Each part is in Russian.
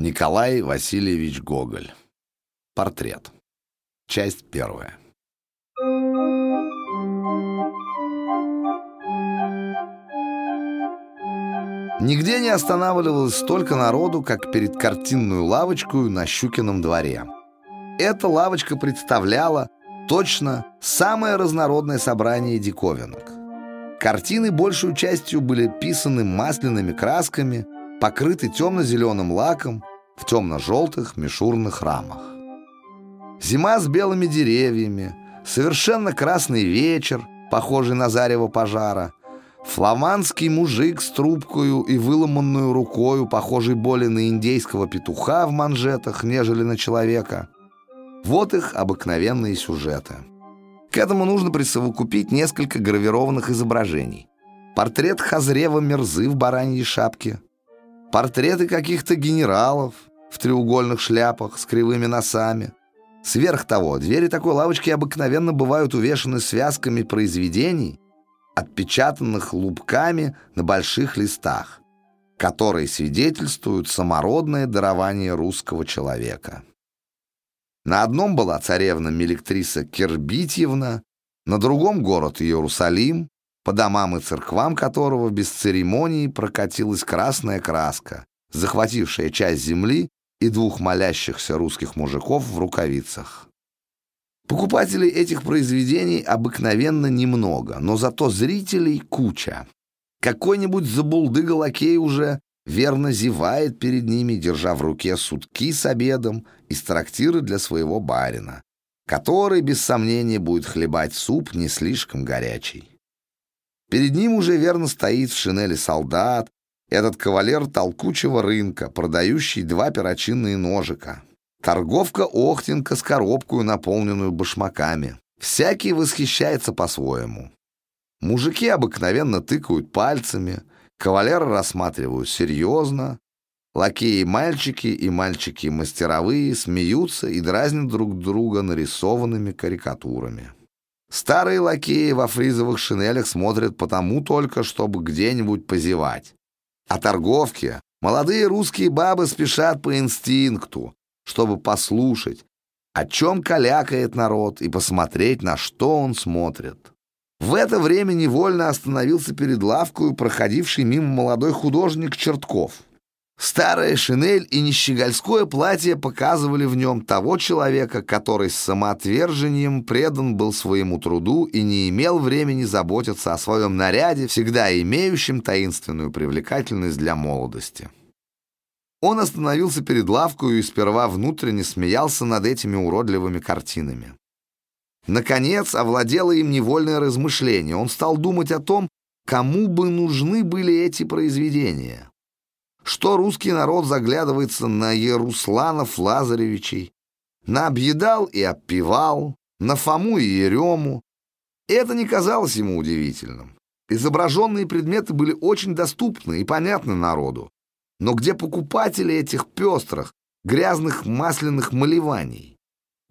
Николай Васильевич Гоголь. Портрет. Часть первая. Нигде не останавливалось столько народу, как перед картинную лавочку на Щукином дворе. Эта лавочка представляла точно самое разнородное собрание диковинок. Картины большую частью были писаны масляными красками, покрыты темно-зеленым лаком в темно-желтых мишурных рамах. Зима с белыми деревьями, совершенно красный вечер, похожий на зарево пожара, фламандский мужик с трубкою и выломанную рукою, похожий более на индейского петуха в манжетах, нежели на человека. Вот их обыкновенные сюжеты. К этому нужно присовокупить несколько гравированных изображений. Портрет Хазрева Мерзы в бараньей шапке. Портреты каких-то генералов в треугольных шляпах с кривыми носами. Сверх того, двери такой лавочки обыкновенно бывают увешаны связками произведений, отпечатанных лупками на больших листах, которые свидетельствуют самородное дарование русского человека. На одном была царевна Мелектриса Кербитьевна, на другом город Иерусалим, по домам и церквам которого без церемонии прокатилась красная краска, захватившая часть земли и двух молящихся русских мужиков в рукавицах. Покупателей этих произведений обыкновенно немного, но зато зрителей куча. Какой-нибудь забулдыга-лакей уже верно зевает перед ними, держа в руке сутки с обедом из трактира для своего барина, который, без сомнения, будет хлебать суп не слишком горячий. Перед ним уже верно стоит в шинели солдат, этот кавалер толкучего рынка, продающий два перочинные ножика. Торговка Охтенка с коробкой, наполненную башмаками. Всякий восхищается по-своему. Мужики обыкновенно тыкают пальцами — Кавалеры рассматривают серьезно. Лакеи-мальчики и мальчики-мастеровые смеются и дразнят друг друга нарисованными карикатурами. Старые лакеи во фризовых шинелях смотрят потому только, чтобы где-нибудь позевать. А торговки, молодые русские бабы спешат по инстинкту, чтобы послушать, о чем калякает народ и посмотреть, на что он смотрит. В это время невольно остановился перед лавкой проходивший мимо молодой художник Чертков. Старая шинель и нищегольское платье показывали в нем того человека, который с самоотвержением предан был своему труду и не имел времени заботиться о своем наряде, всегда имеющем таинственную привлекательность для молодости. Он остановился перед лавкой и сперва внутренне смеялся над этими уродливыми картинами. Наконец, овладело им невольное размышление. Он стал думать о том, кому бы нужны были эти произведения. Что русский народ заглядывается на Ярусланов Лазаревичей, на объедал и обпевал, на Фому и Ерему. Это не казалось ему удивительным. Изображенные предметы были очень доступны и понятны народу. Но где покупатели этих пестрых, грязных масляных малеваний?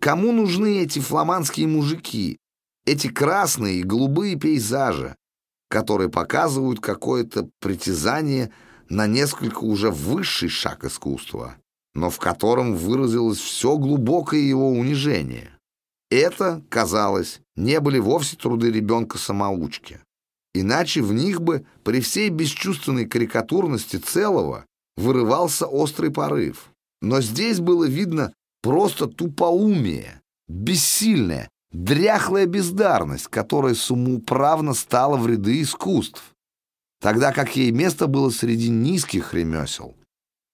Кому нужны эти фламандские мужики, эти красные и голубые пейзажи, которые показывают какое-то притязание на несколько уже высший шаг искусства, но в котором выразилось все глубокое его унижение? Это, казалось, не были вовсе труды ребенка-самоучки. Иначе в них бы при всей бесчувственной карикатурности целого вырывался острый порыв. Но здесь было видно Просто тупоумие, бессильная, дряхлая бездарность, которая самоуправно стала в ряды искусств, тогда как ей место было среди низких ремесел.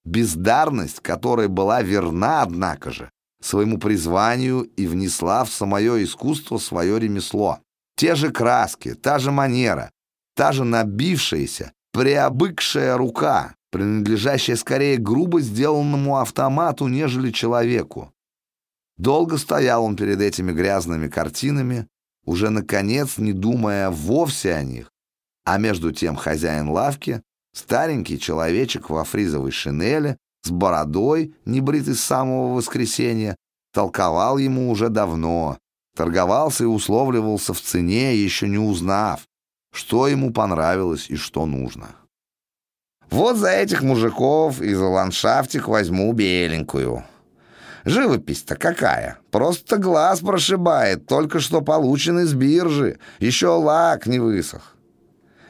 Бездарность, которая была верна, однако же, своему призванию и внесла в самое искусство свое ремесло. Те же краски, та же манера, та же набившаяся, приобыкшая рука, принадлежащая скорее грубо сделанному автомату, нежели человеку. Долго стоял он перед этими грязными картинами, уже, наконец, не думая вовсе о них, а между тем хозяин лавки, старенький человечек во фризовой шинели, с бородой, небритый с самого воскресенья, толковал ему уже давно, торговался и условливался в цене, еще не узнав, что ему понравилось и что нужно. Вот за этих мужиков и за ландшафтик возьму беленькую. Живопись-то какая? Просто глаз прошибает, только что получен из биржи, еще лак не высох.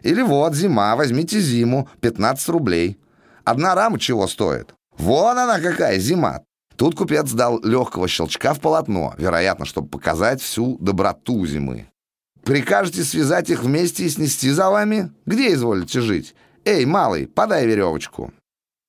Или вот зима, возьмите зиму, 15 рублей. Одна рама чего стоит? Вон она какая зима. Тут купец дал легкого щелчка в полотно, вероятно, чтобы показать всю доброту зимы. Прикажете связать их вместе и снести за вами? Где изволите жить? Эй, малый, подай веревочку.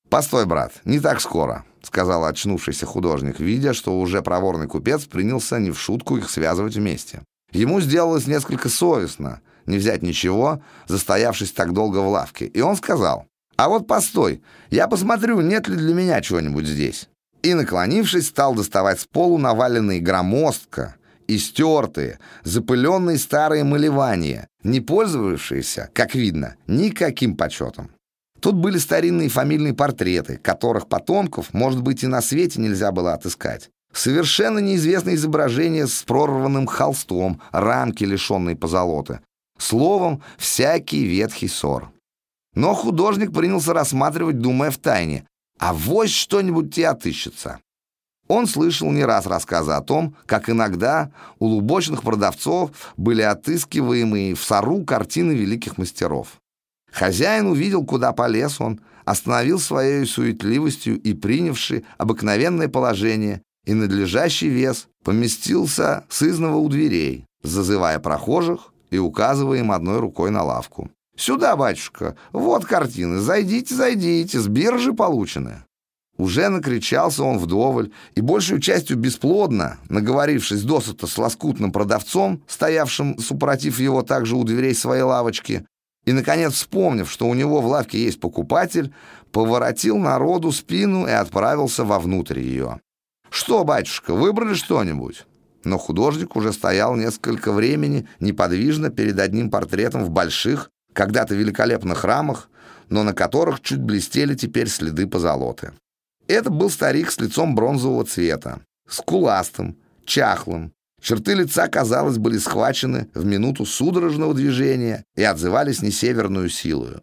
Постой, брат, не так скоро, сказал очнувшийся художник, видя, что уже проворный купец принялся не в шутку их связывать вместе. Ему сделалось несколько совестно не взять ничего, застоявшись так долго в лавке, и он сказал, «А вот постой, я посмотрю, нет ли для меня чего-нибудь здесь». И, наклонившись, стал доставать с полу наваленные громоздко, истертые, запыленные старые малевания, не пользовавшиеся, как видно, никаким почетом. Тут были старинные фамильные портреты, которых потомков, может быть, и на свете нельзя было отыскать. Совершенно неизвестные изображения с прорванным холстом, рамки, лишенные позолоты. Словом, всякий ветхий ссор. Но художник принялся рассматривать, думая в тайне, а вось что-нибудь и отыщется. Он слышал не раз рассказы о том, как иногда у лубочных продавцов были отыскиваемые в сору картины великих мастеров. Хозяин увидел, куда полез он, остановил своей суетливостью и, принявший обыкновенное положение и надлежащий вес, поместился сызново у дверей, зазывая прохожих и указывая им одной рукой на лавку. «Сюда, батюшка, вот картины, зайдите, зайдите, с биржи получены». Уже накричался он вдоволь и большую частью бесплодно, наговорившись досыта с лоскутным продавцом, стоявшим супротив его также у дверей своей лавочки, и, наконец, вспомнив, что у него в лавке есть покупатель, поворотил народу спину и отправился вовнутрь ее. «Что, батюшка, выбрали что-нибудь?» Но художник уже стоял несколько времени неподвижно перед одним портретом в больших, когда-то великолепных рамах, но на которых чуть блестели теперь следы позолоты. Это был старик с лицом бронзового цвета, скуластым, чахлым. Черты лица, казалось, были схвачены в минуту судорожного движения и отзывались не северную силою.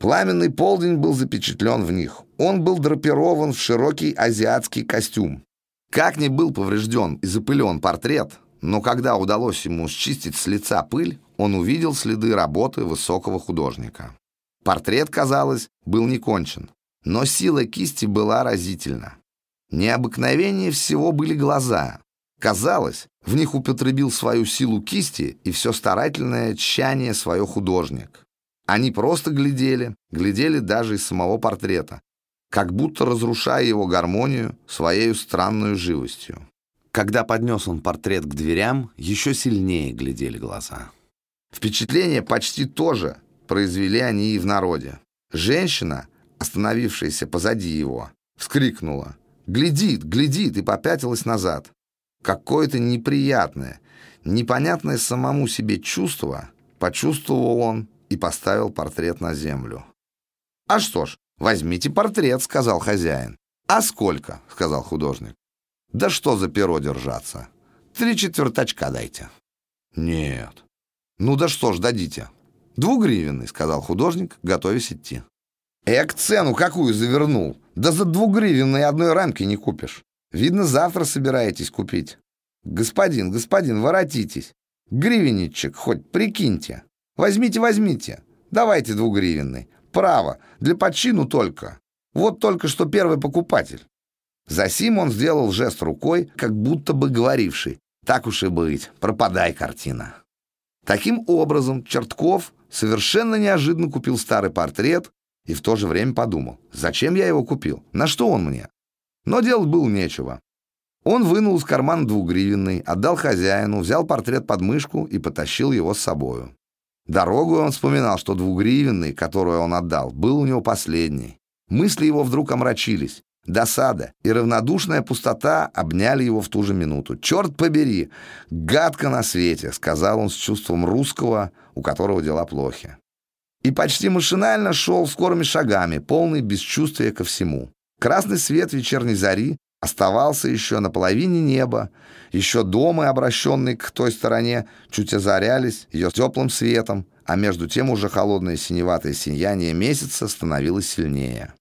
Пламенный полдень был запечатлен в них. Он был драпирован в широкий азиатский костюм. Как ни был поврежден и запылен портрет, но когда удалось ему счистить с лица пыль, он увидел следы работы высокого художника. Портрет, казалось, был не кончен. Но сила кисти была разительна. Необыкновеннее всего были глаза. Казалось, в них употребил свою силу кисти и все старательное тщание свое художник. Они просто глядели, глядели даже из самого портрета, как будто разрушая его гармонию своей странной живостью. Когда поднес он портрет к дверям, еще сильнее глядели глаза. Впечатление почти тоже произвели они и в народе. Женщина — остановившаяся позади его, вскрикнула. «Глядит, глядит!» и попятилась назад. Какое-то неприятное, непонятное самому себе чувство почувствовал он и поставил портрет на землю. «А что ж, возьмите портрет», — сказал хозяин. «А сколько?» — сказал художник. «Да что за перо держаться? Три четверточка дайте». «Нет». «Ну да что ж, дадите». «Двугривенный», — сказал художник, готовясь идти. Эк, цену какую завернул? Да за двугривенной одной рамки не купишь. Видно, завтра собираетесь купить. Господин, господин, воротитесь. Гривенничек хоть прикиньте. Возьмите, возьмите. Давайте двугривенный. Право, для почину только. Вот только что первый покупатель. Засим он сделал жест рукой, как будто бы говоривший. Так уж и быть, пропадай, картина. Таким образом, Чертков совершенно неожиданно купил старый портрет, и в то же время подумал, зачем я его купил, на что он мне? Но делать было нечего. Он вынул из кармана двугривенный, отдал хозяину, взял портрет под мышку и потащил его с собою. Дорогу он вспоминал, что двугривенный, которую он отдал, был у него последний. Мысли его вдруг омрачились. Досада и равнодушная пустота обняли его в ту же минуту. «Черт побери! Гадко на свете!» — сказал он с чувством русского, у которого дела плохи и почти машинально шел скорыми шагами, полный бесчувствия ко всему. Красный свет вечерней зари оставался еще на половине неба, еще дома, обращенные к той стороне, чуть озарялись ее теплым светом, а между тем уже холодное синеватое сияние месяца становилось сильнее.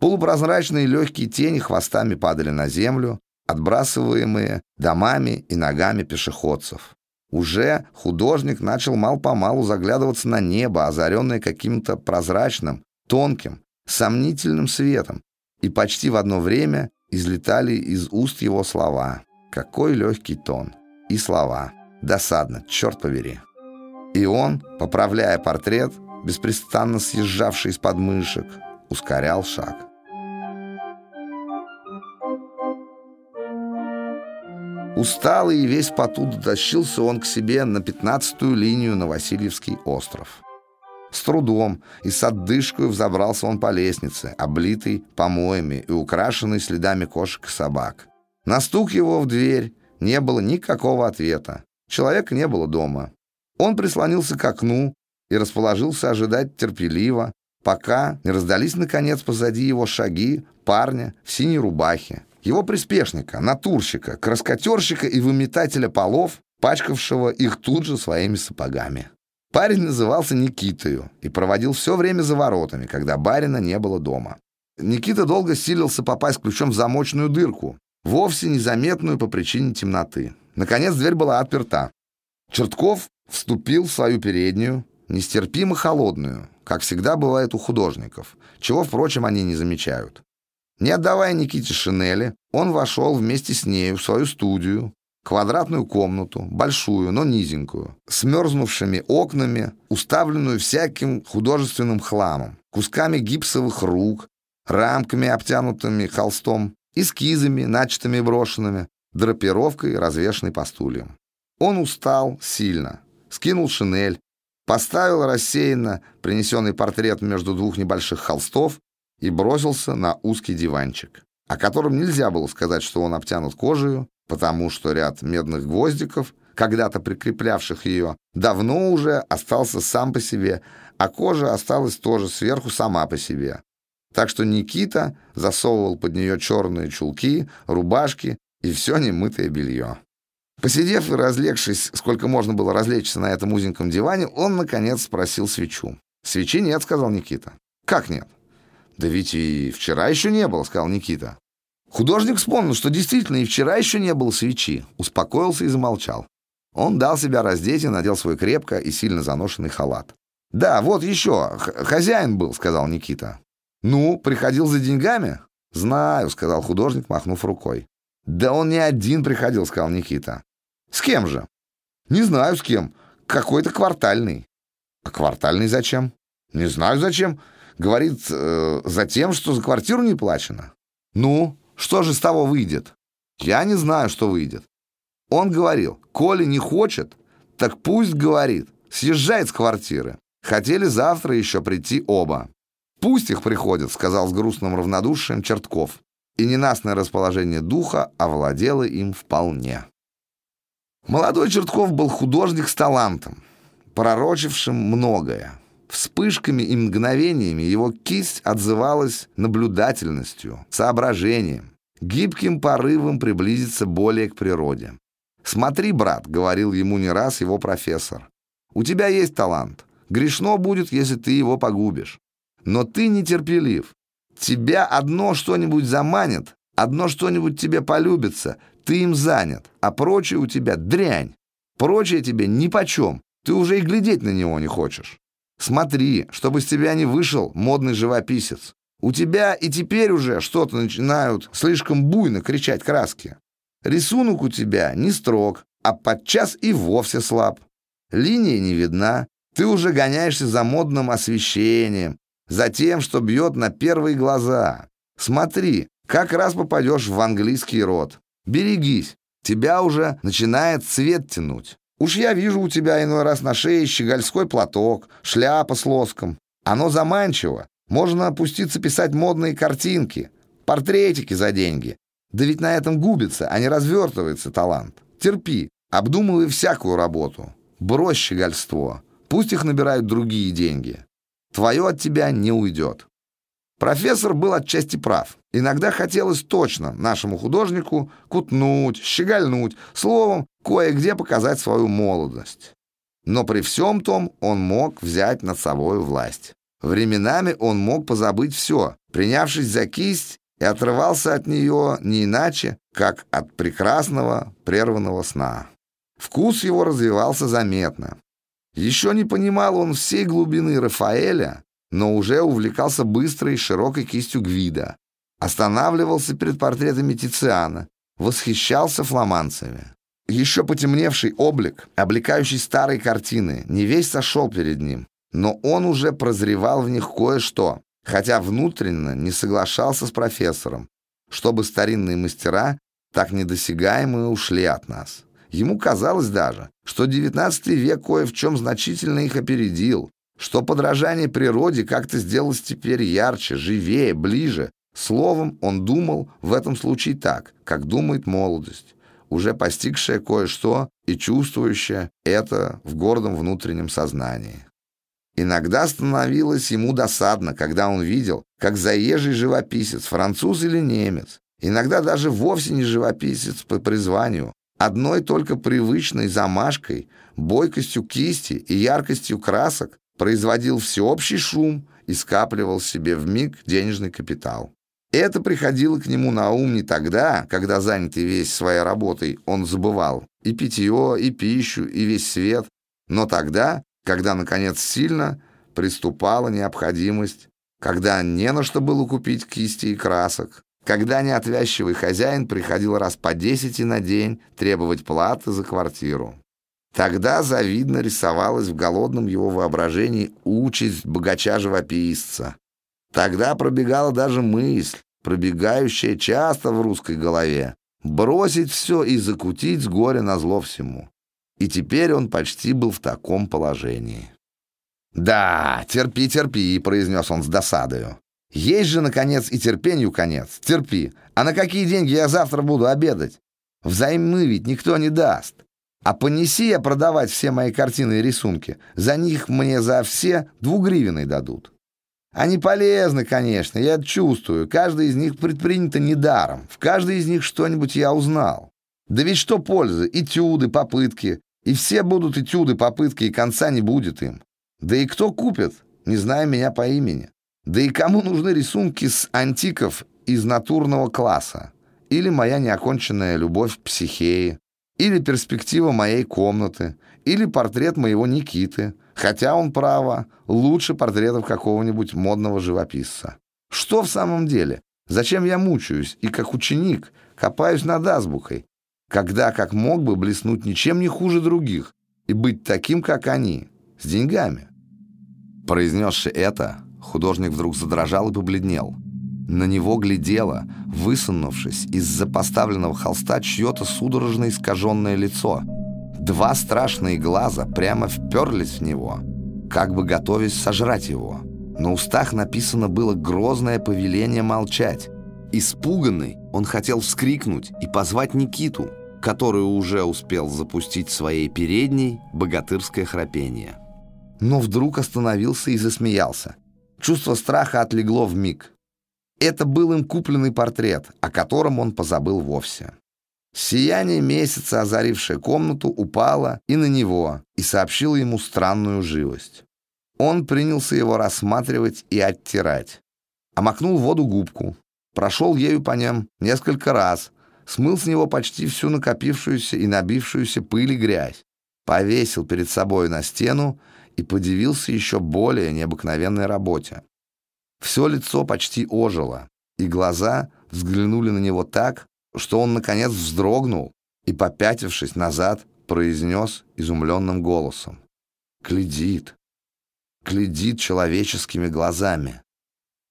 Полупрозрачные легкие тени хвостами падали на землю, отбрасываемые домами и ногами пешеходцев. Уже художник начал мал-помалу заглядываться на небо, озаренное каким-то прозрачным, тонким, сомнительным светом, и почти в одно время излетали из уст его слова. Какой легкий тон. И слова. Досадно, черт побери. И он, поправляя портрет, беспрестанно съезжавший из подмышек, ускорял шаг. Усталый и весь поту дотащился он к себе на пятнадцатую линию на Васильевский остров. С трудом и с отдышкой взобрался он по лестнице, облитый помоями и украшенный следами кошек и собак. На стук его в дверь не было никакого ответа. Человека не было дома. Он прислонился к окну и расположился ожидать терпеливо, пока не раздались, наконец, позади его шаги парня в синей рубахе, его приспешника, натурщика, краскотерщика и выметателя полов, пачкавшего их тут же своими сапогами. Парень назывался Никитою и проводил все время за воротами, когда барина не было дома. Никита долго силился попасть ключом в замочную дырку, вовсе незаметную по причине темноты. Наконец дверь была отперта. Чертков вступил в свою переднюю, нестерпимо холодную, как всегда бывает у художников, чего, впрочем, они не замечают. Не отдавая Никите шинели, он вошел вместе с нею в свою студию, квадратную комнату, большую, но низенькую, с мерзнувшими окнами, уставленную всяким художественным хламом, кусками гипсовых рук, рамками, обтянутыми холстом, эскизами, начатыми и брошенными, драпировкой, развешенной по стульям. Он устал сильно, скинул шинель, поставил рассеянно принесенный портрет между двух небольших холстов и бросился на узкий диванчик, о котором нельзя было сказать, что он обтянут кожей, потому что ряд медных гвоздиков, когда-то прикреплявших ее, давно уже остался сам по себе, а кожа осталась тоже сверху сама по себе. Так что Никита засовывал под нее черные чулки, рубашки и все немытое белье. Посидев и разлегшись, сколько можно было разлечься на этом узеньком диване, он, наконец, спросил свечу. «Свечи нет», — сказал Никита. «Как нет?» «Да ведь и вчера еще не было», — сказал Никита. Художник вспомнил, что действительно и вчера еще не было свечи, успокоился и замолчал. Он дал себя раздеть и надел свой крепко и сильно заношенный халат. «Да, вот еще, хозяин был», — сказал Никита. «Ну, приходил за деньгами?» «Знаю», — сказал художник, махнув рукой. «Да он не один приходил», — сказал Никита. «С кем же?» «Не знаю, с кем. Какой-то квартальный». «А квартальный зачем?» «Не знаю, зачем. Говорит, э, за тем, что за квартиру не плачено. Ну, что же с того выйдет? Я не знаю, что выйдет. Он говорил, коли не хочет, так пусть говорит, съезжает с квартиры. Хотели завтра еще прийти оба. Пусть их приходят, сказал с грустным равнодушием Чертков. И ненастное расположение духа овладело им вполне. Молодой Чертков был художник с талантом, пророчившим многое. Вспышками и мгновениями его кисть отзывалась наблюдательностью, соображением, гибким порывом приблизиться более к природе. «Смотри, брат», — говорил ему не раз его профессор, — «у тебя есть талант. Грешно будет, если ты его погубишь. Но ты нетерпелив. Тебя одно что-нибудь заманит, одно что-нибудь тебе полюбится, ты им занят, а прочее у тебя дрянь. Прочее тебе нипочем, ты уже и глядеть на него не хочешь. Смотри, чтобы с тебя не вышел модный живописец. У тебя и теперь уже что-то начинают слишком буйно кричать краски. Рисунок у тебя не строг, а подчас и вовсе слаб. Линия не видна, ты уже гоняешься за модным освещением, за тем, что бьет на первые глаза. Смотри, как раз попадешь в английский род. Берегись, тебя уже начинает цвет тянуть. Уж я вижу у тебя иной раз на шее щегольской платок, шляпа с лоском. Оно заманчиво. Можно опуститься писать модные картинки, портретики за деньги. Да ведь на этом губится, а не развертывается талант. Терпи, обдумывай всякую работу. Брось щегольство. Пусть их набирают другие деньги. Твое от тебя не уйдет. Профессор был отчасти прав. Иногда хотелось точно нашему художнику кутнуть, щегольнуть, словом, кое-где показать свою молодость. Но при всем том он мог взять над собой власть. Временами он мог позабыть все, принявшись за кисть, и отрывался от нее не иначе, как от прекрасного прерванного сна. Вкус его развивался заметно. Еще не понимал он всей глубины Рафаэля, но уже увлекался быстрой широкой кистью Гвида, останавливался перед портретами Тициана, восхищался фламанцами. Еще потемневший облик, облекающий старые картины, не весь сошел перед ним, но он уже прозревал в них кое-что, хотя внутренне не соглашался с профессором, чтобы старинные мастера так недосягаемые ушли от нас. Ему казалось даже, что XIX век кое в чем значительно их опередил, что подражание природе как-то сделалось теперь ярче, живее, ближе. Словом, он думал в этом случае так, как думает молодость, уже постигшая кое-что и чувствующая это в гордом внутреннем сознании. Иногда становилось ему досадно, когда он видел, как заезжий живописец, француз или немец, иногда даже вовсе не живописец по призванию, одной только привычной замашкой, бойкостью кисти и яркостью красок производил всеобщий шум и скапливал себе в миг денежный капитал. Это приходило к нему на ум не тогда, когда, занятый весь своей работой, он забывал и питье, и пищу, и весь свет, но тогда, когда, наконец, сильно приступала необходимость, когда не на что было купить кисти и красок, когда неотвязчивый хозяин приходил раз по десяти на день требовать платы за квартиру. Тогда завидно рисовалась в голодном его воображении участь богача-живописца. Тогда пробегала даже мысль, пробегающая часто в русской голове, бросить все и закутить с горя на зло всему. И теперь он почти был в таком положении. «Да, терпи, терпи», — произнес он с досадою. «Есть же, наконец, и терпению конец. Терпи. А на какие деньги я завтра буду обедать? Взаймы ведь никто не даст. А понеси я продавать все мои картины и рисунки, за них мне за все двугривенный дадут. Они полезны, конечно, я чувствую. Каждый из них предпринято недаром. В каждой из них что-нибудь я узнал. Да ведь что пользы? Этюды, попытки. И все будут этюды, попытки, и конца не будет им. Да и кто купит, не зная меня по имени? Да и кому нужны рисунки с антиков из натурного класса? Или моя неоконченная любовь к психеи? Или перспектива моей комнаты, или портрет моего Никиты, хотя он, право, лучше портретов какого-нибудь модного живописца. Что в самом деле? Зачем я мучаюсь и, как ученик, копаюсь над азбукой, когда как мог бы блеснуть ничем не хуже других и быть таким, как они, с деньгами? Произнесши это, художник вдруг задрожал и побледнел – на него глядело, высунувшись из-за поставленного холста, чье-то судорожно искаженное лицо. Два страшные глаза прямо вперлись в него, как бы готовясь сожрать его. На устах написано было грозное повеление молчать. Испуганный, он хотел вскрикнуть и позвать Никиту, который уже успел запустить своей передней богатырское храпение. Но вдруг остановился и засмеялся. Чувство страха отлегло в миг. Это был им купленный портрет, о котором он позабыл вовсе. Сияние месяца, озарившее комнату, упало и на него, и сообщило ему странную живость. Он принялся его рассматривать и оттирать. Омакнул в воду губку, прошел ею по нем несколько раз, смыл с него почти всю накопившуюся и набившуюся пыль и грязь, повесил перед собой на стену и подивился еще более необыкновенной работе. Все лицо почти ожило, и глаза взглянули на него так, что он, наконец, вздрогнул и, попятившись назад, произнес изумленным голосом. «Глядит, глядит человеческими глазами».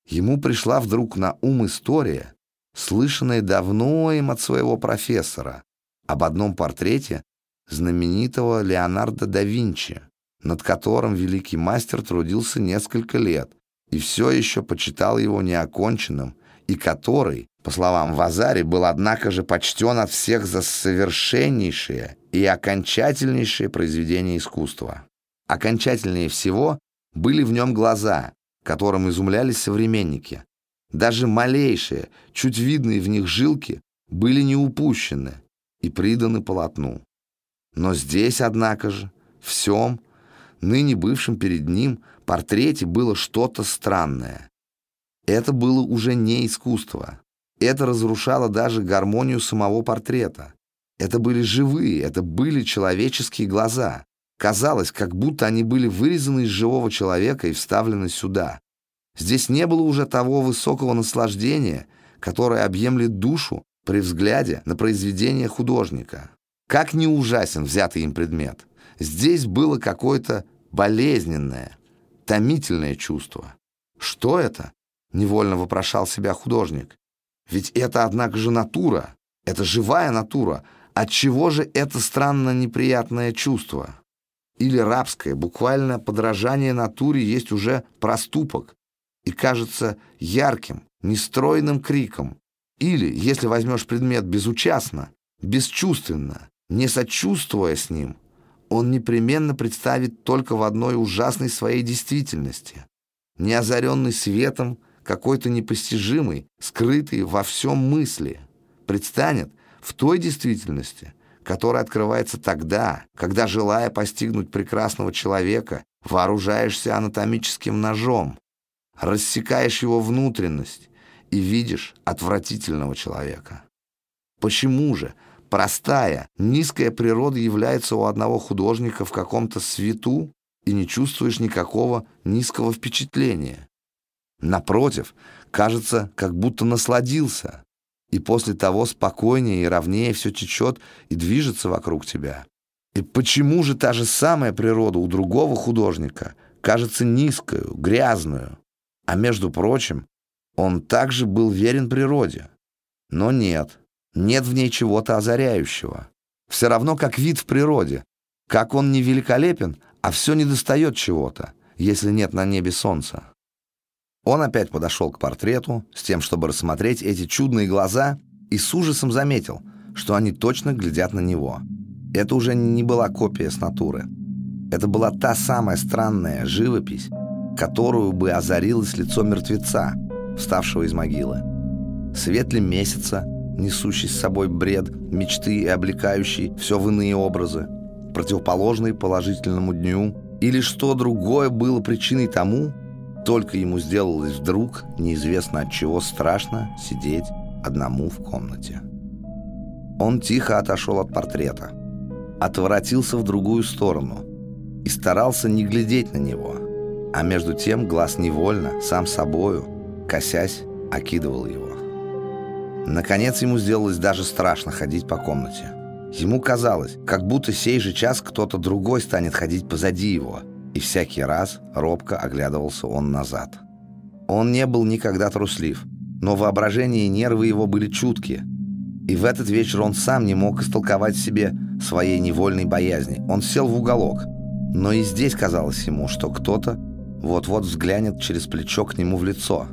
Ему пришла вдруг на ум история, слышанная давно им от своего профессора, об одном портрете знаменитого Леонардо да Винчи, над которым великий мастер трудился несколько лет, и все еще почитал его неоконченным, и который, по словам Вазари, был, однако же, почтен от всех за совершеннейшее и окончательнейшее произведение искусства. Окончательнее всего были в нем глаза, которым изумлялись современники. Даже малейшие, чуть видные в них жилки были не упущены и приданы полотну. Но здесь, однако же, всем ныне бывшем перед ним, портрете было что-то странное. Это было уже не искусство. Это разрушало даже гармонию самого портрета. Это были живые, это были человеческие глаза. Казалось, как будто они были вырезаны из живого человека и вставлены сюда. Здесь не было уже того высокого наслаждения, которое объемлет душу при взгляде на произведение художника. Как не ужасен взятый им предмет. Здесь было какое-то болезненное, томительное чувство. Что это? Невольно вопрошал себя художник. Ведь это, однако же, натура. Это живая натура. Отчего же это странно неприятное чувство? Или рабское, буквально подражание натуре есть уже проступок и кажется ярким, нестройным криком. Или, если возьмешь предмет безучастно, бесчувственно, не сочувствуя с ним, он непременно представит только в одной ужасной своей действительности, не озаренный светом, какой-то непостижимый, скрытый во всем мысли, предстанет в той действительности, которая открывается тогда, когда, желая постигнуть прекрасного человека, вооружаешься анатомическим ножом, рассекаешь его внутренность и видишь отвратительного человека. Почему же простая, низкая природа является у одного художника в каком-то свету и не чувствуешь никакого низкого впечатления? Напротив, кажется, как будто насладился, и после того спокойнее и ровнее все течет и движется вокруг тебя. И почему же та же самая природа у другого художника кажется низкою, грязную? А между прочим, он также был верен природе. Но нет, нет в ней чего-то озаряющего. Все равно как вид в природе. Как он не великолепен, а все недостает чего-то, если нет на небе солнца. Он опять подошел к портрету с тем, чтобы рассмотреть эти чудные глаза, и с ужасом заметил, что они точно глядят на него. Это уже не была копия с натуры. Это была та самая странная живопись, которую бы озарилось лицо мертвеца, вставшего из могилы. Свет ли месяца, несущий с собой бред, мечты и облекающий все в иные образы, противоположные положительному дню, или что другое было причиной тому, только ему сделалось вдруг, неизвестно от чего, страшно сидеть одному в комнате. Он тихо отошел от портрета, отворотился в другую сторону и старался не глядеть на него, а между тем глаз невольно, сам собою, косясь, окидывал его. Наконец ему сделалось даже страшно ходить по комнате. Ему казалось, как будто сей же час кто-то другой станет ходить позади его – и всякий раз робко оглядывался он назад. Он не был никогда труслив, но воображение и нервы его были чуткие, и в этот вечер он сам не мог истолковать себе своей невольной боязни. Он сел в уголок, но и здесь казалось ему, что кто-то вот-вот взглянет через плечо к нему в лицо.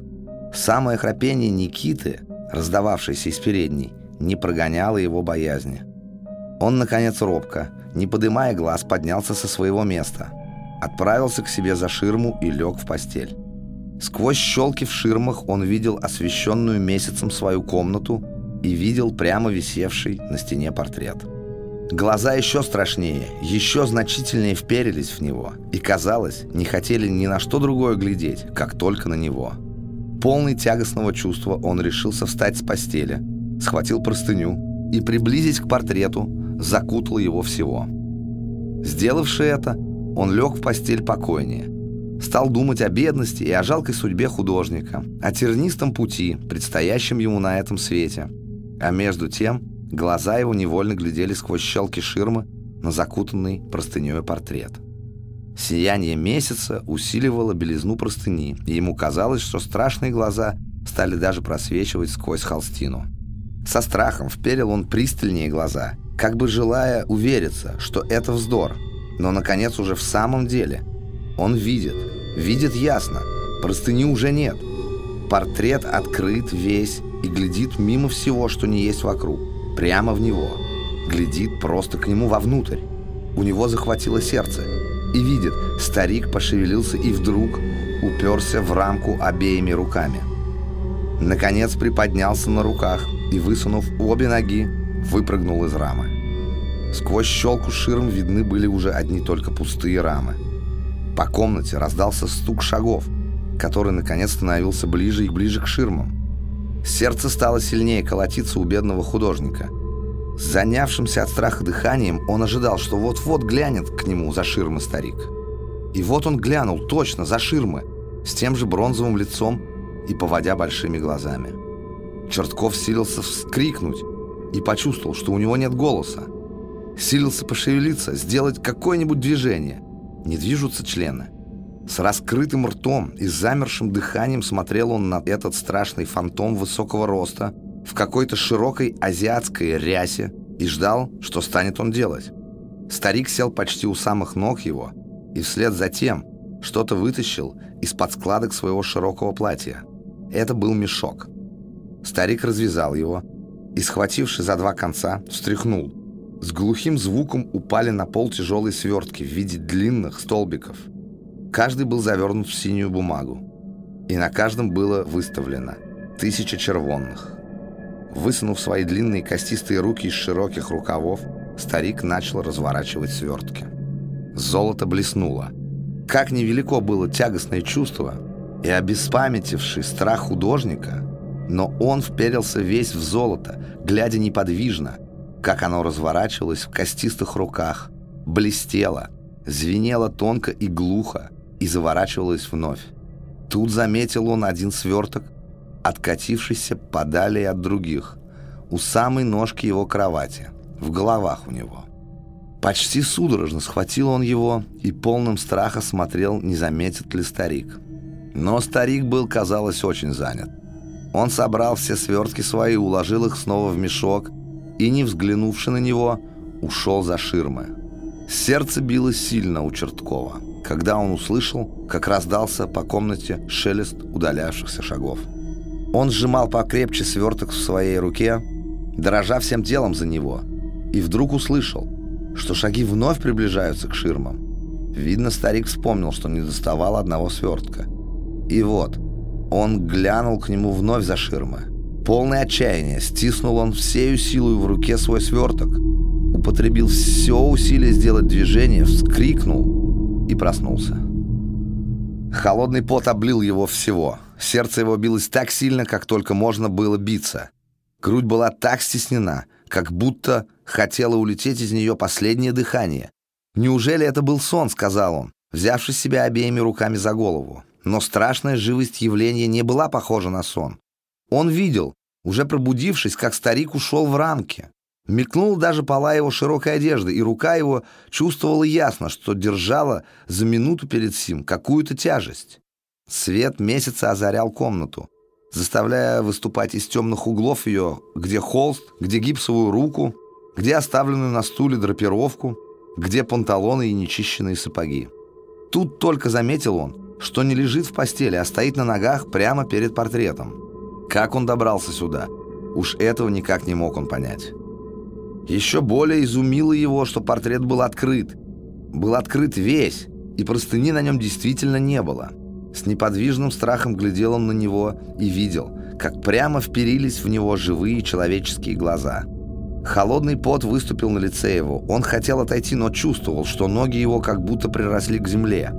Самое храпение Никиты, раздававшееся из передней, не прогоняло его боязни. Он, наконец, робко, не подымая глаз, поднялся со своего места – отправился к себе за ширму и лег в постель. Сквозь щелки в ширмах он видел освещенную месяцем свою комнату и видел прямо висевший на стене портрет. Глаза еще страшнее, еще значительнее вперились в него и, казалось, не хотели ни на что другое глядеть, как только на него. Полный тягостного чувства он решился встать с постели, схватил простыню и, приблизясь к портрету, закутал его всего. Сделавши это, он лег в постель покойнее. Стал думать о бедности и о жалкой судьбе художника, о тернистом пути, предстоящем ему на этом свете. А между тем глаза его невольно глядели сквозь щелки ширмы на закутанный простыней портрет. Сияние месяца усиливало белизну простыни, и ему казалось, что страшные глаза стали даже просвечивать сквозь холстину. Со страхом вперил он пристальнее глаза, как бы желая увериться, что это вздор – но, наконец, уже в самом деле он видит, видит ясно, простыни уже нет. Портрет открыт весь и глядит мимо всего, что не есть вокруг, прямо в него. Глядит просто к нему вовнутрь. У него захватило сердце. И видит, старик пошевелился и вдруг уперся в рамку обеими руками. Наконец приподнялся на руках и, высунув обе ноги, выпрыгнул из рамы. Сквозь щелку ширм видны были уже одни только пустые рамы. По комнате раздался стук шагов, который наконец становился ближе и ближе к ширмам. Сердце стало сильнее колотиться у бедного художника. Занявшимся от страха дыханием, он ожидал, что вот-вот глянет к нему за ширмы старик. И вот он глянул точно за ширмы, с тем же бронзовым лицом и поводя большими глазами. Чертков силился вскрикнуть и почувствовал, что у него нет голоса. Силился пошевелиться, сделать какое-нибудь движение. Не движутся члены. С раскрытым ртом и замершим дыханием смотрел он на этот страшный фантом высокого роста в какой-то широкой азиатской рясе и ждал, что станет он делать. Старик сел почти у самых ног его и вслед за тем что-то вытащил из-под складок своего широкого платья. Это был мешок. Старик развязал его и, схвативши за два конца, встряхнул. С глухим звуком упали на пол тяжелые свертки в виде длинных столбиков – Каждый был завернут в синюю бумагу, и на каждом было выставлено тысяча червонных. Высунув свои длинные костистые руки из широких рукавов, старик начал разворачивать свертки. Золото блеснуло. Как невелико было тягостное чувство и обеспамятивший страх художника, но он вперился весь в золото, глядя неподвижно, как оно разворачивалось в костистых руках, блестело, звенело тонко и глухо, и заворачивалась вновь. Тут заметил он один сверток, откатившийся подалее от других, у самой ножки его кровати, в головах у него. Почти судорожно схватил он его и полным страха смотрел, не заметит ли старик. Но старик был, казалось, очень занят. Он собрал все свертки свои, уложил их снова в мешок и, не взглянувши на него, ушел за ширмы. Сердце било сильно у Черткова когда он услышал, как раздался по комнате шелест удалявшихся шагов. Он сжимал покрепче сверток в своей руке, дрожа всем телом за него, и вдруг услышал, что шаги вновь приближаются к ширмам. Видно, старик вспомнил, что не доставал одного свертка. И вот, он глянул к нему вновь за ширмы. Полное отчаяние, стиснул он всею силой в руке свой сверток, употребил все усилие сделать движение, вскрикнул и проснулся. Холодный пот облил его всего. Сердце его билось так сильно, как только можно было биться. Грудь была так стеснена, как будто хотела улететь из нее последнее дыхание. «Неужели это был сон?» — сказал он, взявшись себя обеими руками за голову. Но страшная живость явления не была похожа на сон. Он видел, уже пробудившись, как старик ушел в рамки. Мелькнула даже пола его широкой одежды, и рука его чувствовала ясно, что держала за минуту перед сим какую-то тяжесть. Свет месяца озарял комнату, заставляя выступать из темных углов ее, где холст, где гипсовую руку, где оставленную на стуле драпировку, где панталоны и нечищенные сапоги. Тут только заметил он, что не лежит в постели, а стоит на ногах прямо перед портретом. Как он добрался сюда? Уж этого никак не мог он понять. Еще более изумило его, что портрет был открыт. Был открыт весь, и простыни на нем действительно не было. С неподвижным страхом глядел он на него и видел, как прямо вперились в него живые человеческие глаза. Холодный пот выступил на лице его. Он хотел отойти, но чувствовал, что ноги его как будто приросли к земле.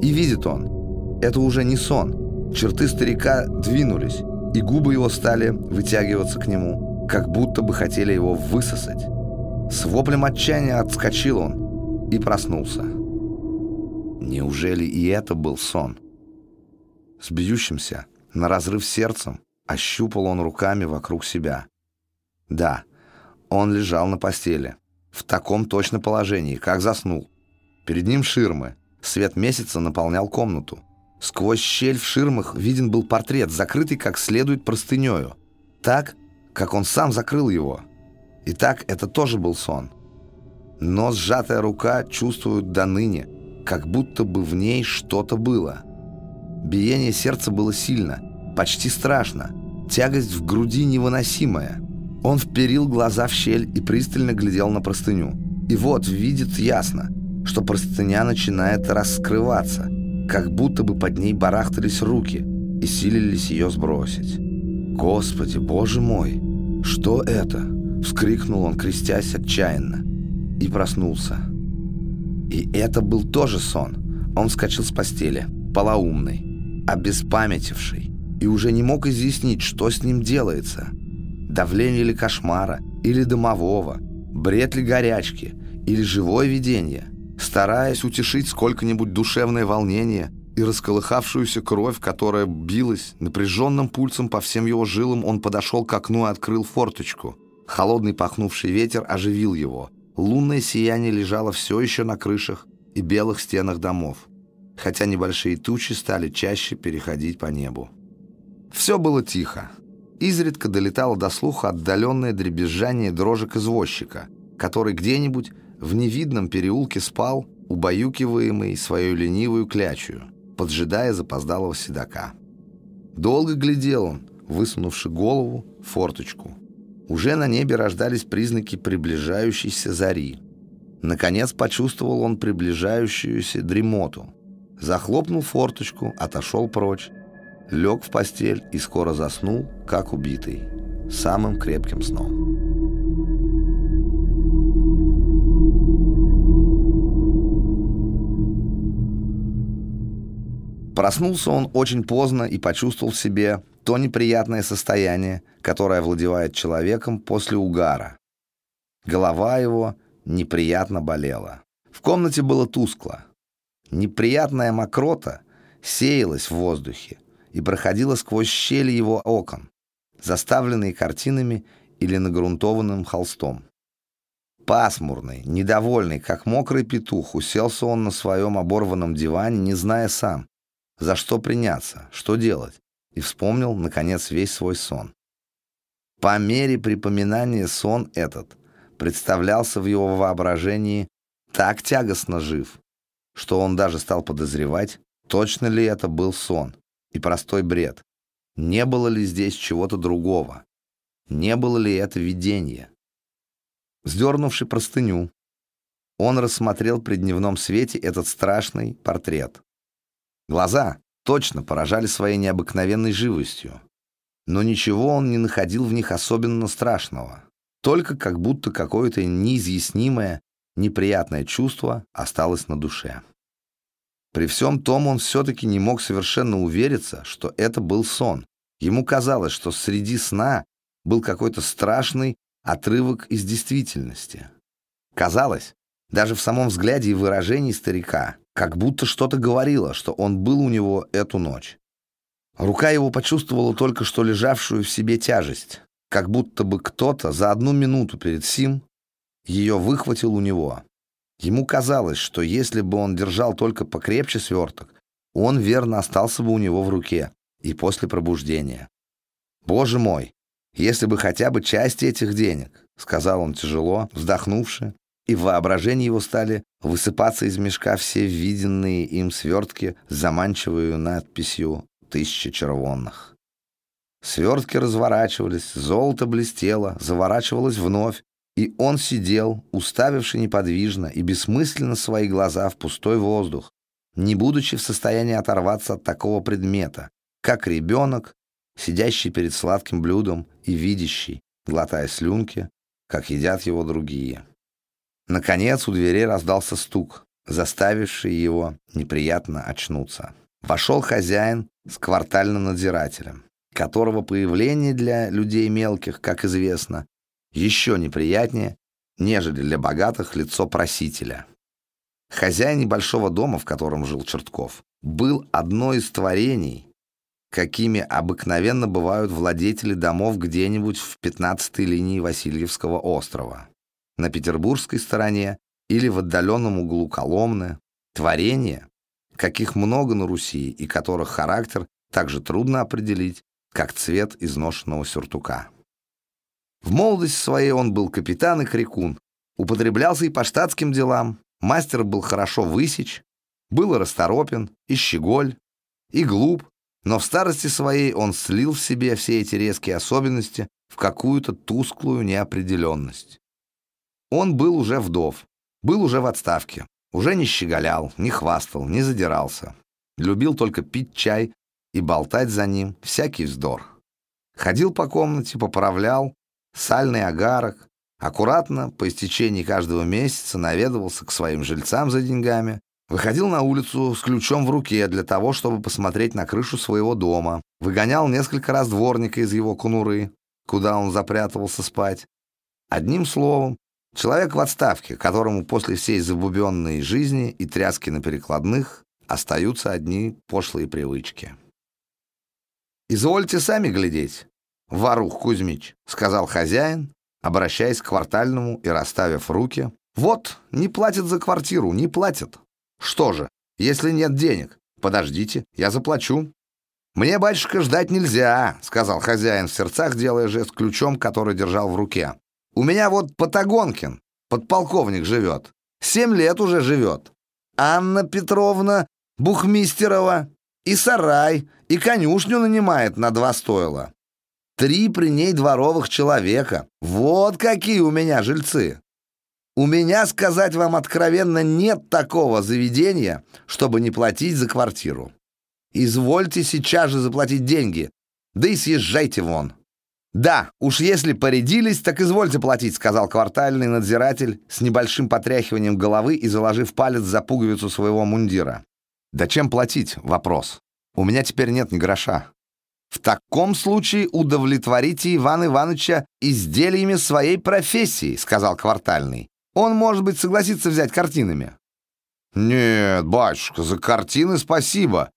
И видит он. Это уже не сон. Черты старика двинулись, и губы его стали вытягиваться к нему как будто бы хотели его высосать. С воплем отчаяния отскочил он и проснулся. Неужели и это был сон? С бьющимся, на разрыв сердцем, ощупал он руками вокруг себя. Да, он лежал на постели, в таком точно положении, как заснул. Перед ним ширмы, свет месяца наполнял комнату. Сквозь щель в ширмах виден был портрет, закрытый как следует простынею. Так, как он сам закрыл его. Итак, это тоже был сон. Но сжатая рука чувствует до ныне, как будто бы в ней что-то было. Биение сердца было сильно, почти страшно, тягость в груди невыносимая. Он вперил глаза в щель и пристально глядел на простыню. И вот видит ясно, что простыня начинает раскрываться, как будто бы под ней барахтались руки и силились ее сбросить. «Господи, Боже мой!» «Что это?» — вскрикнул он, крестясь отчаянно, и проснулся. И это был тоже сон. он вскочил с постели, полоумный, обеспамятивший, и уже не мог изъяснить, что с ним делается. Давление ли кошмара, или домового, бред ли горячки, или живое видение. Стараясь утешить сколько-нибудь душевное волнение и расколыхавшуюся кровь, которая билась напряженным пульсом по всем его жилам, он подошел к окну и открыл форточку. Холодный пахнувший ветер оживил его. Лунное сияние лежало все еще на крышах и белых стенах домов, хотя небольшие тучи стали чаще переходить по небу. Все было тихо. Изредка долетало до слуха отдаленное дребезжание дрожек извозчика, который где-нибудь в невидном переулке спал, убаюкиваемый свою ленивую клячую, поджидая запоздалого седока. Долго глядел он, высунувши голову, форточку. Уже на небе рождались признаки приближающейся зари. Наконец почувствовал он приближающуюся дремоту. Захлопнул форточку, отошел прочь, лег в постель и скоро заснул, как убитый, самым крепким сном. Проснулся он очень поздно и почувствовал в себе то неприятное состояние, которое овладевает человеком после угара. Голова его неприятно болела. В комнате было тускло. Неприятная мокрота сеялась в воздухе и проходила сквозь щели его окон, заставленные картинами или нагрунтованным холстом. Пасмурный, недовольный, как мокрый петух, уселся он на своем оборванном диване, не зная сам, за что приняться, что делать, и вспомнил, наконец, весь свой сон. По мере припоминания сон этот представлялся в его воображении так тягостно жив, что он даже стал подозревать, точно ли это был сон и простой бред. Не было ли здесь чего-то другого? Не было ли это видение? Сдернувши простыню, он рассмотрел при дневном свете этот страшный портрет. Глаза точно поражали своей необыкновенной живостью, но ничего он не находил в них особенно страшного, только как будто какое-то неизъяснимое, неприятное чувство осталось на душе. При всем том он все-таки не мог совершенно увериться, что это был сон. Ему казалось, что среди сна был какой-то страшный отрывок из действительности. Казалось, даже в самом взгляде и выражении старика, как будто что-то говорило, что он был у него эту ночь. Рука его почувствовала только что лежавшую в себе тяжесть, как будто бы кто-то за одну минуту перед сим ее выхватил у него. Ему казалось, что если бы он держал только покрепче сверток, он верно остался бы у него в руке и после пробуждения. «Боже мой, если бы хотя бы часть этих денег», — сказал он тяжело, вздохнувши, и в воображении его стали высыпаться из мешка все виденные им свертки с заманчивой надписью «Тысяча червонных». Свертки разворачивались, золото блестело, заворачивалось вновь, и он сидел, уставивший неподвижно и бессмысленно свои глаза в пустой воздух, не будучи в состоянии оторваться от такого предмета, как ребенок, сидящий перед сладким блюдом и видящий, глотая слюнки, как едят его другие. Наконец у дверей раздался стук, заставивший его неприятно очнуться. Вошел хозяин с квартальным надзирателем, которого появление для людей мелких, как известно, еще неприятнее, нежели для богатых лицо просителя. Хозяин небольшого дома, в котором жил Чертков, был одно из творений, какими обыкновенно бывают владетели домов где-нибудь в 15-й линии Васильевского острова на петербургской стороне или в отдаленном углу Коломны, творения, каких много на Руси и которых характер также трудно определить, как цвет изношенного сюртука. В молодости своей он был капитан и крикун, употреблялся и по штатским делам, мастер был хорошо высечь, был расторопен, и щеголь, и глуп, но в старости своей он слил в себе все эти резкие особенности в какую-то тусклую неопределенность. Он был уже вдов, был уже в отставке, уже не щеголял, не хвастал, не задирался. Любил только пить чай и болтать за ним всякий вздор. Ходил по комнате, поправлял сальный агарок, аккуратно по истечении каждого месяца наведывался к своим жильцам за деньгами, Выходил на улицу с ключом в руке для того, чтобы посмотреть на крышу своего дома. Выгонял несколько раз дворника из его конуры, куда он запрятывался спать. Одним словом, человек в отставке, которому после всей забубенной жизни и тряски на перекладных остаются одни пошлые привычки. «Извольте сами глядеть, Варух Кузьмич», — сказал хозяин, обращаясь к квартальному и расставив руки. «Вот, не платят за квартиру, не платят. Что же, если нет денег? Подождите, я заплачу». «Мне, батюшка, ждать нельзя», — сказал хозяин в сердцах, делая жест ключом, который держал в руке. «У меня вот Патагонкин, подполковник, живет. Семь лет уже живет. Анна Петровна Бухмистерова и сарай, и конюшню нанимает на два стойла. Три при ней дворовых человека. Вот какие у меня жильцы. У меня, сказать вам откровенно, нет такого заведения, чтобы не платить за квартиру. Извольте сейчас же заплатить деньги, да и съезжайте вон. «Да, уж если порядились, так извольте платить», — сказал квартальный надзиратель с небольшим потряхиванием головы и заложив палец за пуговицу своего мундира. «Да чем платить?» — вопрос. «У меня теперь нет ни гроша». «В таком случае удовлетворите Ивана Ивановича изделиями своей профессии», — сказал квартальный. Он, может быть, согласится взять картинами». «Нет, батюшка, за картины спасибо.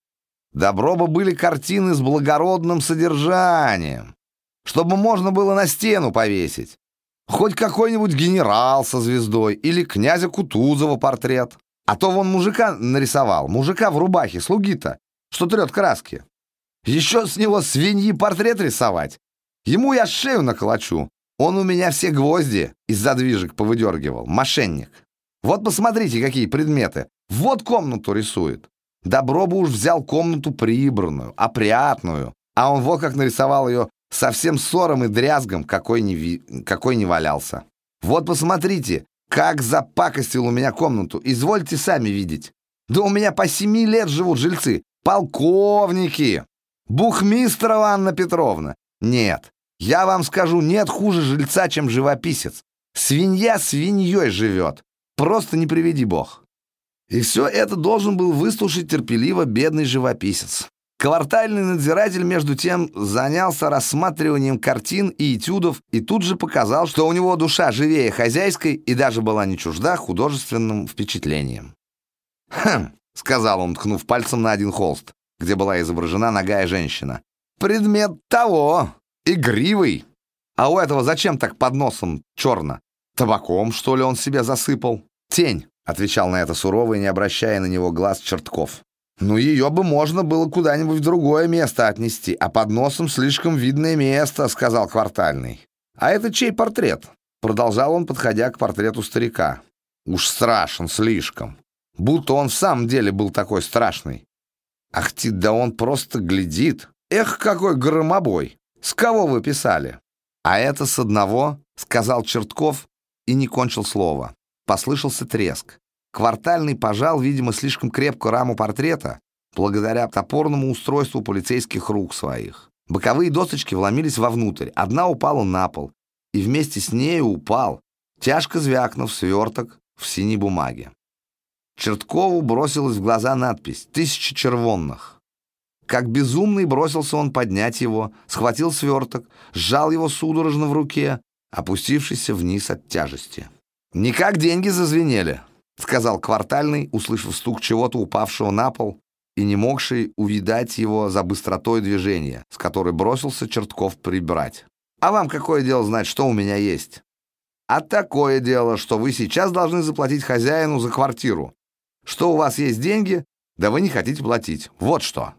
Добро бы были картины с благородным содержанием, чтобы можно было на стену повесить. Хоть какой-нибудь генерал со звездой или князя Кутузова портрет. А то вон мужика нарисовал, мужика в рубахе, слуги-то, что трет краски. Еще с него свиньи портрет рисовать. Ему я шею наколочу, он у меня все гвозди из задвижек повыдергивал. Мошенник. Вот посмотрите, какие предметы. Вот комнату рисует. Добро бы уж взял комнату прибранную, опрятную. А он вот как нарисовал ее совсем ссором и дрязгом, какой не, ви... какой не валялся. Вот посмотрите, как запакостил у меня комнату. Извольте сами видеть. Да у меня по семи лет живут жильцы. Полковники. Бухмистрова Анна Петровна. Нет, я вам скажу, нет хуже жильца, чем живописец. Свинья свиньей живет. Просто не приведи бог. И все это должен был выслушать терпеливо бедный живописец. Квартальный надзиратель, между тем, занялся рассматриванием картин и этюдов и тут же показал, что у него душа живее хозяйской и даже была не чужда художественным впечатлением. «Хм», — сказал он, ткнув пальцем на один холст, где была изображена ногая женщина. «Предмет того, игривый. А у этого зачем так под носом черно? Табаком, что ли, он себе засыпал? Тень, отвечал на это сурово и не обращая на него глаз Чертков. Ну, ее бы можно было куда-нибудь в другое место отнести, а под носом слишком видное место, сказал квартальный. А это чей портрет? Продолжал он, подходя к портрету старика. Уж страшен слишком. Будто он в самом деле был такой страшный. Ах ты, да он просто глядит. Эх, какой громобой. «С кого вы писали?» «А это с одного», — сказал Чертков и не кончил слова. Послышался треск. Квартальный пожал, видимо, слишком крепко раму портрета, благодаря топорному устройству полицейских рук своих. Боковые досочки вломились вовнутрь, одна упала на пол, и вместе с нею упал, тяжко звякнув сверток в синей бумаге. Черткову бросилась в глаза надпись «Тысяча червонных». Как безумный бросился он поднять его, схватил сверток, сжал его судорожно в руке, опустившийся вниз от тяжести. «Не как деньги зазвенели», — сказал квартальный, услышав стук чего-то упавшего на пол и не могший увидать его за быстротой движения, с которой бросился Чертков прибрать. «А вам какое дело знать, что у меня есть?» «А такое дело, что вы сейчас должны заплатить хозяину за квартиру. Что у вас есть деньги, да вы не хотите платить. Вот что».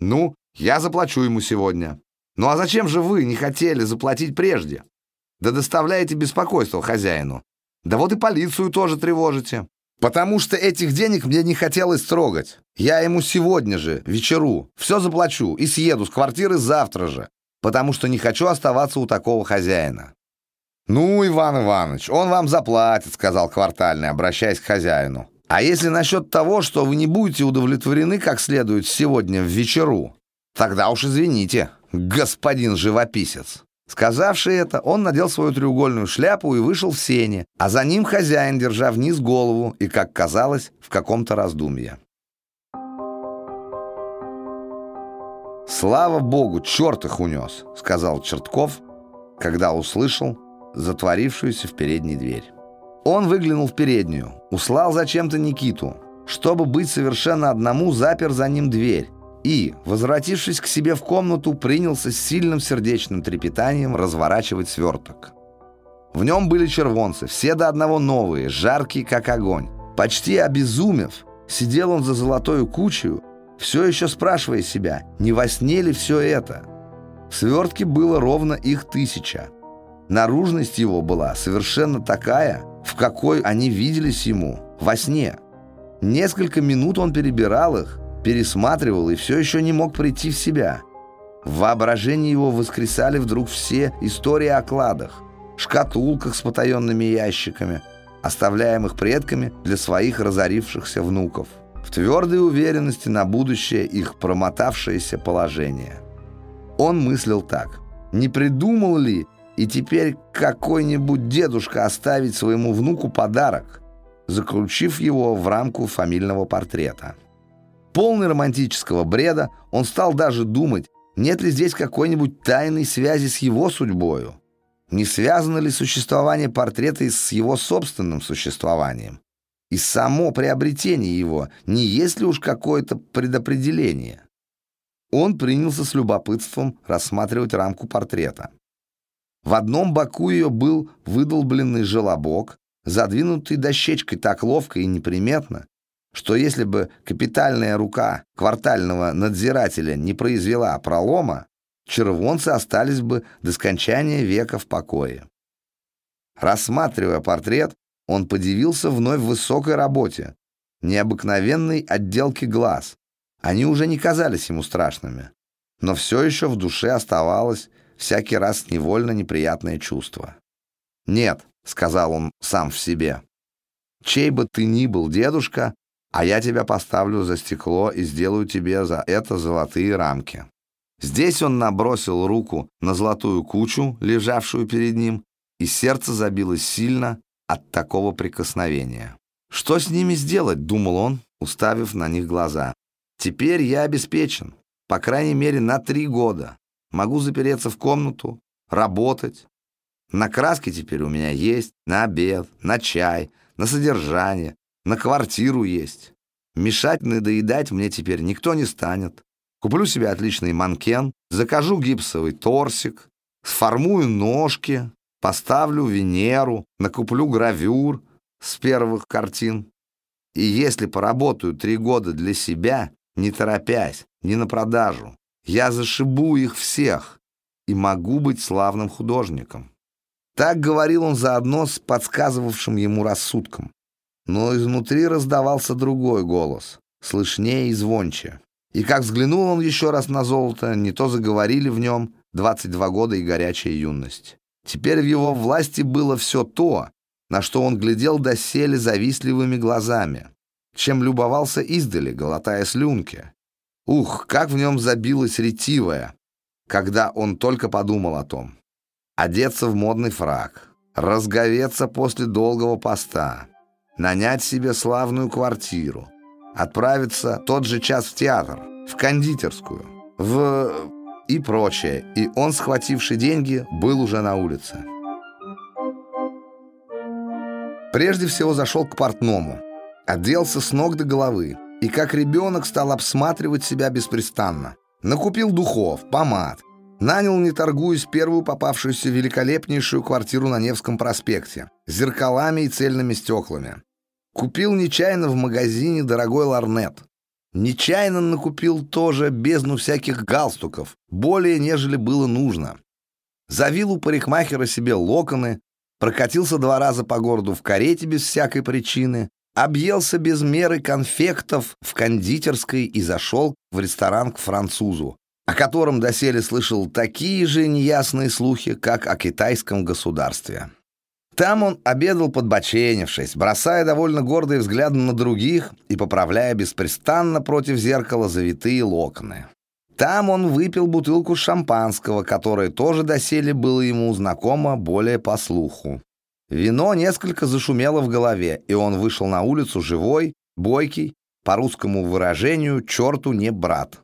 Ну, я заплачу ему сегодня. Ну а зачем же вы не хотели заплатить прежде? Да доставляете беспокойство хозяину. Да вот и полицию тоже тревожите. Потому что этих денег мне не хотелось трогать. Я ему сегодня же, вечеру, все заплачу и съеду с квартиры завтра же, потому что не хочу оставаться у такого хозяина. «Ну, Иван Иванович, он вам заплатит», — сказал квартальный, обращаясь к хозяину. А если насчет того, что вы не будете удовлетворены как следует сегодня в вечеру, тогда уж извините, господин живописец. Сказавши это, он надел свою треугольную шляпу и вышел в сене, а за ним хозяин, держа вниз голову и, как казалось, в каком-то раздумье. «Слава богу, черт их унес», — сказал Чертков, когда услышал затворившуюся в передней дверь. Он выглянул в переднюю, услал зачем-то Никиту. Чтобы быть совершенно одному, запер за ним дверь и, возвратившись к себе в комнату, принялся с сильным сердечным трепетанием разворачивать сверток. В нем были червонцы, все до одного новые, жаркие, как огонь. Почти обезумев, сидел он за золотою кучей, все еще спрашивая себя, не во сне ли все это. В свертке было ровно их тысяча. Наружность его была совершенно такая, в какой они виделись ему во сне. Несколько минут он перебирал их, пересматривал и все еще не мог прийти в себя. В воображении его воскресали вдруг все истории о кладах, шкатулках с потаенными ящиками, оставляемых предками для своих разорившихся внуков, в твердой уверенности на будущее их промотавшееся положение. Он мыслил так. Не придумал ли и теперь какой-нибудь дедушка оставить своему внуку подарок, заключив его в рамку фамильного портрета? Полный романтического бреда, он стал даже думать, нет ли здесь какой-нибудь тайной связи с его судьбою. Не связано ли существование портрета с его собственным существованием? И само приобретение его, не есть ли уж какое-то предопределение? Он принялся с любопытством рассматривать рамку портрета. В одном боку ее был выдолбленный желобок, задвинутый дощечкой так ловко и неприметно, что если бы капитальная рука квартального надзирателя не произвела пролома, червонцы остались бы до скончания века в покое. Рассматривая портрет, он подивился вновь высокой работе, необыкновенной отделке глаз, они уже не казались ему страшными, но все еще в душе оставалось всякий раз невольно неприятное чувство. «Нет», — сказал он сам в себе, — «чей бы ты ни был, дедушка, а я тебя поставлю за стекло и сделаю тебе за это золотые рамки». Здесь он набросил руку на золотую кучу, лежавшую перед ним, и сердце забилось сильно от такого прикосновения. «Что с ними сделать?» — думал он, уставив на них глаза. Теперь я обеспечен, по крайней мере, на три года. Могу запереться в комнату, работать. На краски теперь у меня есть, на обед, на чай, на содержание, на квартиру есть. Мешать надоедать мне теперь никто не станет. Куплю себе отличный манкен, закажу гипсовый торсик, сформую ножки, поставлю Венеру, накуплю гравюр с первых картин. И если поработаю три года для себя, не торопясь, не на продажу. Я зашибу их всех и могу быть славным художником. Так говорил он заодно с подсказывавшим ему рассудком. Но изнутри раздавался другой голос, слышнее и звонче. И как взглянул он еще раз на золото, не то заговорили в нем 22 года и горячая юность. Теперь в его власти было все то, на что он глядел доселе завистливыми глазами чем любовался издали, глотая слюнки. Ух, как в нем забилась ретивая, когда он только подумал о том. Одеться в модный фраг, разговеться после долгого поста, нанять себе славную квартиру, отправиться тот же час в театр, в кондитерскую, в... и прочее. И он, схвативший деньги, был уже на улице. Прежде всего зашел к портному – Оделся с ног до головы и как ребенок стал обсматривать себя беспрестанно. Накупил духов, помад, нанял, не торгуясь, первую попавшуюся великолепнейшую квартиру на Невском проспекте с зеркалами и цельными стеклами. Купил нечаянно в магазине дорогой ларнет. Нечаянно накупил тоже бездну всяких галстуков, более, нежели было нужно. Завил у парикмахера себе локоны, прокатился два раза по городу в карете без всякой причины, объелся без меры конфектов в кондитерской и зашел в ресторан к французу, о котором доселе слышал такие же неясные слухи, как о китайском государстве. Там он обедал подбоченившись, бросая довольно гордые взгляды на других и поправляя беспрестанно против зеркала завитые локоны. Там он выпил бутылку шампанского, которое тоже доселе было ему знакомо более по слуху. Вино несколько зашумело в голове, и он вышел на улицу живой, бойкий, по русскому выражению «черту не брат».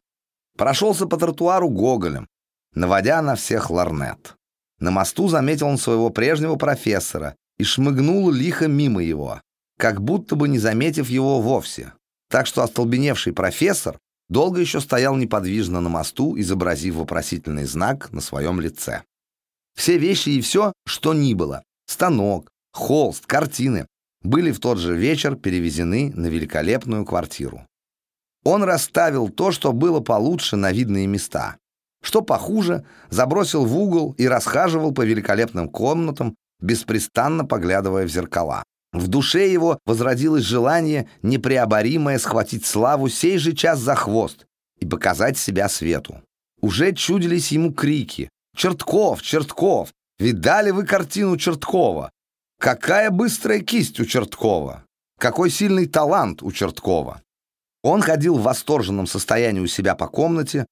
Прошелся по тротуару Гоголем, наводя на всех ларнет. На мосту заметил он своего прежнего профессора и шмыгнул лихо мимо его, как будто бы не заметив его вовсе. Так что остолбеневший профессор долго еще стоял неподвижно на мосту, изобразив вопросительный знак на своем лице. Все вещи и все, что ни было, станок, холст, картины, были в тот же вечер перевезены на великолепную квартиру. Он расставил то, что было получше на видные места, что похуже, забросил в угол и расхаживал по великолепным комнатам, беспрестанно поглядывая в зеркала. В душе его возродилось желание непреоборимое схватить славу сей же час за хвост и показать себя свету. Уже чудились ему крики «Чертков! Чертков! Видали вы картину Черткова? Какая быстрая кисть у Черткова! Какой сильный талант у Черткова!» Он ходил в восторженном состоянии у себя по комнате,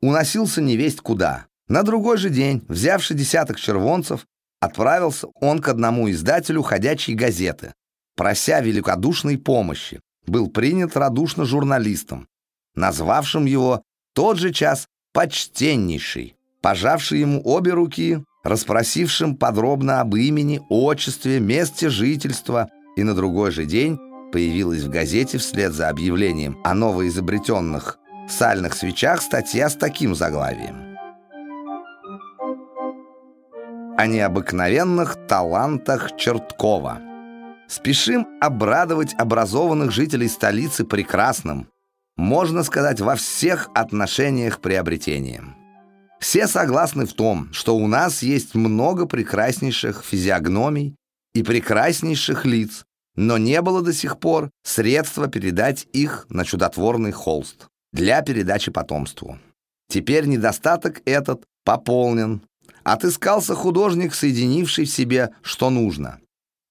уносился невесть куда. На другой же день, взявший десяток червонцев, отправился он к одному издателю ходячей газеты, прося великодушной помощи. Был принят радушно журналистом, назвавшим его тот же час почтеннейший, пожавший ему обе руки, расспросившим подробно об имени, отчестве, месте жительства, и на другой же день появилась в газете вслед за объявлением о новоизобретенных сальных свечах статья с таким заглавием. О необыкновенных талантах Черткова. Спешим обрадовать образованных жителей столицы прекрасным, можно сказать, во всех отношениях приобретением. Все согласны в том, что у нас есть много прекраснейших физиогномий и прекраснейших лиц, но не было до сих пор средства передать их на чудотворный холст для передачи потомству. Теперь недостаток этот пополнен. Отыскался художник, соединивший в себе, что нужно.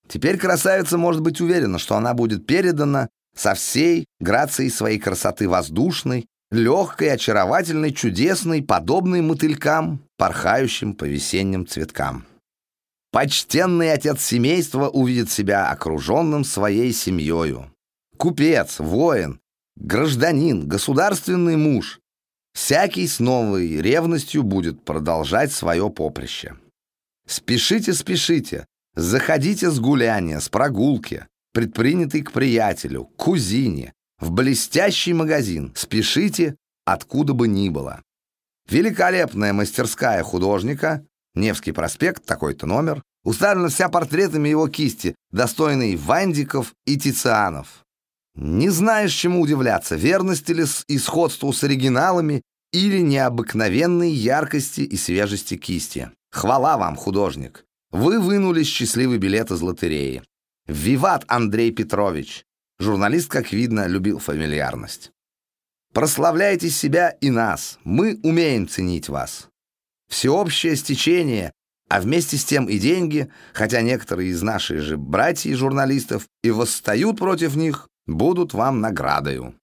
Теперь красавица может быть уверена, что она будет передана со всей грацией своей красоты воздушной, легкой, очаровательной, чудесной, подобной мотылькам, порхающим по весенним цветкам. Почтенный отец семейства увидит себя окруженным своей семьей. Купец, воин, гражданин, государственный муж. Всякий с новой ревностью будет продолжать свое поприще. Спешите, спешите, заходите с гуляния, с прогулки, предпринятый к приятелю, к кузине, в блестящий магазин, спешите, откуда бы ни было. Великолепная мастерская художника, Невский проспект, такой-то номер, уставлена вся портретами его кисти, достойной Вандиков и Тицианов. Не знаешь, чему удивляться, верности ли и с оригиналами или необыкновенной яркости и свежести кисти. Хвала вам, художник! Вы вынули счастливый билет из лотереи. Виват, Андрей Петрович! Журналист, как видно, любил фамильярность. Прославляйте себя и нас. Мы умеем ценить вас. Всеобщее стечение, а вместе с тем и деньги, хотя некоторые из наших же братьев журналистов и восстают против них, будут вам наградою.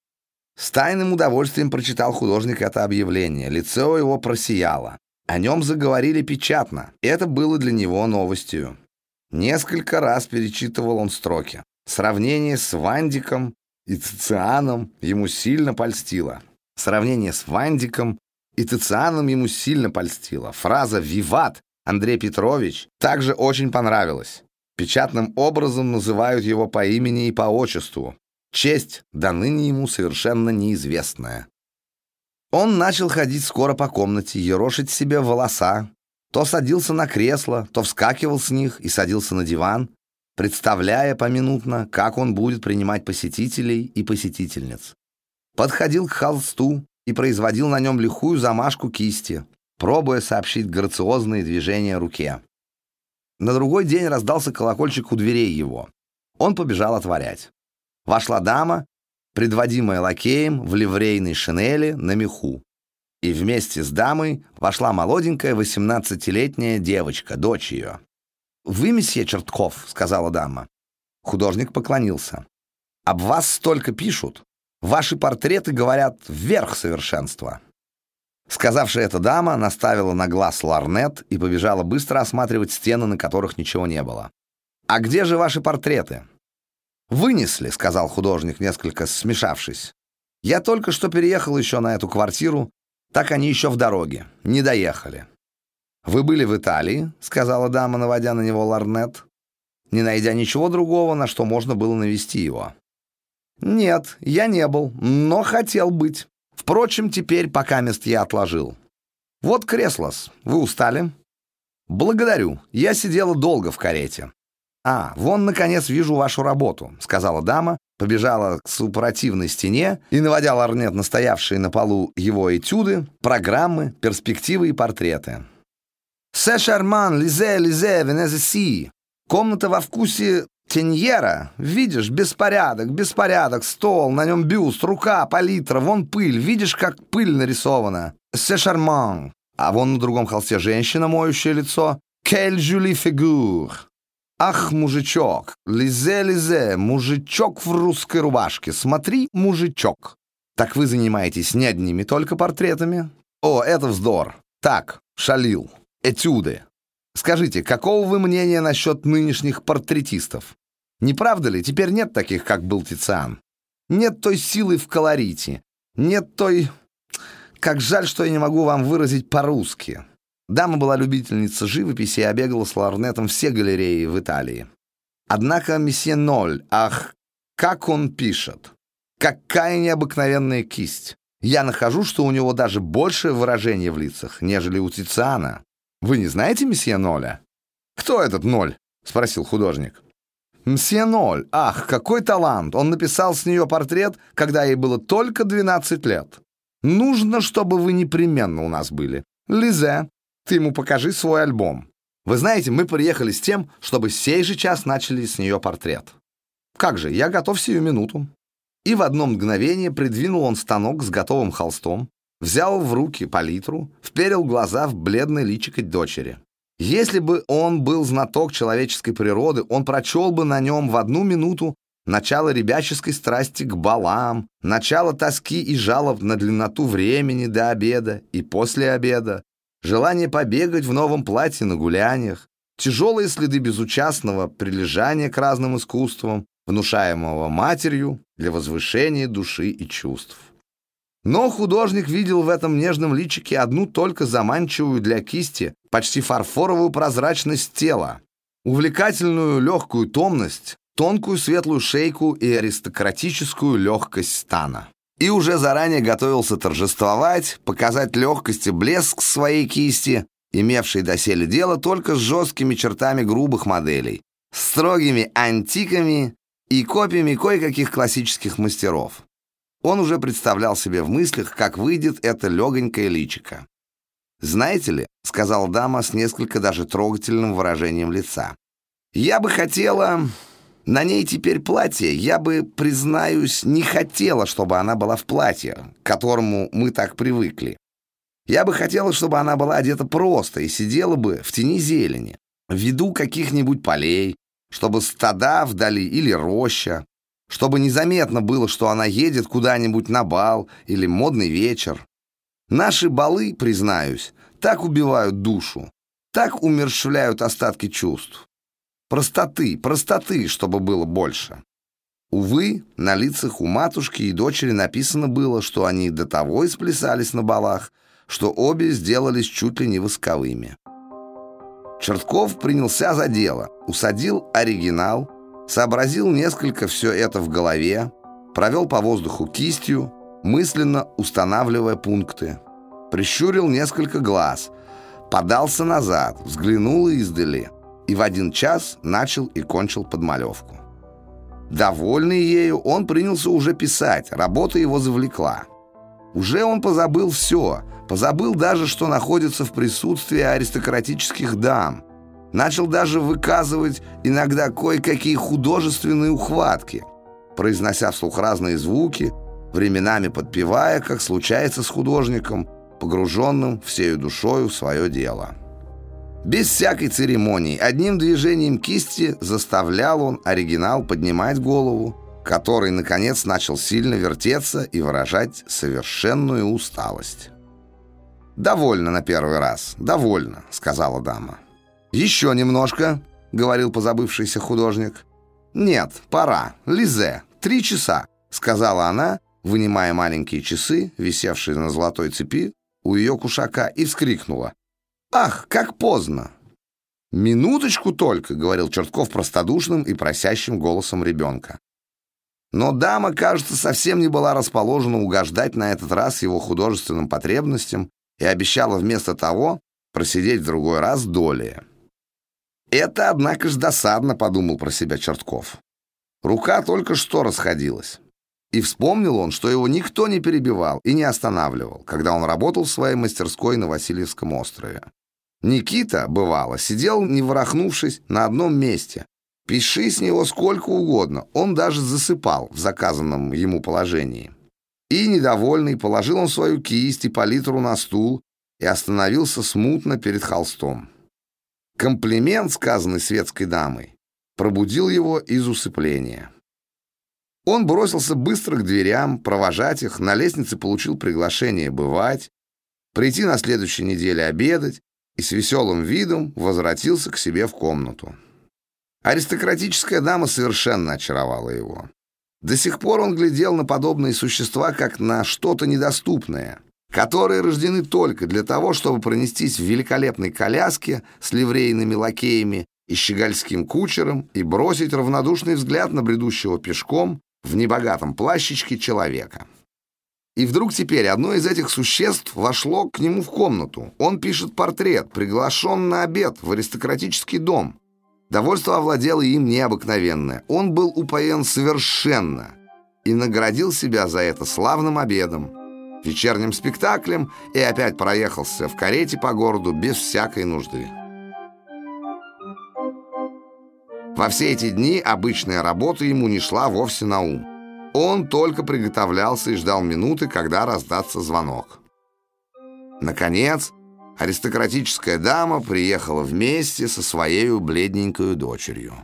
С тайным удовольствием прочитал художник это объявление. Лицо его просияло. О нем заговорили печатно. Это было для него новостью. Несколько раз перечитывал он строки. Сравнение с Вандиком и Цицианом ему сильно польстило. Сравнение с Вандиком и Цицианом ему сильно польстило. Фраза «Виват» Андрей Петрович также очень понравилась. Печатным образом называют его по имени и по отчеству. Честь до ныне ему совершенно неизвестная. Он начал ходить скоро по комнате, ерошить себе волоса, то садился на кресло, то вскакивал с них и садился на диван, представляя поминутно, как он будет принимать посетителей и посетительниц. Подходил к холсту и производил на нем лихую замашку кисти, пробуя сообщить грациозные движения руке. На другой день раздался колокольчик у дверей его. Он побежал отворять. Вошла дама, предводимая лакеем в ливрейной шинели на меху. И вместе с дамой вошла молоденькая восемнадцатилетняя девочка, дочь ее. «Вы, месье Чертков», — сказала дама. Художник поклонился. «Об вас столько пишут. Ваши портреты говорят вверх совершенства». Сказавшая эта дама наставила на глаз ларнет и побежала быстро осматривать стены, на которых ничего не было. «А где же ваши портреты?» «Вынесли», — сказал художник, несколько смешавшись. «Я только что переехал еще на эту квартиру, так они еще в дороге, не доехали». «Вы были в Италии», — сказала дама, наводя на него ларнет, не найдя ничего другого, на что можно было навести его. «Нет, я не был, но хотел быть. Впрочем, теперь пока мест я отложил. Вот креслос. Вы устали?» «Благодарю. Я сидела долго в карете». «А, вон, наконец, вижу вашу работу», — сказала дама, побежала к супротивной стене и, наводя ларнет на стоявшие на полу его этюды, программы, перспективы и портреты. «Се шарман, лизе, лизе, венезе Комната во вкусе Теньера, видишь, беспорядок, беспорядок, стол, на нем бюст, рука, палитра, вон пыль, видишь, как пыль нарисована. Се шарман. А вон на другом холсте женщина, моющая лицо. Кель жюли фигур. Ах, мужичок, лизе-лизе, мужичок в русской рубашке. Смотри, мужичок. Так вы занимаетесь не одними только портретами? О, это вздор. Так, шалил. Этюды. Скажите, какого вы мнения насчет нынешних портретистов? Не правда ли, теперь нет таких, как был Тициан? Нет той силы в колорите. Нет той... Как жаль, что я не могу вам выразить по-русски. Дама была любительница живописи и обегала с ларнетом все галереи в Италии. Однако месье Ноль, ах, как он пишет! Какая необыкновенная кисть! Я нахожу, что у него даже большее выражение в лицах, нежели у Тициана. Вы не знаете месье Ноля?» «Кто этот Ноль?» — спросил художник. «Мсье Ноль, ах, какой талант! Он написал с нее портрет, когда ей было только 12 лет. Нужно, чтобы вы непременно у нас были. Лизе, ты ему покажи свой альбом. Вы знаете, мы приехали с тем, чтобы сей же час начали с нее портрет. Как же, я готов сию минуту». И в одно мгновение придвинул он станок с готовым холстом, взял в руки палитру, вперил глаза в бледное личико дочери. Если бы он был знаток человеческой природы, он прочел бы на нем в одну минуту начало ребяческой страсти к балам, начало тоски и жалоб на длинноту времени до обеда и после обеда, желание побегать в новом платье на гуляниях, тяжелые следы безучастного прилежания к разным искусствам, внушаемого матерью для возвышения души и чувств. Но художник видел в этом нежном личике одну только заманчивую для кисти, почти фарфоровую прозрачность тела, увлекательную легкую томность, тонкую светлую шейку и аристократическую легкость стана. И уже заранее готовился торжествовать, показать легкость и блеск своей кисти, имевшей доселе дело только с жесткими чертами грубых моделей, строгими антиками и копиями кое-каких классических мастеров. Он уже представлял себе в мыслях, как выйдет это легонькое личико. «Знаете ли», — сказала дама с несколько даже трогательным выражением лица, «я бы хотела... На ней теперь платье. Я бы, признаюсь, не хотела, чтобы она была в платье, к которому мы так привыкли. Я бы хотела, чтобы она была одета просто и сидела бы в тени зелени, в виду каких-нибудь полей, чтобы стада вдали или роща, чтобы незаметно было, что она едет куда-нибудь на бал или модный вечер. Наши балы, признаюсь, так убивают душу, так умерщвляют остатки чувств. Простоты, простоты, чтобы было больше. Увы, на лицах у матушки и дочери написано было, что они до того исплясались на балах, что обе сделались чуть ли не восковыми. Чертков принялся за дело, усадил оригинал, Сообразил несколько все это в голове, провел по воздуху кистью, мысленно устанавливая пункты. Прищурил несколько глаз, подался назад, взглянул издали и в один час начал и кончил подмалевку. Довольный ею, он принялся уже писать, работа его завлекла. Уже он позабыл все, позабыл даже, что находится в присутствии аристократических дам – начал даже выказывать иногда кое-какие художественные ухватки, произнося вслух разные звуки, временами подпевая, как случается с художником, погруженным всею душою в свое дело. Без всякой церемонии, одним движением кисти заставлял он оригинал поднимать голову, который, наконец, начал сильно вертеться и выражать совершенную усталость. «Довольно на первый раз, довольно», — сказала дама. «Еще немножко», — говорил позабывшийся художник. «Нет, пора. Лизе. Три часа», — сказала она, вынимая маленькие часы, висевшие на золотой цепи, у ее кушака, и вскрикнула. «Ах, как поздно!» «Минуточку только», — говорил Чертков простодушным и просящим голосом ребенка. Но дама, кажется, совсем не была расположена угождать на этот раз его художественным потребностям и обещала вместо того просидеть в другой раз долее. «Это, однако ж, досадно», — подумал про себя Чертков. Рука только что расходилась. И вспомнил он, что его никто не перебивал и не останавливал, когда он работал в своей мастерской на Васильевском острове. Никита, бывало, сидел, не ворохнувшись, на одном месте. Пиши с него сколько угодно, он даже засыпал в заказанном ему положении. И, недовольный, положил он свою кисть и палитру на стул и остановился смутно перед холстом. Комплимент, сказанный светской дамой, пробудил его из усыпления. Он бросился быстро к дверям, провожать их, на лестнице получил приглашение бывать, прийти на следующей неделе обедать и с веселым видом возвратился к себе в комнату. Аристократическая дама совершенно очаровала его. До сих пор он глядел на подобные существа, как на что-то недоступное, которые рождены только для того, чтобы пронестись в великолепной коляске с ливрейными лакеями и щегольским кучером и бросить равнодушный взгляд на бредущего пешком в небогатом плащичке человека. И вдруг теперь одно из этих существ вошло к нему в комнату. Он пишет портрет, приглашен на обед в аристократический дом. Довольство овладело им необыкновенное. Он был упоен совершенно и наградил себя за это славным обедом, вечерним спектаклем и опять проехался в карете по городу без всякой нужды. Во все эти дни обычная работа ему не шла вовсе на ум. Он только приготовлялся и ждал минуты, когда раздастся звонок. Наконец, аристократическая дама приехала вместе со своей бледненькой дочерью.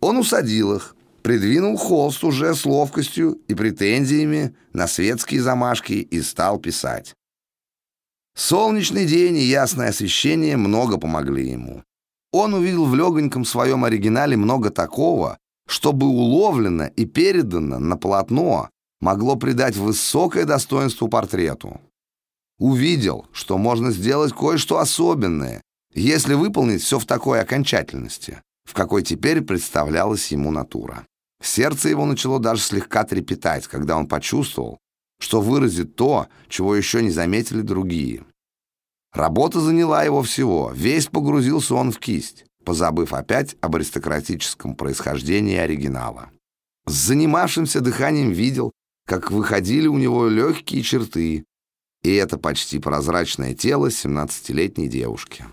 Он усадил их, придвинул холст уже с ловкостью и претензиями на светские замашки и стал писать. Солнечный день и ясное освещение много помогли ему. Он увидел в легоньком своем оригинале много такого, чтобы уловлено и передано на полотно могло придать высокое достоинство портрету. Увидел, что можно сделать кое-что особенное, если выполнить все в такой окончательности, в какой теперь представлялась ему натура. Сердце его начало даже слегка трепетать, когда он почувствовал, что выразит то, чего еще не заметили другие. Работа заняла его всего, весь погрузился он в кисть позабыв опять об аристократическом происхождении оригинала. С занимавшимся дыханием видел, как выходили у него легкие черты, и это почти прозрачное тело 17-летней девушки.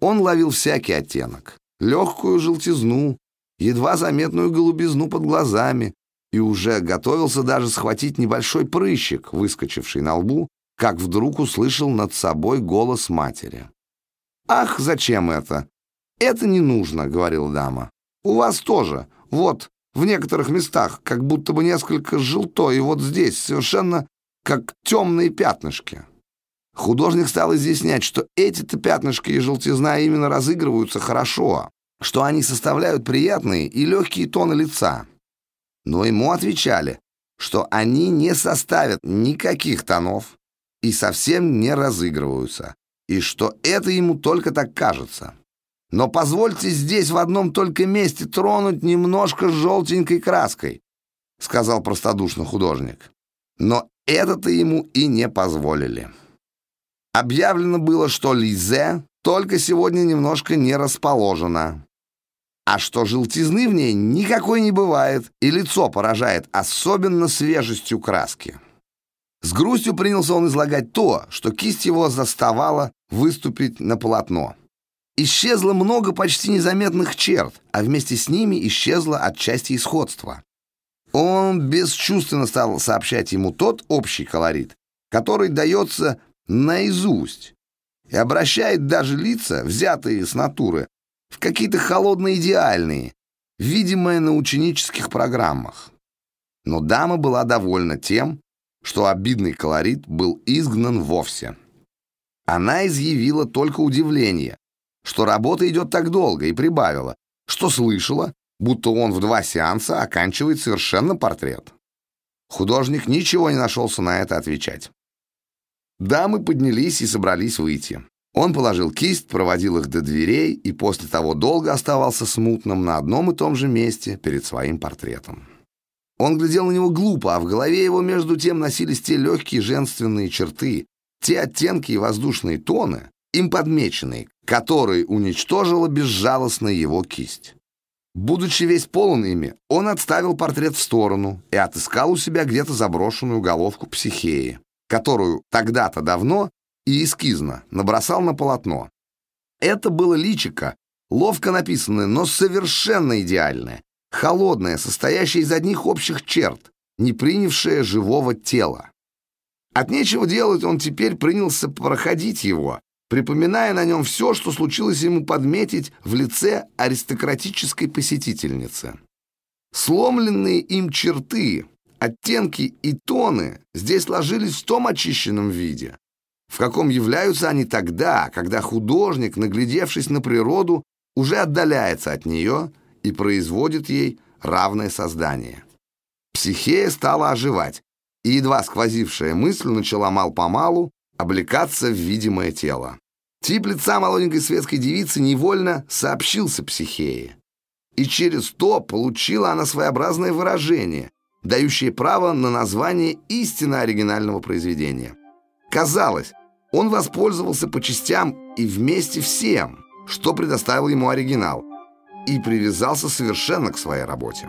Он ловил всякий оттенок, легкую желтизну, едва заметную голубизну под глазами, и уже готовился даже схватить небольшой прыщик, выскочивший на лбу, как вдруг услышал над собой голос матери. «Ах, зачем это? «Это не нужно», — говорила дама. «У вас тоже. Вот, в некоторых местах, как будто бы несколько желто, и вот здесь совершенно как темные пятнышки». Художник стал изъяснять, что эти-то пятнышки и желтизна именно разыгрываются хорошо, что они составляют приятные и легкие тоны лица. Но ему отвечали, что они не составят никаких тонов и совсем не разыгрываются, и что это ему только так кажется. Но позвольте здесь в одном только месте тронуть немножко желтенькой краской, сказал простодушно художник. Но это-то ему и не позволили. Объявлено было, что Лизе только сегодня немножко не расположена, а что желтизны в ней никакой не бывает, и лицо поражает особенно свежестью краски. С грустью принялся он излагать то, что кисть его заставала выступить на полотно. Исчезло много почти незаметных черт, а вместе с ними исчезло отчасти исходство. Он бесчувственно стал сообщать ему тот общий колорит, который дается наизусть и обращает даже лица, взятые с натуры, в какие-то холодно-идеальные, видимые на ученических программах. Но дама была довольна тем, что обидный колорит был изгнан вовсе. Она изъявила только удивление, что работа идет так долго, и прибавила, что слышала, будто он в два сеанса оканчивает совершенно портрет. Художник ничего не нашелся на это отвечать. Дамы поднялись и собрались выйти. Он положил кисть, проводил их до дверей и после того долго оставался смутным на одном и том же месте перед своим портретом. Он глядел на него глупо, а в голове его между тем носились те легкие женственные черты, те оттенки и воздушные тоны, им подмеченные, которые уничтожила безжалостно его кисть. Будучи весь полон ими, он отставил портрет в сторону и отыскал у себя где-то заброшенную головку психеи, которую тогда-то давно и эскизно набросал на полотно. Это было личико, ловко написанное, но совершенно идеальное, холодное, состоящее из одних общих черт, не принявшее живого тела. От нечего делать он теперь принялся проходить его, припоминая на нем все, что случилось ему подметить в лице аристократической посетительницы. Сломленные им черты, оттенки и тоны здесь ложились в том очищенном виде, в каком являются они тогда, когда художник, наглядевшись на природу, уже отдаляется от нее и производит ей равное создание. Психея стала оживать, и едва сквозившая мысль начала мал-помалу облекаться в видимое тело. Тип лица молоденькой светской девицы невольно сообщился психее. И через то получила она своеобразное выражение, дающее право на название истинно оригинального произведения. Казалось, он воспользовался по частям и вместе всем, что предоставил ему оригинал, и привязался совершенно к своей работе.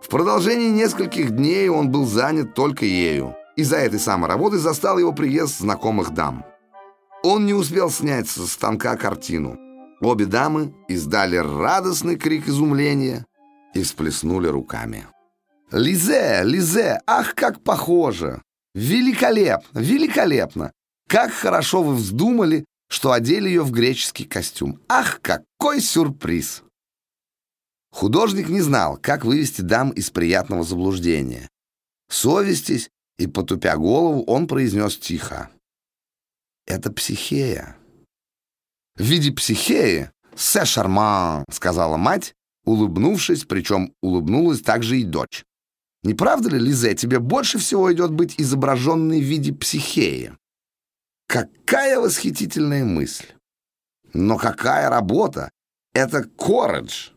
В продолжении нескольких дней он был занят только ею, и за этой самой работой застал его приезд знакомых дам. Он не успел снять со станка картину. Обе дамы издали радостный крик изумления и всплеснули руками. «Лизе! Лизе! Ах, как похоже! Великолепно! Великолепно! Как хорошо вы вздумали, что одели ее в греческий костюм! Ах, какой сюрприз!» Художник не знал, как вывести дам из приятного заблуждения. Совестись и, потупя голову, он произнес тихо. «Это психея». «В виде психеи? Се шарман», — сказала мать, улыбнувшись, причем улыбнулась также и дочь. «Не правда ли, Лизе, тебе больше всего идет быть изображенной в виде психеи?» Какая восхитительная мысль! Но какая работа! Это Коридж!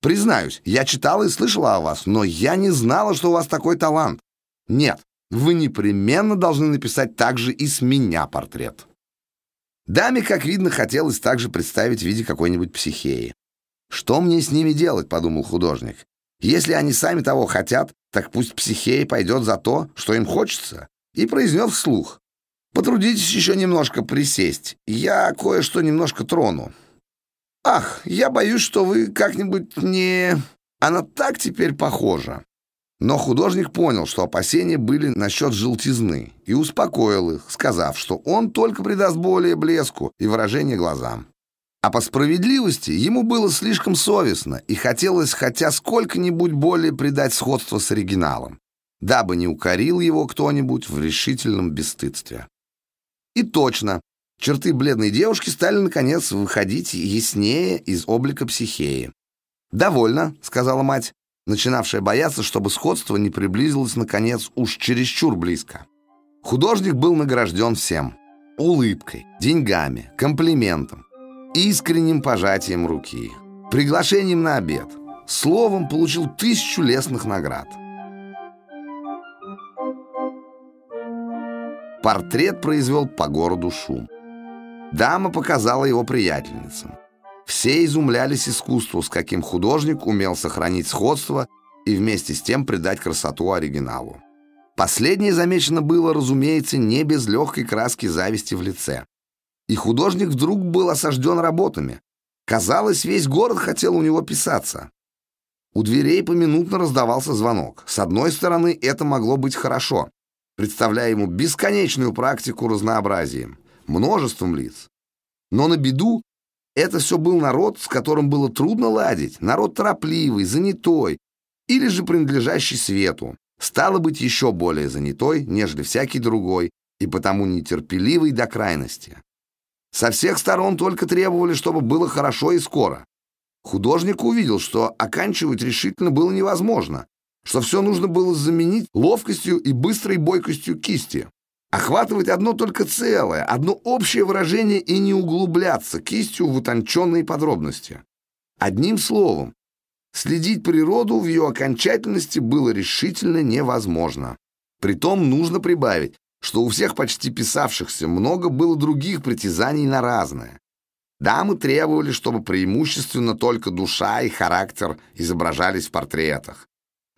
Признаюсь, я читала и слышала о вас, но я не знала, что у вас такой талант. Нет, вы непременно должны написать также и с меня портрет. Даме, как видно, хотелось также представить в виде какой-нибудь психеи. «Что мне с ними делать?» — подумал художник. «Если они сами того хотят, так пусть психея пойдет за то, что им хочется». И произнес вслух. «Потрудитесь еще немножко присесть. Я кое-что немножко трону». «Ах, я боюсь, что вы как-нибудь не...» Она так теперь похожа. Но художник понял, что опасения были насчет желтизны, и успокоил их, сказав, что он только придаст более блеску и выражение глазам. А по справедливости ему было слишком совестно, и хотелось хотя сколько-нибудь более придать сходство с оригиналом, дабы не укорил его кто-нибудь в решительном бесстыдстве. И точно, черты бледной девушки стали, наконец, выходить яснее из облика психеи. «Довольно», — сказала мать начинавшая бояться, чтобы сходство не приблизилось, наконец, уж чересчур близко. Художник был награжден всем. Улыбкой, деньгами, комплиментом, искренним пожатием руки, приглашением на обед. Словом, получил тысячу лестных наград. Портрет произвел по городу шум. Дама показала его приятельницам. Все изумлялись искусству, с каким художник умел сохранить сходство и вместе с тем придать красоту оригиналу. Последнее замечено было, разумеется, не без легкой краски зависти в лице. И художник вдруг был осажден работами. Казалось, весь город хотел у него писаться. У дверей поминутно раздавался звонок. С одной стороны, это могло быть хорошо, представляя ему бесконечную практику разнообразием, множеством лиц. Но на беду это все был народ, с которым было трудно ладить, народ торопливый, занятой, или же принадлежащий свету, стало быть еще более занятой, нежели всякий другой, и потому нетерпеливый до крайности. Со всех сторон только требовали, чтобы было хорошо и скоро. Художник увидел, что оканчивать решительно было невозможно, что все нужно было заменить ловкостью и быстрой бойкостью кисти. Охватывать одно только целое, одно общее выражение и не углубляться кистью в утонченные подробности. Одним словом, следить природу в ее окончательности было решительно невозможно. Притом нужно прибавить, что у всех почти писавшихся много было других притязаний на разное. Дамы требовали, чтобы преимущественно только душа и характер изображались в портретах,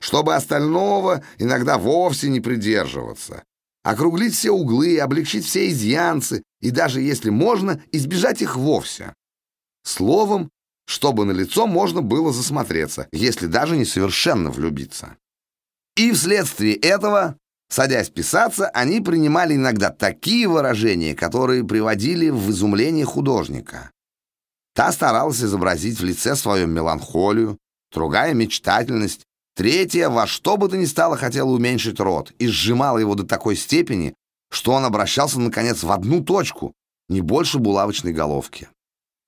чтобы остального иногда вовсе не придерживаться, округлить все углы, облегчить все изъянцы и даже, если можно, избежать их вовсе. Словом, чтобы на лицо можно было засмотреться, если даже не совершенно влюбиться. И вследствие этого, садясь писаться, они принимали иногда такие выражения, которые приводили в изумление художника. Та старалась изобразить в лице своем меланхолию, другая — мечтательность, Третья во что бы то ни стало хотела уменьшить рот и сжимала его до такой степени, что он обращался, наконец, в одну точку, не больше булавочной головки.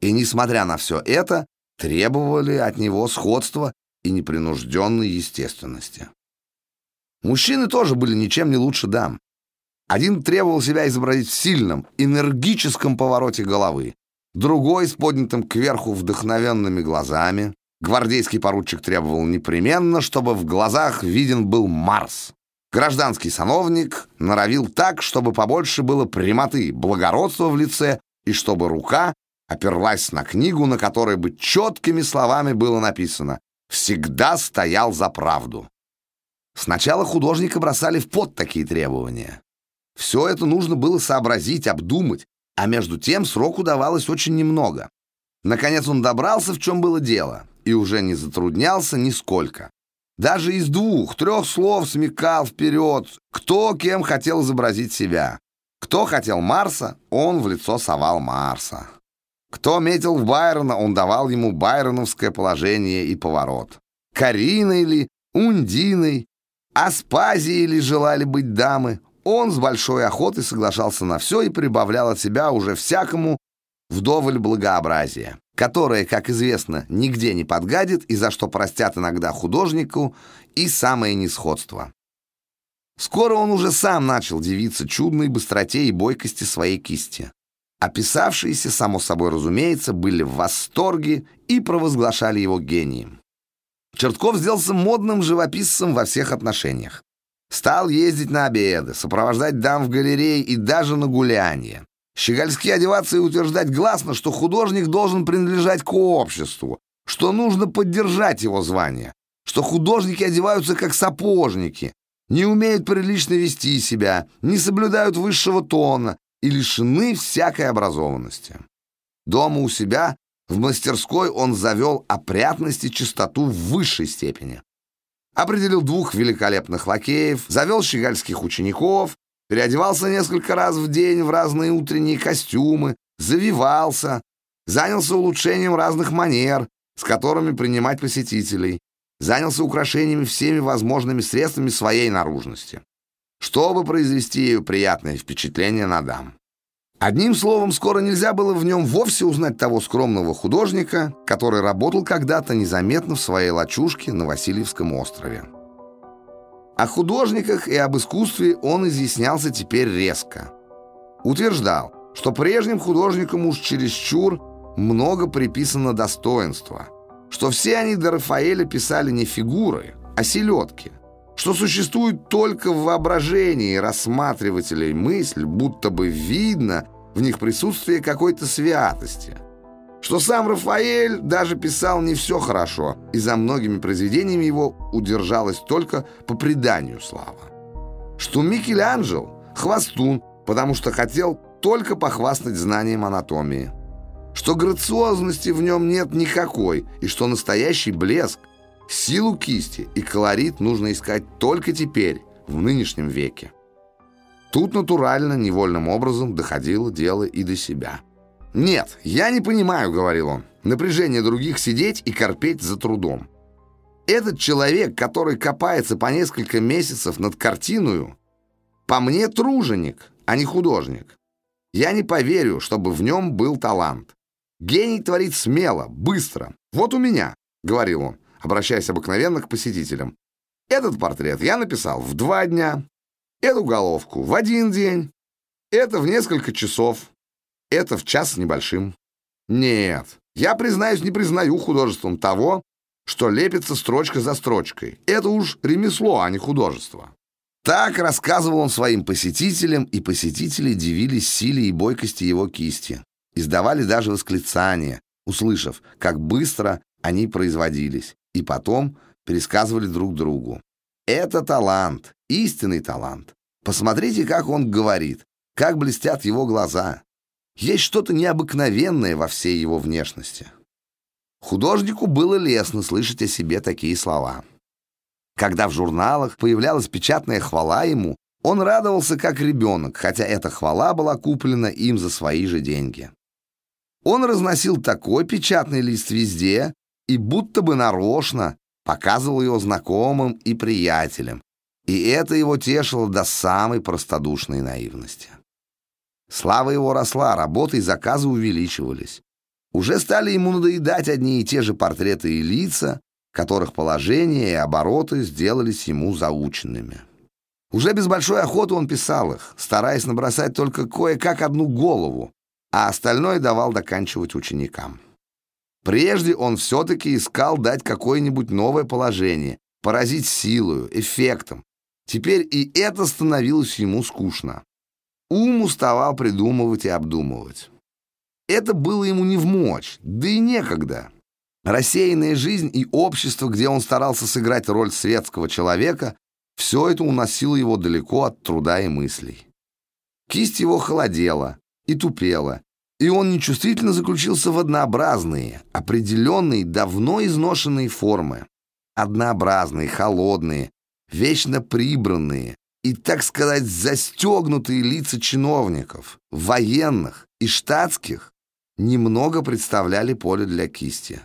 И, несмотря на все это, требовали от него сходства и непринужденной естественности. Мужчины тоже были ничем не лучше дам. Один требовал себя изобразить в сильном, энергическом повороте головы, другой с поднятым кверху вдохновенными глазами, Гвардейский поручик требовал непременно, чтобы в глазах виден был Марс. Гражданский сановник норовил так, чтобы побольше было прямоты, благородства в лице, и чтобы рука оперлась на книгу, на которой бы четкими словами было написано «Всегда стоял за правду». Сначала художника бросали в пот такие требования. Все это нужно было сообразить, обдумать, а между тем сроку давалось очень немного. Наконец он добрался, в чем было дело и уже не затруднялся нисколько. Даже из двух-трех слов смекал вперед, кто кем хотел изобразить себя. Кто хотел Марса, он в лицо совал Марса. Кто метил в Байрона, он давал ему байроновское положение и поворот. Кариной ли, Ундиной, Аспазией ли желали быть дамы, он с большой охотой соглашался на все и прибавлял от себя уже всякому вдоволь благообразия которое, как известно, нигде не подгадит и за что простят иногда художнику и самое несходство. Скоро он уже сам начал дивиться чудной быстроте и бойкости своей кисти. Описавшиеся, само собой разумеется, были в восторге и провозглашали его гением. Чертков сделался модным живописцем во всех отношениях. Стал ездить на обеды, сопровождать дам в галерее и даже на гулянье. Щегольски одеваться и утверждать гласно, что художник должен принадлежать к обществу, что нужно поддержать его звание, что художники одеваются как сапожники, не умеют прилично вести себя, не соблюдают высшего тона и лишены всякой образованности. Дома у себя, в мастерской, он завел опрятность и чистоту в высшей степени. Определил двух великолепных лакеев, завел щегольских учеников, переодевался несколько раз в день в разные утренние костюмы, завивался, занялся улучшением разных манер, с которыми принимать посетителей, занялся украшениями всеми возможными средствами своей наружности, чтобы произвести ею приятное впечатление на дам. Одним словом, скоро нельзя было в нем вовсе узнать того скромного художника, который работал когда-то незаметно в своей лачушке на Васильевском острове. О художниках и об искусстве он изъяснялся теперь резко. Утверждал, что прежним художникам уж чересчур много приписано достоинства, что все они до Рафаэля писали не фигуры, а селедки, что существует только в воображении рассматривателей мысль, будто бы видно в них присутствие какой-то святости – что сам Рафаэль даже писал не все хорошо, и за многими произведениями его удержалась только по преданию слава. Что Микеланджело – хвостун, потому что хотел только похвастать знанием анатомии. Что грациозности в нем нет никакой, и что настоящий блеск, силу кисти и колорит нужно искать только теперь, в нынешнем веке. Тут натурально, невольным образом доходило дело и до себя. «Нет, я не понимаю», — говорил он, — «напряжение других сидеть и корпеть за трудом. Этот человек, который копается по несколько месяцев над картиною, по мне труженик, а не художник. Я не поверю, чтобы в нем был талант. Гений творит смело, быстро. Вот у меня, — говорил он, обращаясь обыкновенно к посетителям. Этот портрет я написал в два дня, эту головку в один день, это в несколько часов, это в час с небольшим. Нет, я, признаюсь, не признаю художеством того, что лепится строчка за строчкой. Это уж ремесло, а не художество. Так рассказывал он своим посетителям, и посетители дивились силе и бойкости его кисти. Издавали даже восклицания, услышав, как быстро они производились, и потом пересказывали друг другу. Это талант, истинный талант. Посмотрите, как он говорит, как блестят его глаза. Есть что-то необыкновенное во всей его внешности. Художнику было лестно слышать о себе такие слова. Когда в журналах появлялась печатная хвала ему, он радовался как ребенок, хотя эта хвала была куплена им за свои же деньги. Он разносил такой печатный лист везде и будто бы нарочно показывал его знакомым и приятелям, и это его тешило до самой простодушной наивности. Слава его росла, работы и заказы увеличивались. Уже стали ему надоедать одни и те же портреты и лица, которых положение и обороты сделались ему заученными. Уже без большой охоты он писал их, стараясь набросать только кое-как одну голову, а остальное давал доканчивать ученикам. Прежде он все-таки искал дать какое-нибудь новое положение, поразить силою, эффектом. Теперь и это становилось ему скучно. Ум уставал придумывать и обдумывать. Это было ему не в мочь, да и некогда. Рассеянная жизнь и общество, где он старался сыграть роль светского человека, все это уносило его далеко от труда и мыслей. Кисть его холодела и тупела, и он нечувствительно заключился в однообразные, определенные, давно изношенные формы. Однообразные, холодные, вечно прибранные и, так сказать, застегнутые лица чиновников, военных и штатских немного представляли поле для кисти.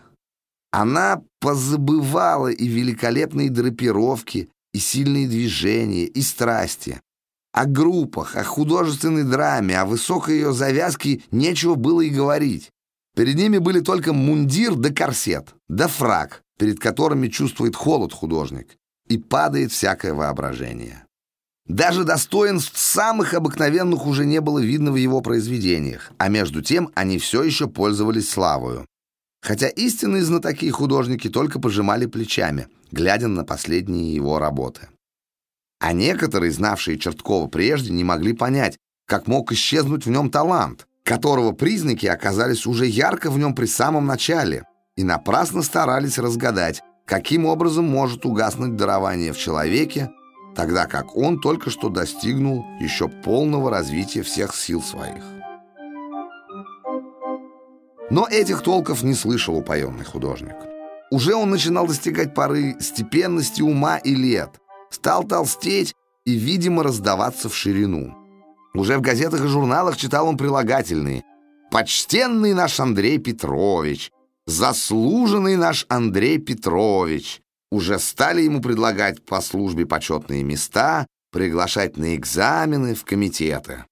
Она позабывала и великолепные драпировки, и сильные движения, и страсти. О группах, о художественной драме, о высокой ее завязке нечего было и говорить. Перед ними были только мундир да корсет, да фраг, перед которыми чувствует холод художник, и падает всякое воображение. Даже достоинств самых обыкновенных уже не было видно в его произведениях, а между тем они все еще пользовались славою хотя истинные знатоки и художники только пожимали плечами, глядя на последние его работы. А некоторые, знавшие Черткова прежде, не могли понять, как мог исчезнуть в нем талант, которого признаки оказались уже ярко в нем при самом начале, и напрасно старались разгадать, каким образом может угаснуть дарование в человеке, тогда как он только что достигнул еще полного развития всех сил своих. Но этих толков не слышал упоенный художник. Уже он начинал достигать поры степенности ума и лет, стал толстеть и, видимо, раздаваться в ширину. Уже в газетах и журналах читал он прилагательные «Почтенный наш Андрей Петрович», «Заслуженный наш Андрей Петрович». Уже стали ему предлагать по службе почетные места, приглашать на экзамены в комитеты.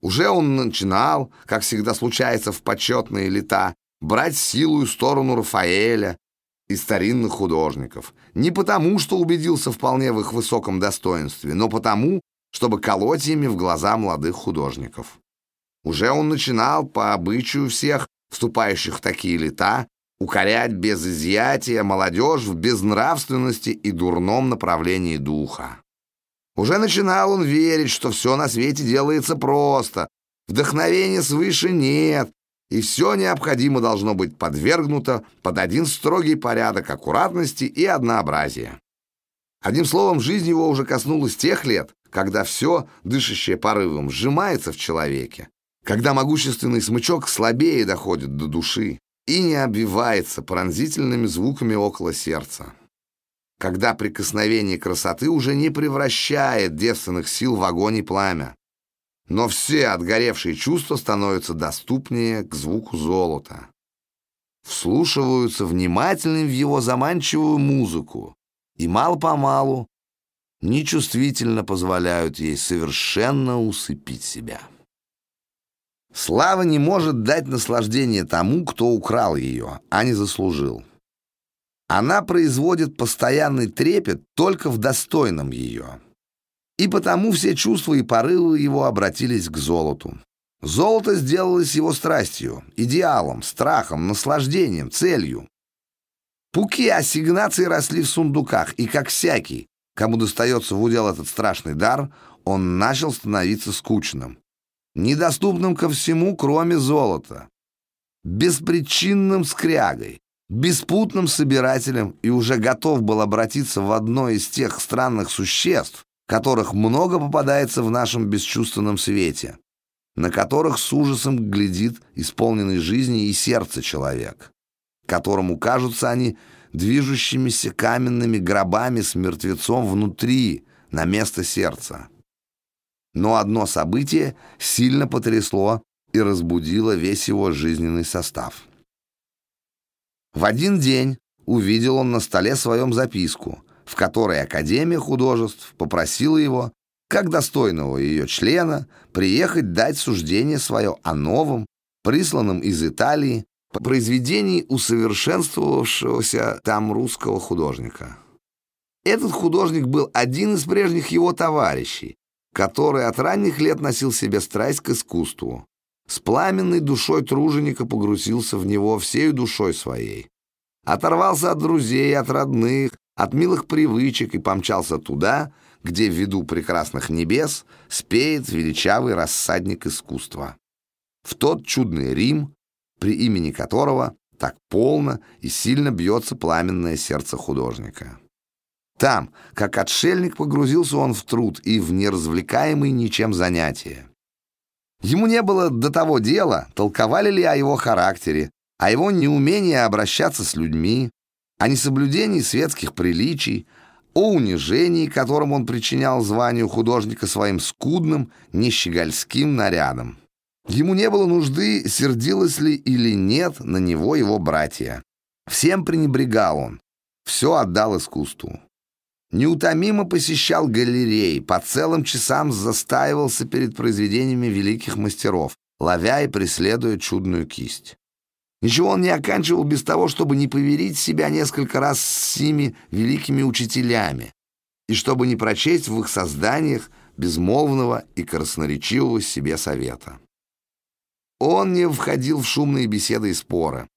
Уже он начинал, как всегда случается в почетные лета, брать силу и сторону Рафаэля и старинных художников. Не потому, что убедился вполне в их высоком достоинстве, но потому, чтобы колоть ими в глаза молодых художников. Уже он начинал, по обычаю всех, вступающих в такие лета, укорять без изъятия молодежь в безнравственности и дурном направлении духа. Уже начинал он верить, что все на свете делается просто, вдохновения свыше нет, и все необходимо должно быть подвергнуто под один строгий порядок аккуратности и однообразия. Одним словом, жизнь его уже коснулась тех лет, когда все, дышащее порывом, сжимается в человеке, когда могущественный смычок слабее доходит до души и не обвивается пронзительными звуками около сердца когда прикосновение красоты уже не превращает девственных сил в огонь и пламя. Но все отгоревшие чувства становятся доступнее к звуку золота. Вслушиваются внимательно в его заманчивую музыку, и мало-помалу нечувствительно позволяют ей совершенно усыпить себя. Слава не может дать наслаждение тому, кто украл ее, а не заслужил. Она производит постоянный трепет только в достойном ее. И потому все чувства и порывы его обратились к золоту. Золото сделалось его страстью, идеалом, страхом, наслаждением, целью. Пуки ассигнаций росли в сундуках, и как всякий, кому достается в удел этот страшный дар, он начал становиться скучным, недоступным ко всему, кроме золота, беспричинным скрягой, беспутным собирателем и уже готов был обратиться в одно из тех странных существ, которых много попадается в нашем бесчувственном свете, на которых с ужасом глядит исполненный жизни и сердце человек которому кажутся они движущимися каменными гробами с мертвецом внутри, на место сердца. Но одно событие сильно потрясло и разбудило весь его жизненный состав. В один день увидел он на столе своем записку, в которой Академия художеств попросила его, как достойного ее члена, приехать дать суждение свое о новом, присланном из Италии, произведений усовершенствовавшегося там русского художника. Этот художник был один из прежних его товарищей, который от ранних лет носил себе страсть к искусству. С пламенной душой труженика погрузился в него всею душой своей. Оторвался от друзей, от родных, от милых привычек и помчался туда, где в виду прекрасных небес спеет величавый рассадник искусства. В тот чудный Рим, при имени которого так полно и сильно бьется пламенное сердце художника. Там, как отшельник, погрузился он в труд и в неразвлекаемый ничем занятие. Ему не было до того дела, толковали ли о его характере, о его неумении обращаться с людьми, о несоблюдении светских приличий, о унижении, которым он причинял званию художника своим скудным, нещегольским нарядом. Ему не было нужды, сердилось ли или нет на него его братья. Всем пренебрегал он, все отдал искусству. Неутомимо посещал галереи, по целым часам застаивался перед произведениями великих мастеров, ловя и преследуя чудную кисть. Ничего он не оканчивал без того, чтобы не поверить себя несколько раз с сими великими учителями, и чтобы не прочесть в их созданиях безмолвного и красноречивого себе совета. Он не входил в шумные беседы и споры.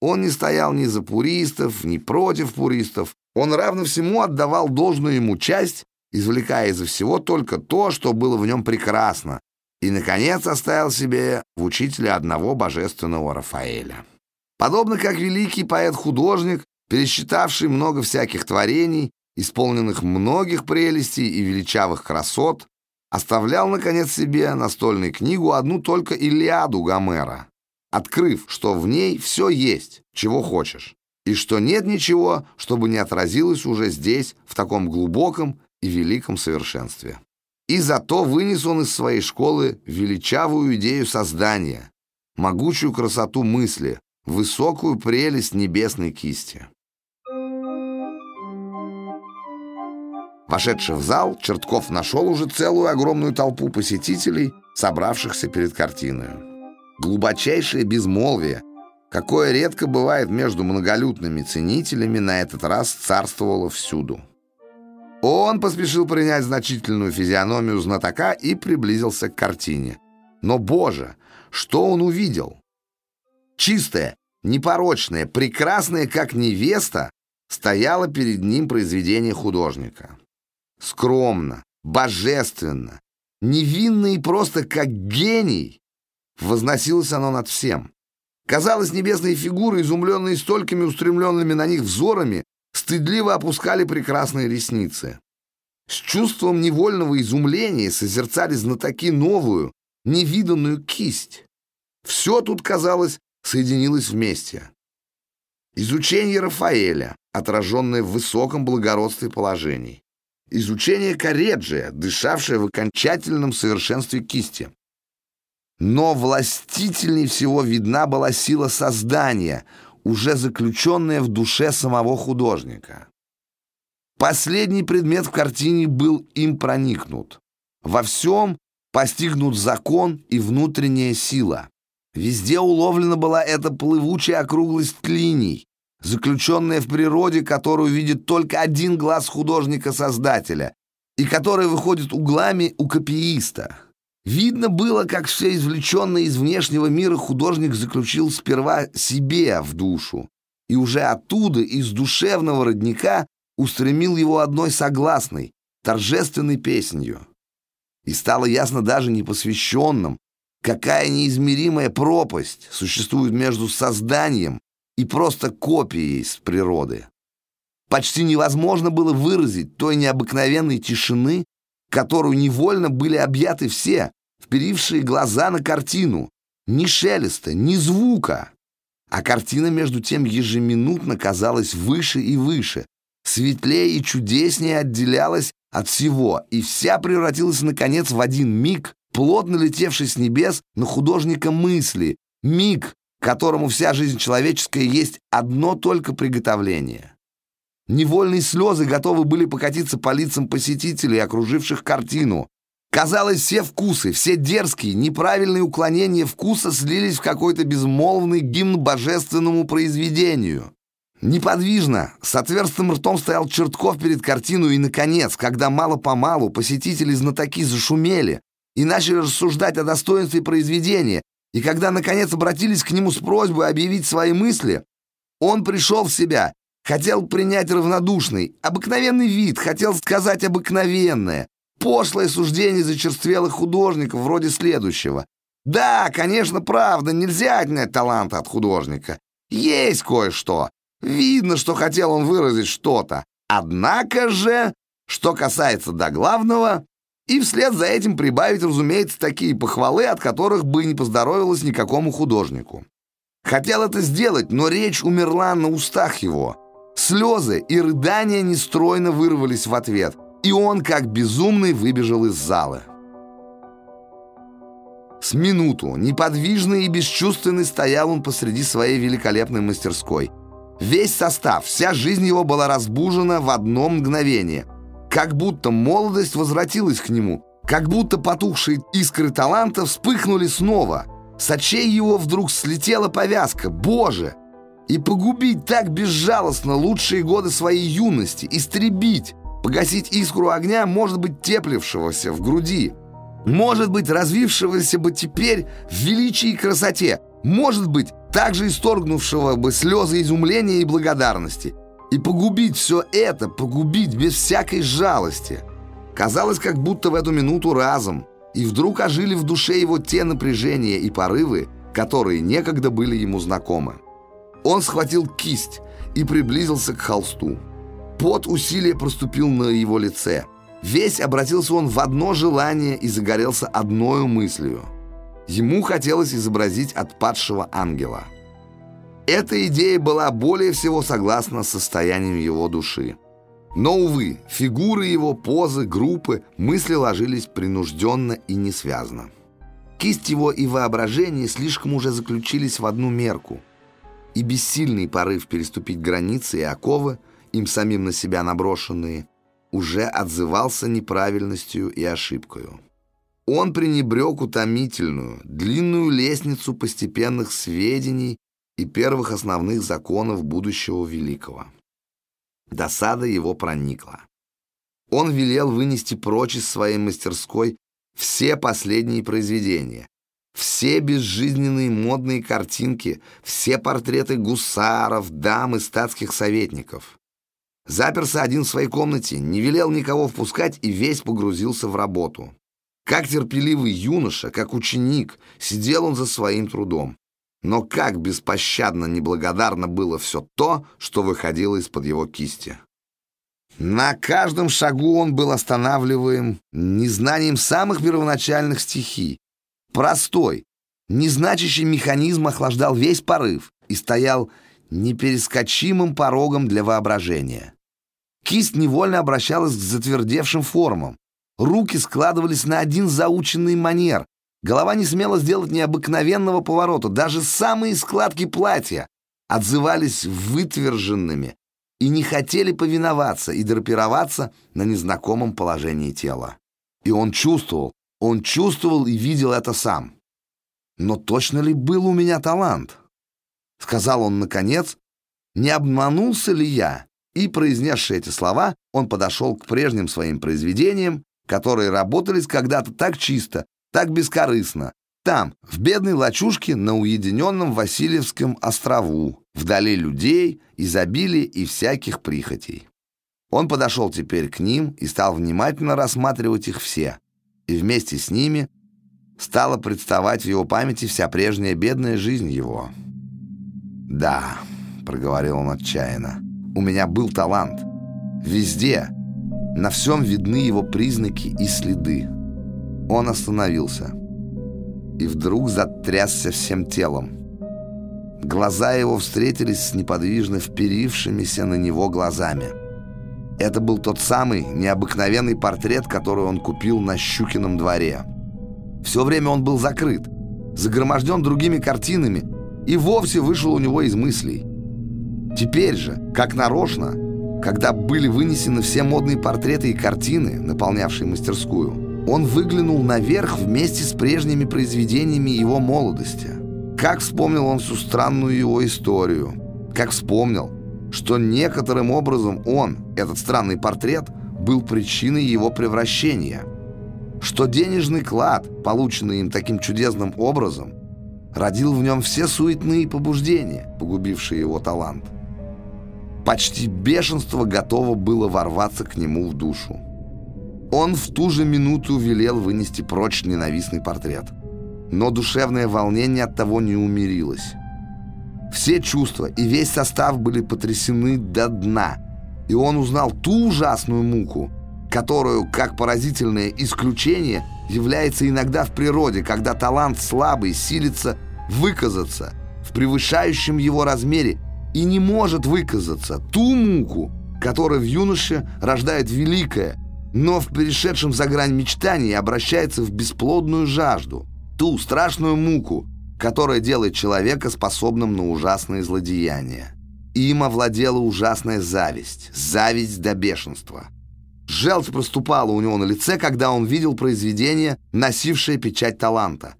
Он не стоял ни за пуристов, ни против пуристов. Он равно всему отдавал должную ему часть, извлекая из всего только то, что было в нем прекрасно, и, наконец, оставил себе в учителе одного божественного Рафаэля. Подобно как великий поэт-художник, пересчитавший много всяких творений, исполненных многих прелестей и величавых красот, оставлял, наконец, себе настольную книгу одну только Илиаду Гомера, открыв, что в ней все есть, чего хочешь, и что нет ничего, чтобы не отразилось уже здесь, в таком глубоком и великом совершенстве. И зато вынес он из своей школы величавую идею создания, могучую красоту мысли, высокую прелесть небесной кисти. Вошедший в зал, Чертков нашел уже целую огромную толпу посетителей, собравшихся перед картиной. Глубочайшее безмолвие, какое редко бывает между многолюдными ценителями, на этот раз царствовало всюду. Он поспешил принять значительную физиономию знатока и приблизился к картине. Но, боже, что он увидел? Чистая, непорочная, прекрасная, как невеста, стояла перед ним произведение художника скромно, божественно, невинно и просто как гений, возносилось оно над всем. Казалось, небесные фигуры, изумленные столькими устремленными на них взорами, стыдливо опускали прекрасные ресницы. С чувством невольного изумления созерцали знатоки новую, невиданную кисть. Все тут, казалось, соединилось вместе. Изучение Рафаэля, отраженное в высоком благородстве положений изучение Кареджия, дышавшее в окончательном совершенстве кисти. Но властительней всего видна была сила создания, уже заключенная в душе самого художника. Последний предмет в картине был им проникнут. Во всем постигнут закон и внутренняя сила. Везде уловлена была эта плывучая округлость линий, заключенная в природе, которую видит только один глаз художника-создателя и которая выходит углами у копииста. Видно было, как все извлеченное из внешнего мира художник заключил сперва себе в душу, и уже оттуда, из душевного родника, устремил его одной согласной, торжественной песнью. И стало ясно даже непосвященным, какая неизмеримая пропасть существует между созданием и просто копией с природы. Почти невозможно было выразить той необыкновенной тишины, которую невольно были объяты все, вперившие глаза на картину. Ни шелеста, ни звука. А картина, между тем, ежеминутно казалась выше и выше, светлее и чудеснее отделялась от всего, и вся превратилась, наконец, в один миг, плотно летевший с небес на художника мысли, миг, которому вся жизнь человеческая есть одно только приготовление. Невольные слезы готовы были покатиться по лицам посетителей, окруживших картину. Казалось, все вкусы, все дерзкие, неправильные уклонения вкуса слились в какой-то безмолвный гимн божественному произведению. Неподвижно, с отверстым ртом стоял Чертков перед картиной, и, наконец, когда мало-помалу посетители-знатоки зашумели и начали рассуждать о достоинстве произведения, и когда, наконец, обратились к нему с просьбой объявить свои мысли, он пришел в себя Хотел принять равнодушный, обыкновенный вид, хотел сказать обыкновенное, пошлое суждение зачерствелых художников вроде следующего. Да, конечно, правда, нельзя отнять таланта от художника. Есть кое-что. Видно, что хотел он выразить что-то. Однако же, что касается до главного, и вслед за этим прибавить, разумеется, такие похвалы, от которых бы не поздоровилось никакому художнику. Хотел это сделать, но речь умерла на устах его. Слезы и рыдания нестройно вырвались в ответ, и он, как безумный, выбежал из зала. С минуту, неподвижный и бесчувственный, стоял он посреди своей великолепной мастерской. Весь состав, вся жизнь его была разбужена в одно мгновение. Как будто молодость возвратилась к нему, как будто потухшие искры таланта вспыхнули снова. С очей его вдруг слетела повязка. Боже! И погубить так безжалостно лучшие годы своей юности, истребить, погасить искру огня, может быть, теплившегося в груди, может быть, развившегося бы теперь в величии и красоте, может быть, также исторгнувшего бы слезы изумления и благодарности. И погубить все это, погубить без всякой жалости. Казалось, как будто в эту минуту разом, и вдруг ожили в душе его те напряжения и порывы, которые некогда были ему знакомы. Он схватил кисть и приблизился к холсту. Пот усилия проступил на его лице. Весь обратился он в одно желание и загорелся одной мыслью. Ему хотелось изобразить отпадшего ангела. Эта идея была более всего согласна состоянием его души. Но, увы, фигуры его, позы, группы, мысли ложились принужденно и несвязно. Кисть его и воображение слишком уже заключились в одну мерку – и бессильный порыв переступить границы и оковы, им самим на себя наброшенные, уже отзывался неправильностью и ошибкою. Он пренебрег утомительную, длинную лестницу постепенных сведений и первых основных законов будущего великого. Досада его проникла. Он велел вынести прочь из своей мастерской все последние произведения, все безжизненные модные картинки, все портреты гусаров, дам и статских советников. Заперся один в своей комнате, не велел никого впускать и весь погрузился в работу. Как терпеливый юноша, как ученик, сидел он за своим трудом. Но как беспощадно неблагодарно было все то, что выходило из-под его кисти. На каждом шагу он был останавливаем незнанием самых первоначальных стихий, Простой, незначащий механизм охлаждал весь порыв и стоял неперескочимым порогом для воображения. Кисть невольно обращалась к затвердевшим формам. Руки складывались на один заученный манер. Голова не смела сделать необыкновенного поворота. Даже самые складки платья отзывались вытверженными, и не хотели повиноваться и драпироваться на незнакомом положении тела. И он чувствовал, он чувствовал и видел это сам. Но точно ли был у меня талант? Сказал он наконец, не обманулся ли я? И, произнесши эти слова, он подошел к прежним своим произведениям, которые работались когда-то так чисто, так бескорыстно, там, в бедной лачушке на уединенном Васильевском острову, вдали людей, изобилия и всяких прихотей. Он подошел теперь к ним и стал внимательно рассматривать их все, и вместе с ними стала представать в его памяти вся прежняя бедная жизнь его. «Да», — проговорил он отчаянно, — «у меня был талант. Везде, на всем видны его признаки и следы». Он остановился и вдруг затрясся всем телом. Глаза его встретились с неподвижно вперившимися на него глазами. Это был тот самый необыкновенный портрет, который он купил на Щукином дворе. Все время он был закрыт, загроможден другими картинами и вовсе вышел у него из мыслей. Теперь же, как нарочно, когда были вынесены все модные портреты и картины, наполнявшие мастерскую, он выглянул наверх вместе с прежними произведениями его молодости. Как вспомнил он всю странную его историю. Как вспомнил, что некоторым образом он, этот странный портрет, был причиной его превращения. Что денежный клад, полученный им таким чудесным образом, родил в нем все суетные побуждения, погубившие его талант. Почти бешенство готово было ворваться к нему в душу. Он в ту же минуту велел вынести прочь ненавистный портрет. Но душевное волнение от того не умерилось. Все чувства и весь состав были потрясены до дна, и он узнал ту ужасную муку, которую, как поразительное исключение, является иногда в природе, когда талант слабый силится выказаться в превышающем его размере и не может выказаться. Ту муку, которая в юноше рождает великое, но в перешедшем за грань мечтаний обращается в бесплодную жажду, ту страшную муку, которая делает человека способным на ужасные злодеяния. Им овладела ужасная зависть, зависть до бешенства. Желчь проступала у него на лице, когда он видел произведение, носившее печать таланта.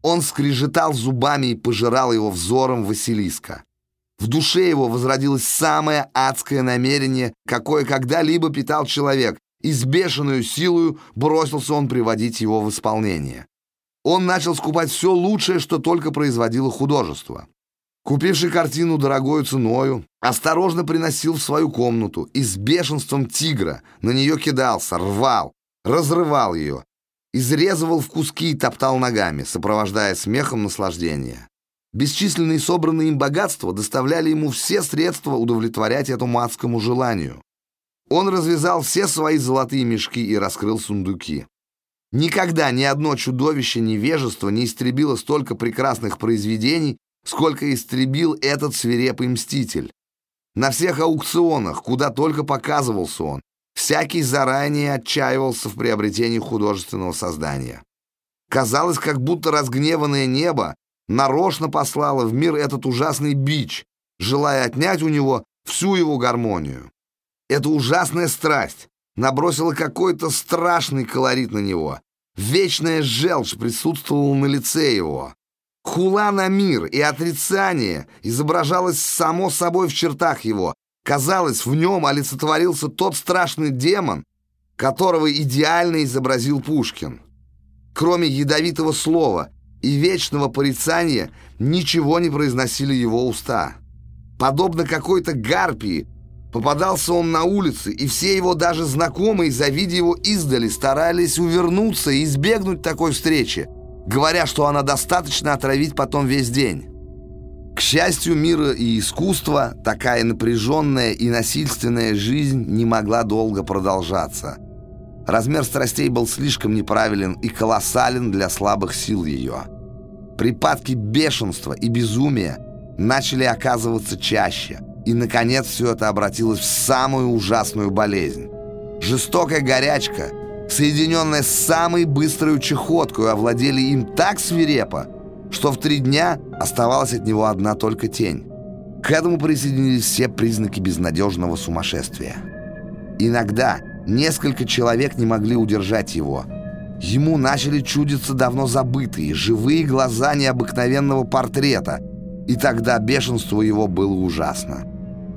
Он скрежетал зубами и пожирал его взором Василиска. В душе его возродилось самое адское намерение, какое когда-либо питал человек, и с бешеной силой бросился он приводить его в исполнение. Он начал скупать все лучшее, что только производило художество. Купивший картину дорогою ценою, осторожно приносил в свою комнату и с бешенством тигра на нее кидался, рвал, разрывал ее, изрезывал в куски и топтал ногами, сопровождая смехом наслаждения. Бесчисленные собранные им богатства доставляли ему все средства удовлетворять этому адскому желанию. Он развязал все свои золотые мешки и раскрыл сундуки. Никогда ни одно чудовище невежества не истребило столько прекрасных произведений, сколько истребил этот свирепый мститель. На всех аукционах, куда только показывался он, всякий заранее отчаивался в приобретении художественного создания. Казалось, как будто разгневанное небо нарочно послало в мир этот ужасный бич, желая отнять у него всю его гармонию. Эта ужасная страсть набросила какой-то страшный колорит на него. Вечная желчь присутствовала на лице его. Хула на мир и отрицание изображалось само собой в чертах его. Казалось, в нем олицетворился тот страшный демон, которого идеально изобразил Пушкин. Кроме ядовитого слова и вечного порицания, ничего не произносили его уста. Подобно какой-то гарпии, Попадался он на улице, и все его даже знакомые, завидя его издали, старались увернуться и избегнуть такой встречи, говоря, что она достаточно отравить потом весь день. К счастью мира и искусства, такая напряженная и насильственная жизнь не могла долго продолжаться. Размер страстей был слишком неправилен и колоссален для слабых сил ее. Припадки бешенства и безумия начали оказываться чаще – и, наконец, все это обратилось в самую ужасную болезнь. Жестокая горячка, соединенная с самой быстрой чехоткой, овладели им так свирепо, что в три дня оставалась от него одна только тень. К этому присоединились все признаки безнадежного сумасшествия. Иногда несколько человек не могли удержать его. Ему начали чудиться давно забытые, живые глаза необыкновенного портрета, и тогда бешенство его было ужасно.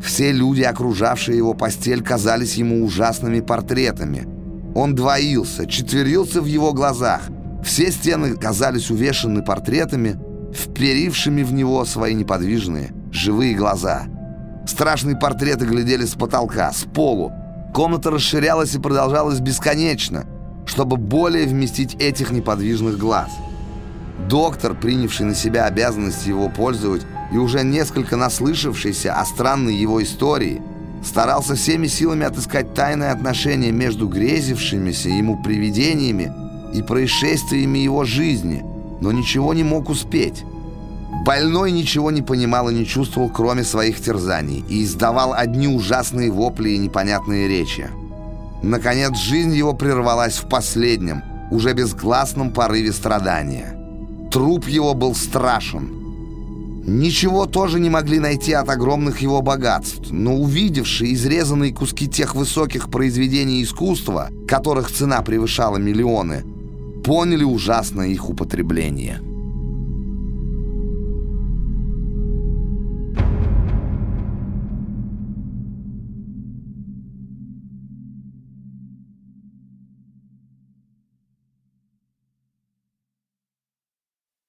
Все люди, окружавшие его постель, казались ему ужасными портретами. Он двоился, четверился в его глазах. Все стены казались увешаны портретами, вперившими в него свои неподвижные, живые глаза. Страшные портреты глядели с потолка, с полу. Комната расширялась и продолжалась бесконечно, чтобы более вместить этих неподвижных глаз. Доктор, принявший на себя обязанности его пользовать и уже несколько наслышавшийся о странной его истории, старался всеми силами отыскать тайное отношение между грезившимися ему привидениями и происшествиями его жизни, но ничего не мог успеть. Больной ничего не понимал и не чувствовал, кроме своих терзаний, и издавал одни ужасные вопли и непонятные речи. Наконец, жизнь его прервалась в последнем, уже безгласном порыве страдания. Труп его был страшен. Ничего тоже не могли найти от огромных его богатств, но увидевшие изрезанные куски тех высоких произведений искусства, которых цена превышала миллионы, поняли ужасное их употребление.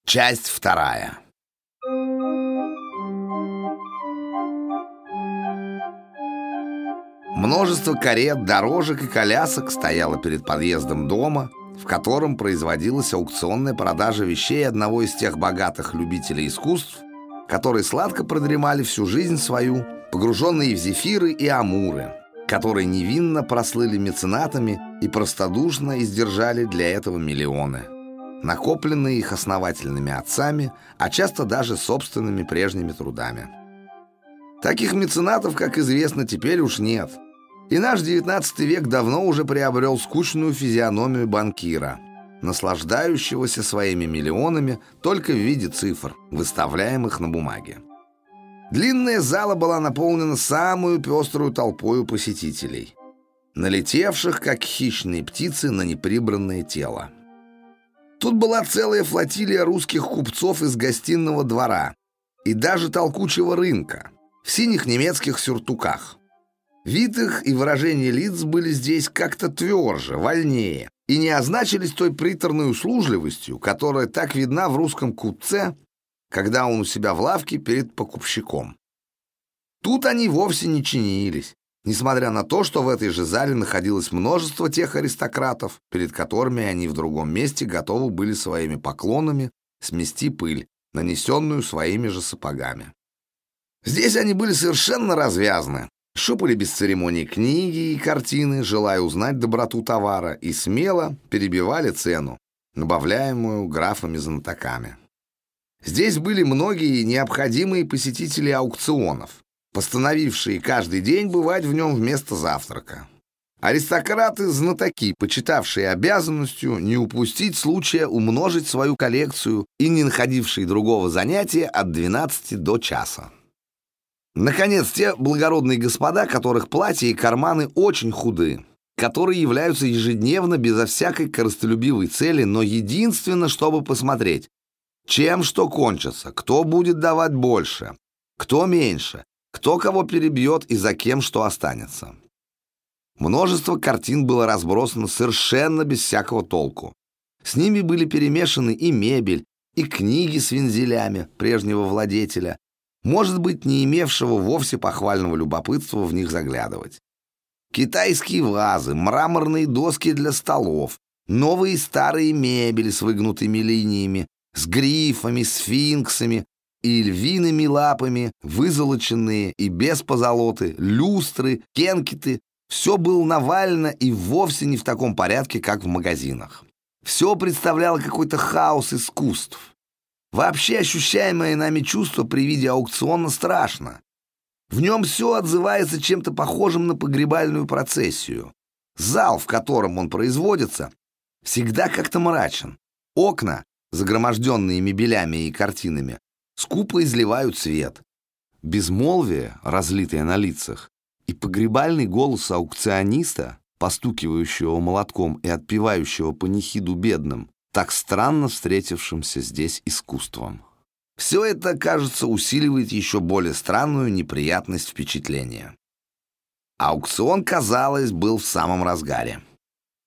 Часть вторая. Множество карет, дорожек и колясок стояло перед подъездом дома, в котором производилась аукционная продажа вещей одного из тех богатых любителей искусств, которые сладко продремали всю жизнь свою, погруженные в зефиры и амуры, которые невинно прослыли меценатами и простодушно издержали для этого миллионы накопленные их основательными отцами, а часто даже собственными прежними трудами. Таких меценатов, как известно, теперь уж нет. И наш XIX век давно уже приобрел скучную физиономию банкира, наслаждающегося своими миллионами только в виде цифр, выставляемых на бумаге. Длинная зала была наполнена самую пеструю толпою посетителей, налетевших, как хищные птицы, на неприбранное тело. Тут была целая флотилия русских купцов из гостиного двора и даже толкучего рынка в синих немецких сюртуках. Вид их и выражение лиц были здесь как-то тверже, вольнее и не означились той приторной услужливостью, которая так видна в русском купце, когда он у себя в лавке перед покупщиком. Тут они вовсе не чинились, Несмотря на то, что в этой же зале находилось множество тех аристократов, перед которыми они в другом месте готовы были своими поклонами смести пыль, нанесенную своими же сапогами. Здесь они были совершенно развязны, шупали без церемоний книги и картины, желая узнать доброту товара, и смело перебивали цену, набавляемую графами-знатоками. Здесь были многие необходимые посетители аукционов, постановившие каждый день бывать в нем вместо завтрака. Аристократы-знатоки, почитавшие обязанностью не упустить случая умножить свою коллекцию и не находившие другого занятия от 12 до часа. Наконец, те благородные господа, которых платья и карманы очень худы, которые являются ежедневно безо всякой корыстолюбивой цели, но единственно, чтобы посмотреть, чем что кончится, кто будет давать больше, кто меньше, кто кого перебьет и за кем что останется. Множество картин было разбросано совершенно без всякого толку. С ними были перемешаны и мебель, и книги с вензелями прежнего владетеля, может быть, не имевшего вовсе похвального любопытства в них заглядывать. Китайские вазы, мраморные доски для столов, новые старые мебели с выгнутыми линиями, с грифами, сфинксами, и львиными лапами, вызолоченные и без позолоты, люстры, кенкеты. Все было навалено и вовсе не в таком порядке, как в магазинах. Все представляло какой-то хаос искусств. Вообще ощущаемое нами чувство при виде аукциона страшно. В нем все отзывается чем-то похожим на погребальную процессию. Зал, в котором он производится, всегда как-то мрачен. Окна, загроможденные мебелями и картинами, скупо изливают свет. безмолвие, разлитое на лицах, и погребальный голос аукциониста, постукивающего молотком и отпевающего панихиду бедным, так странно встретившимся здесь искусством. Все это, кажется, усиливает еще более странную неприятность впечатления. Аукцион, казалось, был в самом разгаре.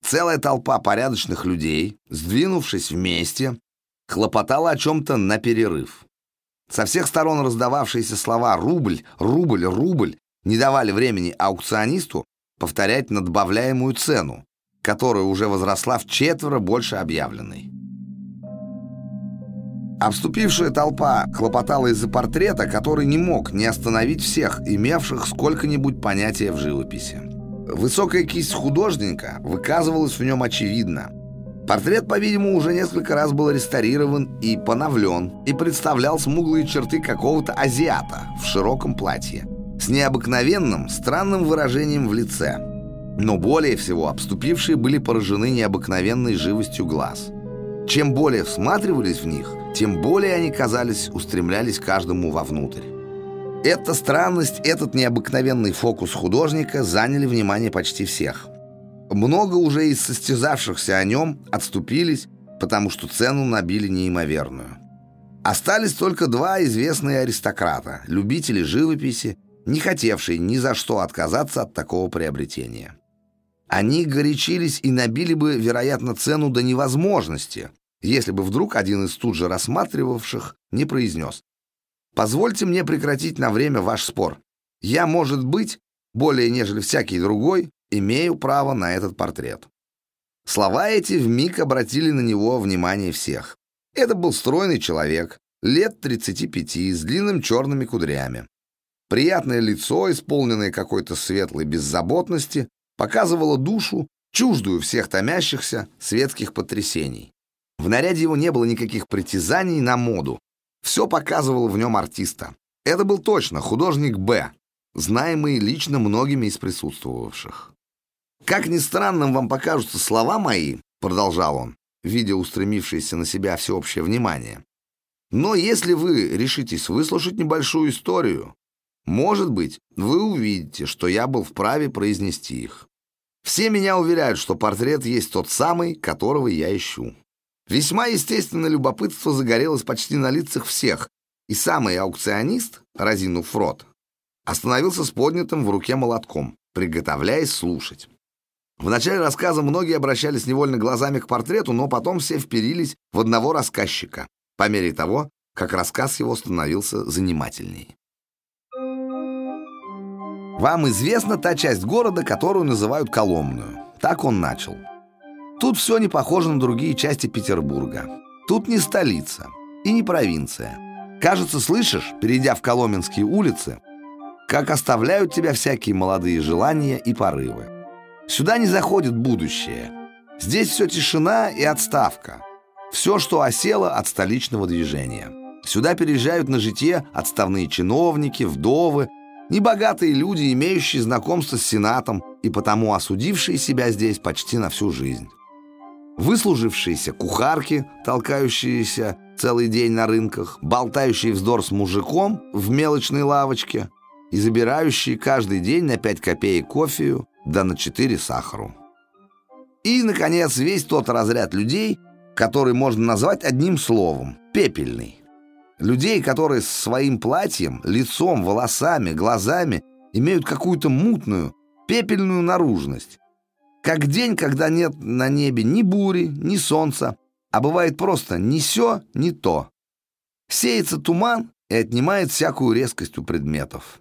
Целая толпа порядочных людей, сдвинувшись вместе, хлопотала о чем-то на перерыв. Со всех сторон раздававшиеся слова «рубль», «рубль», «рубль» не давали времени аукционисту повторять надбавляемую цену, которая уже возросла в четверо больше объявленной. Обступившая толпа хлопотала из-за портрета, который не мог не остановить всех, имевших сколько-нибудь понятия в живописи. Высокая кисть художника выказывалась в нем очевидно. Портрет, по-видимому, уже несколько раз был реставрирован и поновлен, и представлял смуглые черты какого-то азиата в широком платье, с необыкновенным, странным выражением в лице. Но более всего обступившие были поражены необыкновенной живостью глаз. Чем более всматривались в них – тем более они, казались, устремлялись каждому вовнутрь. Эта странность, этот необыкновенный фокус художника заняли внимание почти всех. Много уже из состязавшихся о нем отступились, потому что цену набили неимоверную. Остались только два известные аристократа, любители живописи, не хотевшие ни за что отказаться от такого приобретения. Они горячились и набили бы, вероятно, цену до невозможности, если бы вдруг один из тут же рассматривавших не произнес «Позвольте мне прекратить на время ваш спор. Я, может быть, более нежели всякий другой, имею право на этот портрет». Слова эти вмиг обратили на него внимание всех. Это был стройный человек, лет 35, с длинными черными кудрями. Приятное лицо, исполненное какой-то светлой беззаботности, показывало душу, чуждую всех томящихся светских потрясений. В наряде его не было никаких притязаний на моду. Все показывало в нем артиста. Это был точно художник Б, знаемый лично многими из присутствовавших. «Как ни странным вам покажутся слова мои», — продолжал он, видя устремившееся на себя всеобщее внимание, «но если вы решитесь выслушать небольшую историю, может быть, вы увидите, что я был вправе произнести их. Все меня уверяют, что портрет есть тот самый, которого я ищу. Весьма естественно любопытство загорелось почти на лицах всех, и самый аукционист, разинув рот, остановился с поднятым в руке молотком, приготовляясь слушать. В начале рассказа многие обращались невольно глазами к портрету, но потом все вперились в одного рассказчика, по мере того, как рассказ его становился занимательней. Вам известна та часть города, которую называют Коломную. Так он начал. Тут все не похоже на другие части Петербурга. Тут не столица и не провинция. Кажется, слышишь, перейдя в Коломенские улицы, как оставляют тебя всякие молодые желания и порывы. Сюда не заходит будущее. Здесь все тишина и отставка. Все, что осело от столичного движения. Сюда переезжают на житье отставные чиновники, вдовы, небогатые люди, имеющие знакомство с Сенатом и потому осудившие себя здесь почти на всю жизнь выслужившиеся кухарки, толкающиеся целый день на рынках, болтающие вздор с мужиком в мелочной лавочке и забирающие каждый день на 5 копеек кофею да на 4 сахару. И, наконец, весь тот разряд людей, который можно назвать одним словом – пепельный. Людей, которые с своим платьем, лицом, волосами, глазами имеют какую-то мутную, пепельную наружность, как день, когда нет на небе ни бури, ни солнца, а бывает просто ни сё, ни то. Сеется туман и отнимает всякую резкость у предметов.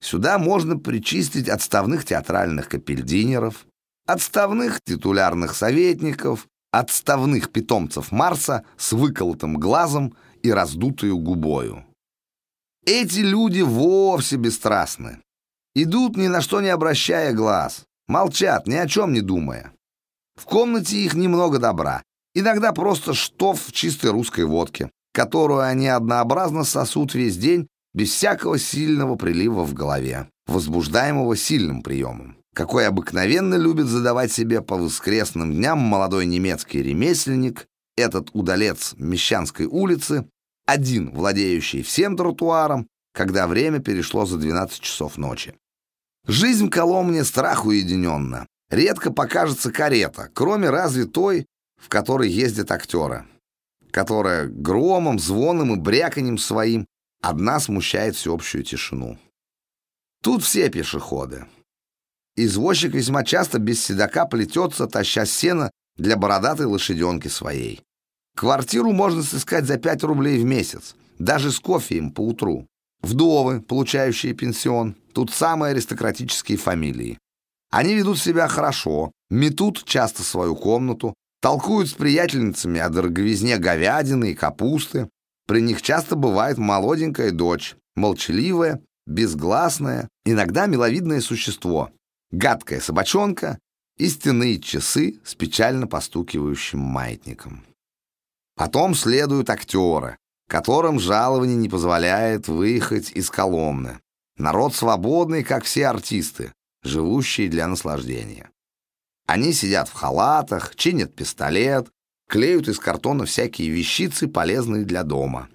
Сюда можно причистить отставных театральных капельдинеров, отставных титулярных советников, отставных питомцев Марса с выколотым глазом и раздутую губою. Эти люди вовсе бесстрастны. Идут ни на что не обращая глаз, Молчат, ни о чем не думая. В комнате их немного добра. Иногда просто штоф в чистой русской водке, которую они однообразно сосут весь день без всякого сильного прилива в голове, возбуждаемого сильным приемом. Какой обыкновенно любит задавать себе по воскресным дням молодой немецкий ремесленник, этот удалец Мещанской улицы, один владеющий всем тротуаром, когда время перешло за 12 часов ночи. Жизнь в Коломне страх уединенна. Редко покажется карета, кроме разве той, в которой ездят актеры, которая громом, звоном и бряканьем своим одна смущает всеобщую тишину. Тут все пешеходы. Извозчик весьма часто без седока плетется, таща сено для бородатой лошаденки своей. Квартиру можно сыскать за 5 рублей в месяц, даже с кофеем по утру. Вдовы, получающие пенсион, тут самые аристократические фамилии. Они ведут себя хорошо, метут часто свою комнату, толкуют с приятельницами о дороговизне говядины и капусты. При них часто бывает молоденькая дочь, молчаливая, безгласное, иногда миловидное существо, гадкая собачонка и стенные часы с печально постукивающим маятником. Потом следуют актеры, которым жалование не позволяет выехать из Коломны. Народ свободный, как все артисты, живущие для наслаждения. Они сидят в халатах, чинят пистолет, клеют из картона всякие вещицы, полезные для дома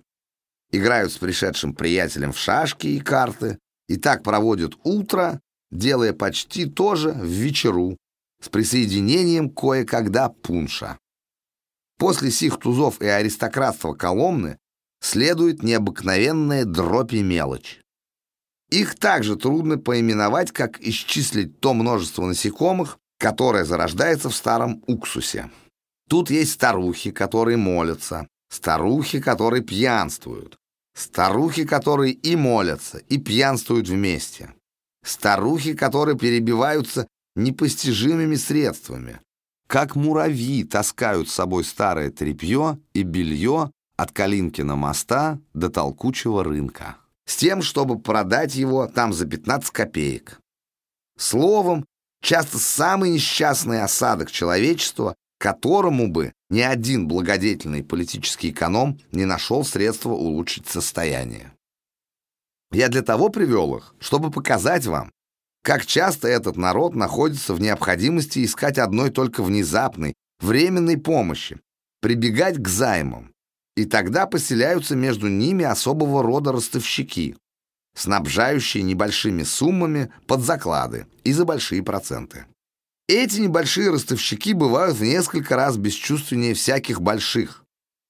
играют с пришедшим приятелем в шашки и карты, и так проводят утро, делая почти то же в вечеру, с присоединением кое-когда пунша. После сих тузов и аристократства Коломны следует необыкновенная дробь и мелочь. Их также трудно поименовать, как исчислить то множество насекомых, которое зарождается в старом уксусе. Тут есть старухи, которые молятся, старухи, которые пьянствуют, Старухи, которые и молятся, и пьянствуют вместе. Старухи, которые перебиваются непостижимыми средствами. Как муравьи таскают с собой старое тряпье и белье от Калинкина моста до толкучего рынка. С тем, чтобы продать его там за 15 копеек. Словом, часто самый несчастный осадок человечества которому бы ни один благодетельный политический эконом не нашел средства улучшить состояние. Я для того привел их, чтобы показать вам, как часто этот народ находится в необходимости искать одной только внезапной, временной помощи, прибегать к займам, и тогда поселяются между ними особого рода ростовщики, снабжающие небольшими суммами под заклады и за большие проценты. Эти небольшие ростовщики бывают в несколько раз бесчувственнее всяких больших,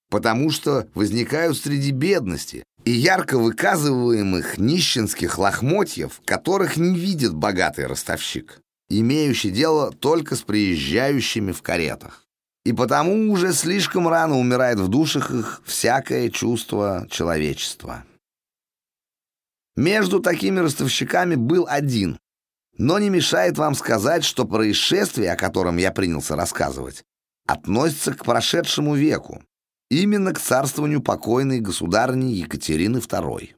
потому что возникают среди бедности и ярко выказываемых нищенских лохмотьев, которых не видит богатый ростовщик, имеющий дело только с приезжающими в каретах. И потому уже слишком рано умирает в душах их всякое чувство человечества. Между такими ростовщиками был один, но не мешает вам сказать, что происшествие, о котором я принялся рассказывать, относится к прошедшему веку, именно к царствованию покойной государыни Екатерины II.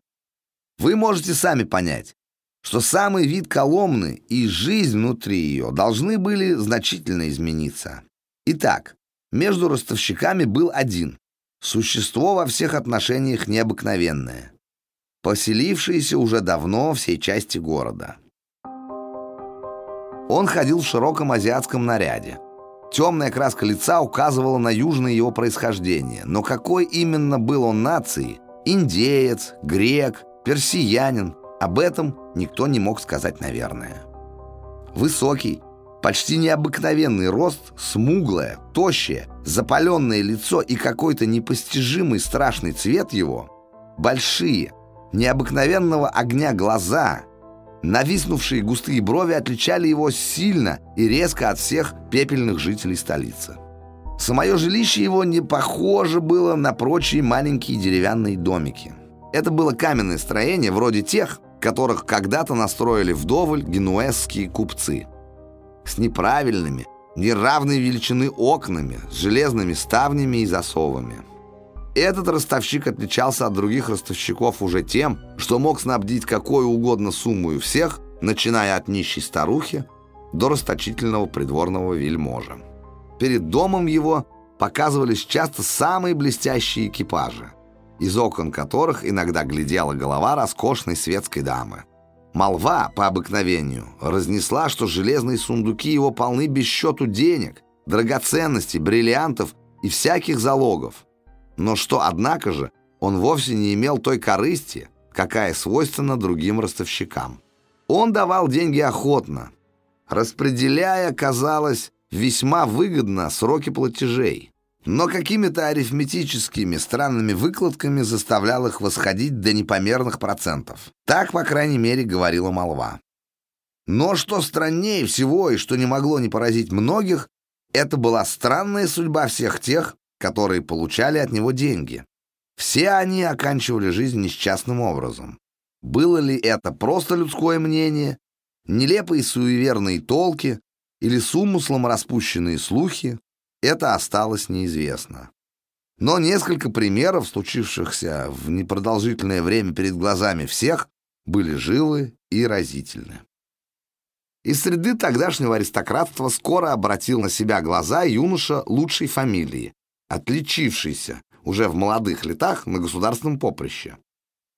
Вы можете сами понять, что самый вид Коломны и жизнь внутри ее должны были значительно измениться. Итак, между ростовщиками был один, существо во всех отношениях необыкновенное, поселившееся уже давно всей части города. Он ходил в широком азиатском наряде. Темная краска лица указывала на южное его происхождение, но какой именно был он нации – индеец, грек, персиянин – об этом никто не мог сказать, наверное. Высокий, почти необыкновенный рост, смуглое, тощее, запаленное лицо и какой-то непостижимый страшный цвет его, большие, необыкновенного огня глаза – Нависнувшие густые брови отличали его сильно и резко от всех пепельных жителей столицы. Самое жилище его не похоже было на прочие маленькие деревянные домики. Это было каменное строение, вроде тех, которых когда-то настроили вдоволь генуэзские купцы. С неправильными, неравной величины окнами, с железными ставнями и засовами. Этот ростовщик отличался от других ростовщиков уже тем, что мог снабдить какой угодно сумму всех, начиная от нищей старухи до расточительного придворного вельможа. Перед домом его показывались часто самые блестящие экипажи, из окон которых иногда глядела голова роскошной светской дамы. Молва, по обыкновению, разнесла, что железные сундуки его полны без счету денег, драгоценностей, бриллиантов и всяких залогов – но что, однако же, он вовсе не имел той корысти, какая свойственна другим ростовщикам. Он давал деньги охотно, распределяя, казалось, весьма выгодно сроки платежей, но какими-то арифметическими странными выкладками заставлял их восходить до непомерных процентов. Так, по крайней мере, говорила молва. Но что страннее всего и что не могло не поразить многих, это была странная судьба всех тех, которые получали от него деньги. Все они оканчивали жизнь несчастным образом. Было ли это просто людское мнение, нелепые суеверные толки или с умыслом распущенные слухи, это осталось неизвестно. Но несколько примеров, случившихся в непродолжительное время перед глазами всех, были живы и разительны. Из среды тогдашнего аристократства скоро обратил на себя глаза юноша лучшей фамилии, отличившийся уже в молодых летах на государственном поприще.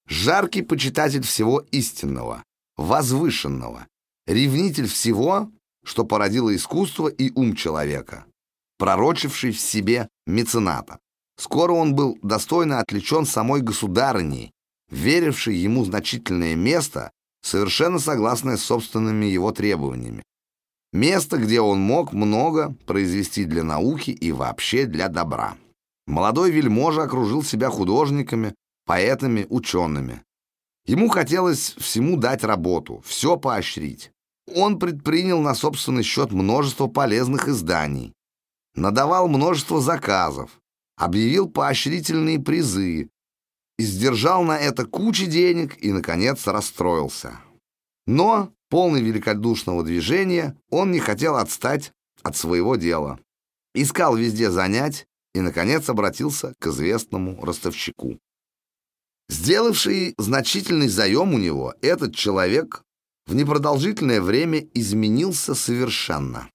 Жаркий почитатель всего истинного, возвышенного, ревнитель всего, что породило искусство и ум человека, пророчивший в себе мецената. Скоро он был достойно отличен самой государыней, верившей ему значительное место совершенно согласное с собственными его требованиями. Место, где он мог много произвести для науки и вообще для добра. Молодой вельможа окружил себя художниками, поэтами, учеными. Ему хотелось всему дать работу, все поощрить. Он предпринял на собственный счет множество полезных изданий, надавал множество заказов, объявил поощрительные призы, и сдержал на это кучу денег и, наконец, расстроился. Но, полный великодушного движения, он не хотел отстать от своего дела. Искал везде занять и, наконец, обратился к известному ростовщику. Сделавший значительный заем у него, этот человек в непродолжительное время изменился совершенно.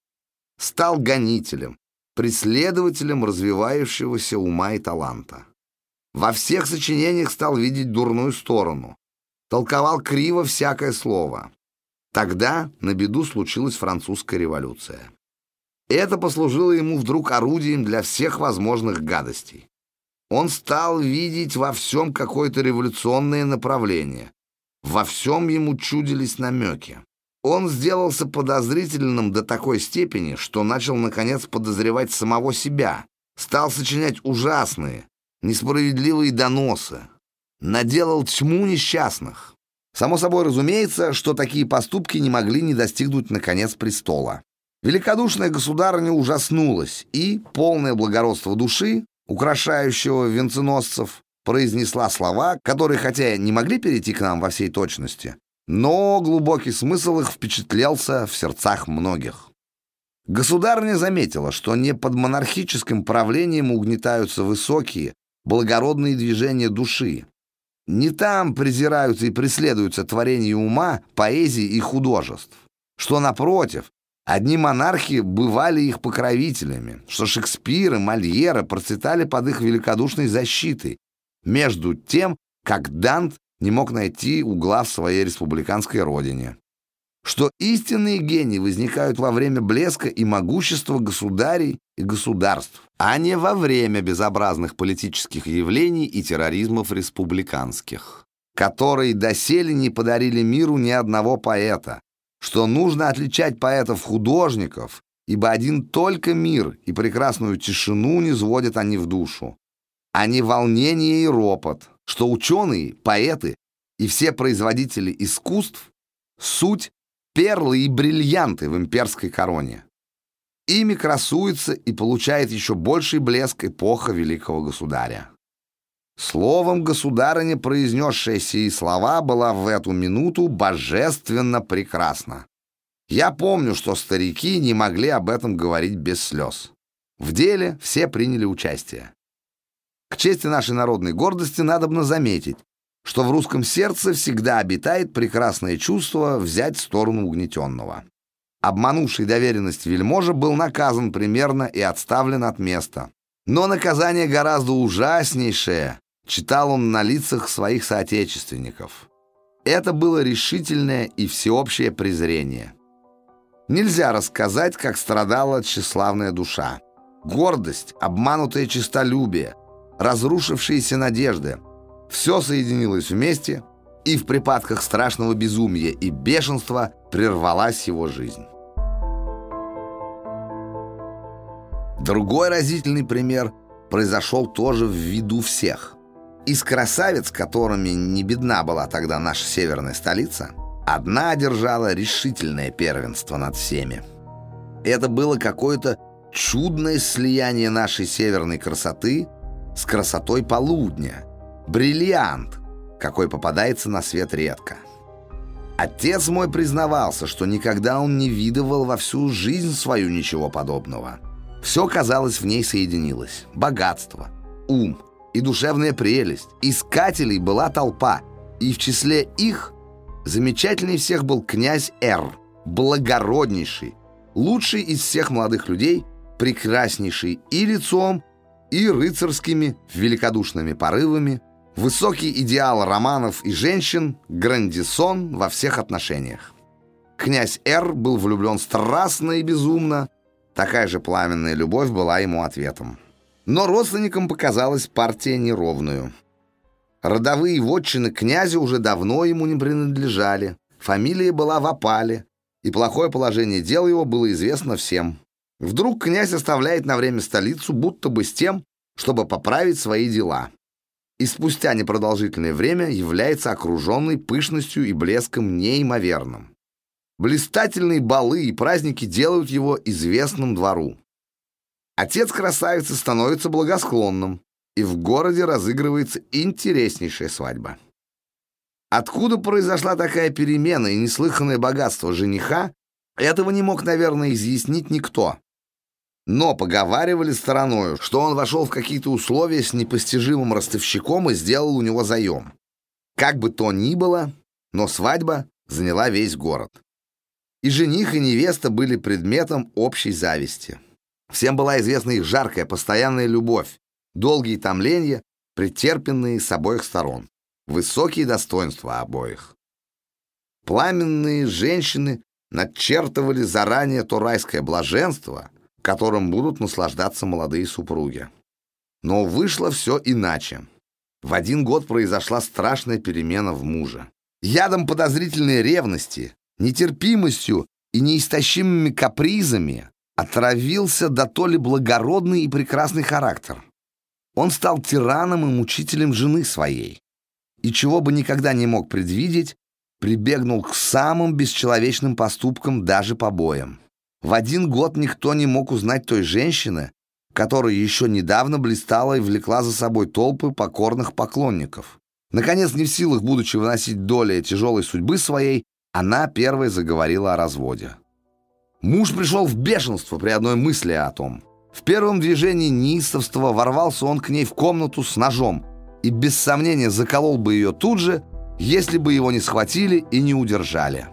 Стал гонителем, преследователем развивающегося ума и таланта. Во всех сочинениях стал видеть дурную сторону. Толковал криво всякое слово. Тогда на беду случилась французская революция. Это послужило ему вдруг орудием для всех возможных гадостей. Он стал видеть во всем какое-то революционное направление. Во всем ему чудились намеки. Он сделался подозрительным до такой степени, что начал, наконец, подозревать самого себя. Стал сочинять ужасные, несправедливые доносы, наделал тьму несчастных. Само собой разумеется, что такие поступки не могли не достигнуть, наконец, престола. Великодушная государыня ужаснулась и, полное благородство души, украшающего венценосцев, произнесла слова, которые, хотя не могли перейти к нам во всей точности, но глубокий смысл их впечатлялся в сердцах многих. Государыня заметила, что не под монархическим правлением угнетаются высокие, благородные движения души. Не там презираются и преследуются творения ума, поэзии и художеств. Что, напротив, одни монархи бывали их покровителями, что Шекспир и Мольера процветали под их великодушной защитой, между тем, как Дант не мог найти угла в своей республиканской родине что истинные гении возникают во время блеска и могущества государей и государств, а не во время безобразных политических явлений и терроризмов республиканских, которые доселе не подарили миру ни одного поэта, что нужно отличать поэтов-художников, ибо один только мир и прекрасную тишину не сводят они в душу, а не волнение и ропот, что ученые, поэты и все производители искусств — суть перлы и бриллианты в имперской короне. Ими красуется и получает еще больший блеск эпоха великого государя. Словом, государыня, произнесшая сии слова, была в эту минуту божественно прекрасна. Я помню, что старики не могли об этом говорить без слез. В деле все приняли участие. К чести нашей народной гордости надобно заметить, что в русском сердце всегда обитает прекрасное чувство взять сторону угнетенного. Обманувший доверенность вельможа был наказан примерно и отставлен от места. Но наказание гораздо ужаснейшее читал он на лицах своих соотечественников. Это было решительное и всеобщее презрение. Нельзя рассказать, как страдала тщеславная душа. Гордость, обманутое честолюбие, разрушившиеся надежды — все соединилось вместе и в припадках страшного безумия и бешенства прервалась его жизнь. Другой разительный пример произошел тоже в виду всех. Из красавиц, которыми не бедна была тогда наша северная столица, одна одержала решительное первенство над всеми. Это было какое-то чудное слияние нашей северной красоты с красотой полудня. Бриллиант, какой попадается на свет редко. Отец мой признавался, что никогда он не видывал во всю жизнь свою ничего подобного – все, казалось, в ней соединилось. Богатство, ум и душевная прелесть. Искателей была толпа, и в числе их замечательней всех был князь Р, благороднейший, лучший из всех молодых людей, прекраснейший и лицом, и рыцарскими великодушными порывами, высокий идеал романов и женщин, грандисон во всех отношениях. Князь Р был влюблен страстно и безумно, Такая же пламенная любовь была ему ответом. Но родственникам показалась партия неровную. Родовые вотчины князя уже давно ему не принадлежали, фамилия была в опале, и плохое положение дел его было известно всем. Вдруг князь оставляет на время столицу будто бы с тем, чтобы поправить свои дела. И спустя непродолжительное время является окруженный пышностью и блеском неимоверным. Блистательные балы и праздники делают его известным двору. Отец красавицы становится благосклонным, и в городе разыгрывается интереснейшая свадьба. Откуда произошла такая перемена и неслыханное богатство жениха, этого не мог, наверное, изъяснить никто. Но поговаривали стороною, что он вошел в какие-то условия с непостижимым ростовщиком и сделал у него заем. Как бы то ни было, но свадьба заняла весь город. И жених, и невеста были предметом общей зависти. Всем была известна их жаркая, постоянная любовь, долгие томления, претерпенные с обоих сторон, высокие достоинства обоих. Пламенные женщины начертывали заранее то райское блаженство, которым будут наслаждаться молодые супруги. Но вышло все иначе. В один год произошла страшная перемена в муже. Ядом подозрительной ревности нетерпимостью и неистощимыми капризами отравился до то ли благородный и прекрасный характер. Он стал тираном и мучителем жены своей. И чего бы никогда не мог предвидеть, прибегнул к самым бесчеловечным поступкам, даже побоям. В один год никто не мог узнать той женщины, которая еще недавно блистала и влекла за собой толпы покорных поклонников. Наконец, не в силах, будучи выносить доли тяжелой судьбы своей, она первой заговорила о разводе. Муж пришел в бешенство при одной мысли о том. В первом движении неистовства ворвался он к ней в комнату с ножом и без сомнения заколол бы ее тут же, если бы его не схватили и не удержали.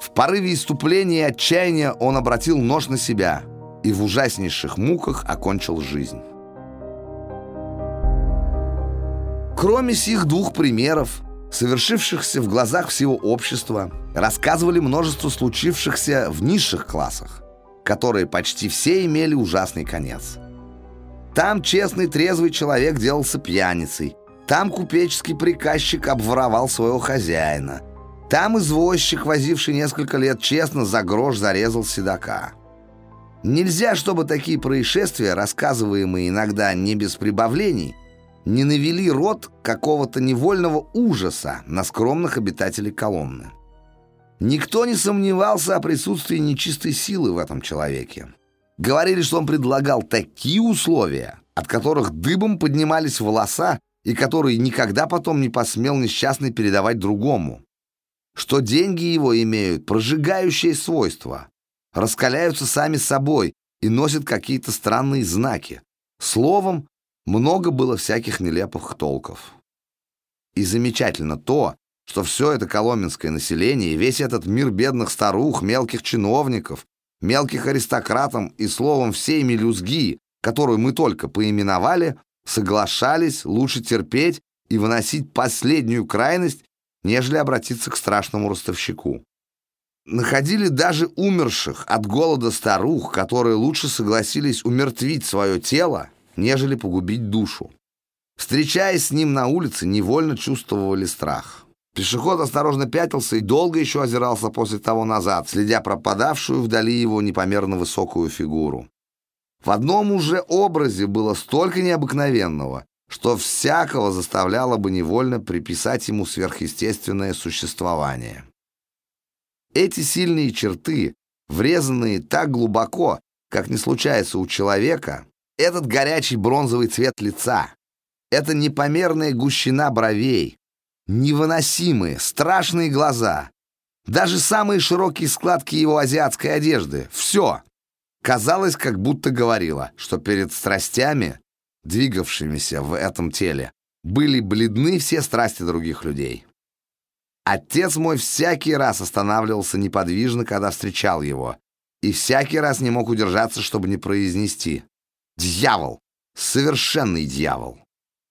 В порыве иступления и отчаяния он обратил нож на себя и в ужаснейших муках окончил жизнь. Кроме сих двух примеров, совершившихся в глазах всего общества, рассказывали множество случившихся в низших классах, которые почти все имели ужасный конец. Там честный трезвый человек делался пьяницей, там купеческий приказчик обворовал своего хозяина, там извозчик, возивший несколько лет честно, за грош зарезал седока. Нельзя, чтобы такие происшествия, рассказываемые иногда не без прибавлений, не навели рот какого-то невольного ужаса на скромных обитателей колонны. Никто не сомневался о присутствии нечистой силы в этом человеке. Говорили, что он предлагал такие условия, от которых дыбом поднимались волоса и которые никогда потом не посмел несчастный передавать другому. Что деньги его имеют прожигающее свойство, раскаляются сами собой и носят какие-то странные знаки. Словом, много было всяких нелепых толков. И замечательно то, что все это коломенское население и весь этот мир бедных старух, мелких чиновников, мелких аристократов и, словом, всей мелюзги, которую мы только поименовали, соглашались лучше терпеть и выносить последнюю крайность, нежели обратиться к страшному ростовщику. Находили даже умерших от голода старух, которые лучше согласились умертвить свое тело, нежели погубить душу. Встречаясь с ним на улице, невольно чувствовали страх. Пешеход осторожно пятился и долго еще озирался после того назад, следя пропадавшую вдали его непомерно высокую фигуру. В одном уже образе было столько необыкновенного, что всякого заставляло бы невольно приписать ему сверхъестественное существование. Эти сильные черты, врезанные так глубоко, как не случается у человека, этот горячий бронзовый цвет лица, эта непомерная гущина бровей, невыносимые, страшные глаза, даже самые широкие складки его азиатской одежды — все, казалось, как будто говорило, что перед страстями двигавшимися в этом теле, были бледны все страсти других людей. Отец мой всякий раз останавливался неподвижно, когда встречал его, и всякий раз не мог удержаться, чтобы не произнести «Дьявол! Совершенный дьявол!»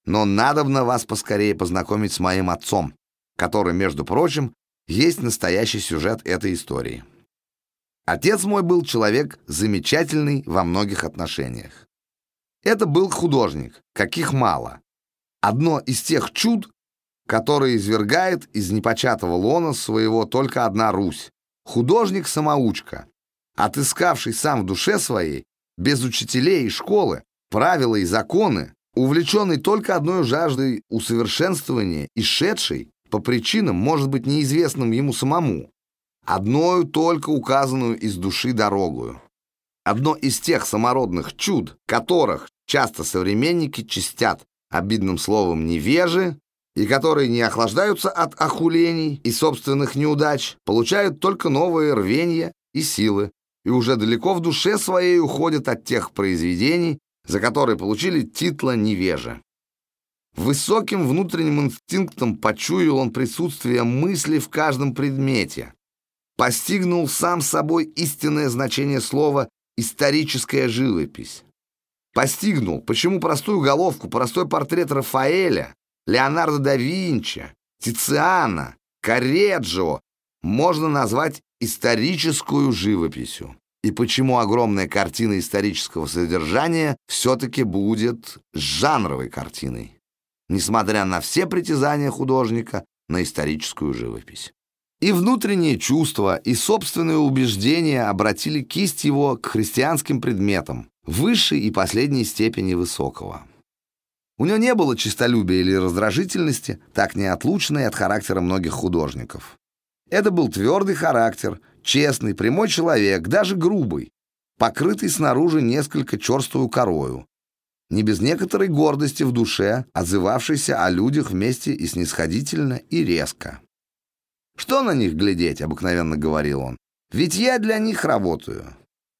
Но надобно вас поскорее познакомить с моим отцом, который, между прочим, есть настоящий сюжет этой истории. Отец мой был человек замечательный во многих отношениях. Это был художник, каких мало. Одно из тех чуд, которые извергает из непочатого лона своего только одна Русь. Художник-самоучка, отыскавший сам в душе своей, без учителей и школы, правила и законы, увлеченный только одной жаждой усовершенствования и шедший по причинам, может быть, неизвестным ему самому, одною только указанную из души дорогую. Одно из тех самородных чуд, которых часто современники чистят обидным словом невежи, и которые не охлаждаются от охулений и собственных неудач, получают только новые рвения и силы, и уже далеко в душе своей уходят от тех произведений, за которые получили титла невежи. Высоким внутренним инстинктом почуял он присутствие мысли в каждом предмете, постигнул сам собой истинное значение слова историческая живопись. Постигнул, почему простую головку, простой портрет Рафаэля, Леонардо да Винчи, Тициана, Кареджио можно назвать историческую живописью. И почему огромная картина исторического содержания все-таки будет жанровой картиной, несмотря на все притязания художника на историческую живопись. И внутренние чувства, и собственные убеждения обратили кисть его к христианским предметам, высшей и последней степени высокого. У него не было честолюбия или раздражительности, так неотлучной от характера многих художников. Это был твердый характер, честный, прямой человек, даже грубый, покрытый снаружи несколько черствую корою, не без некоторой гордости в душе, отзывавшийся о людях вместе и снисходительно, и резко. «Что на них глядеть?» — обыкновенно говорил он. «Ведь я для них работаю.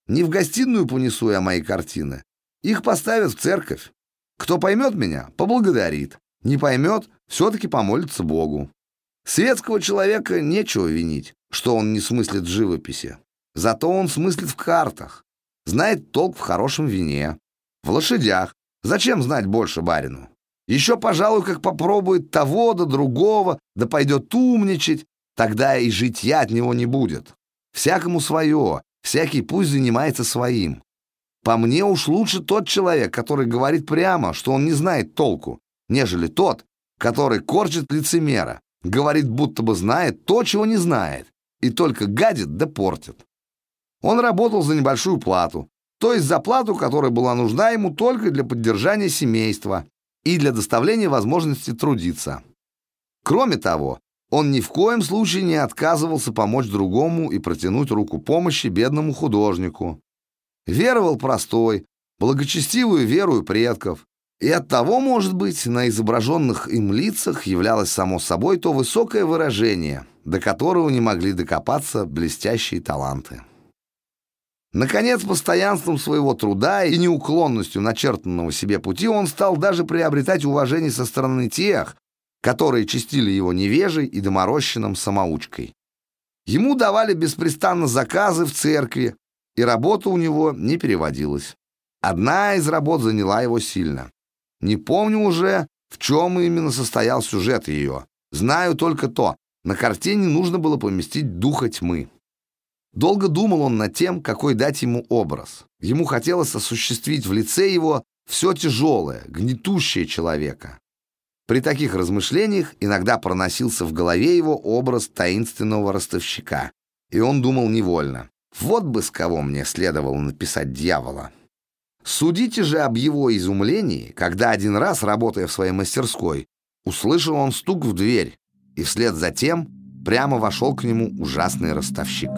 Не в гостиную понесу я мои картины. Их поставят в церковь. Кто поймет меня, поблагодарит. Не поймет, все-таки помолится Богу. Светского человека нечего винить, что он не смыслит в живописи. Зато он смыслит в картах, знает толк в хорошем вине, в лошадях. Зачем знать больше барину? Еще, пожалуй, как попробует того да другого, да пойдет умничать, Тогда и житья от него не будет. Всякому свое, всякий пусть занимается своим. По мне уж лучше тот человек, который говорит прямо, что он не знает толку, нежели тот, который корчит лицемера, говорит, будто бы знает то, чего не знает, и только гадит да портит. Он работал за небольшую плату, то есть за плату, которая была нужна ему только для поддержания семейства и для доставления возможности трудиться. Кроме того, он ни в коем случае не отказывался помочь другому и протянуть руку помощи бедному художнику. Веровал простой, благочестивую веру предков, и оттого, может быть, на изображенных им лицах являлось само собой то высокое выражение, до которого не могли докопаться блестящие таланты. Наконец, постоянством своего труда и неуклонностью начертанного себе пути он стал даже приобретать уважение со стороны тех, которые чистили его невежей и доморощенным самоучкой. Ему давали беспрестанно заказы в церкви, и работа у него не переводилась. Одна из работ заняла его сильно. Не помню уже, в чем именно состоял сюжет ее. Знаю только то, на картине нужно было поместить духа тьмы. Долго думал он над тем, какой дать ему образ. Ему хотелось осуществить в лице его все тяжелое, гнетущее человека. При таких размышлениях иногда проносился в голове его образ таинственного ростовщика, и он думал невольно. Вот бы с кого мне следовало написать дьявола. Судите же об его изумлении, когда один раз, работая в своей мастерской, услышал он стук в дверь, и вслед за тем прямо вошел к нему ужасный ростовщик.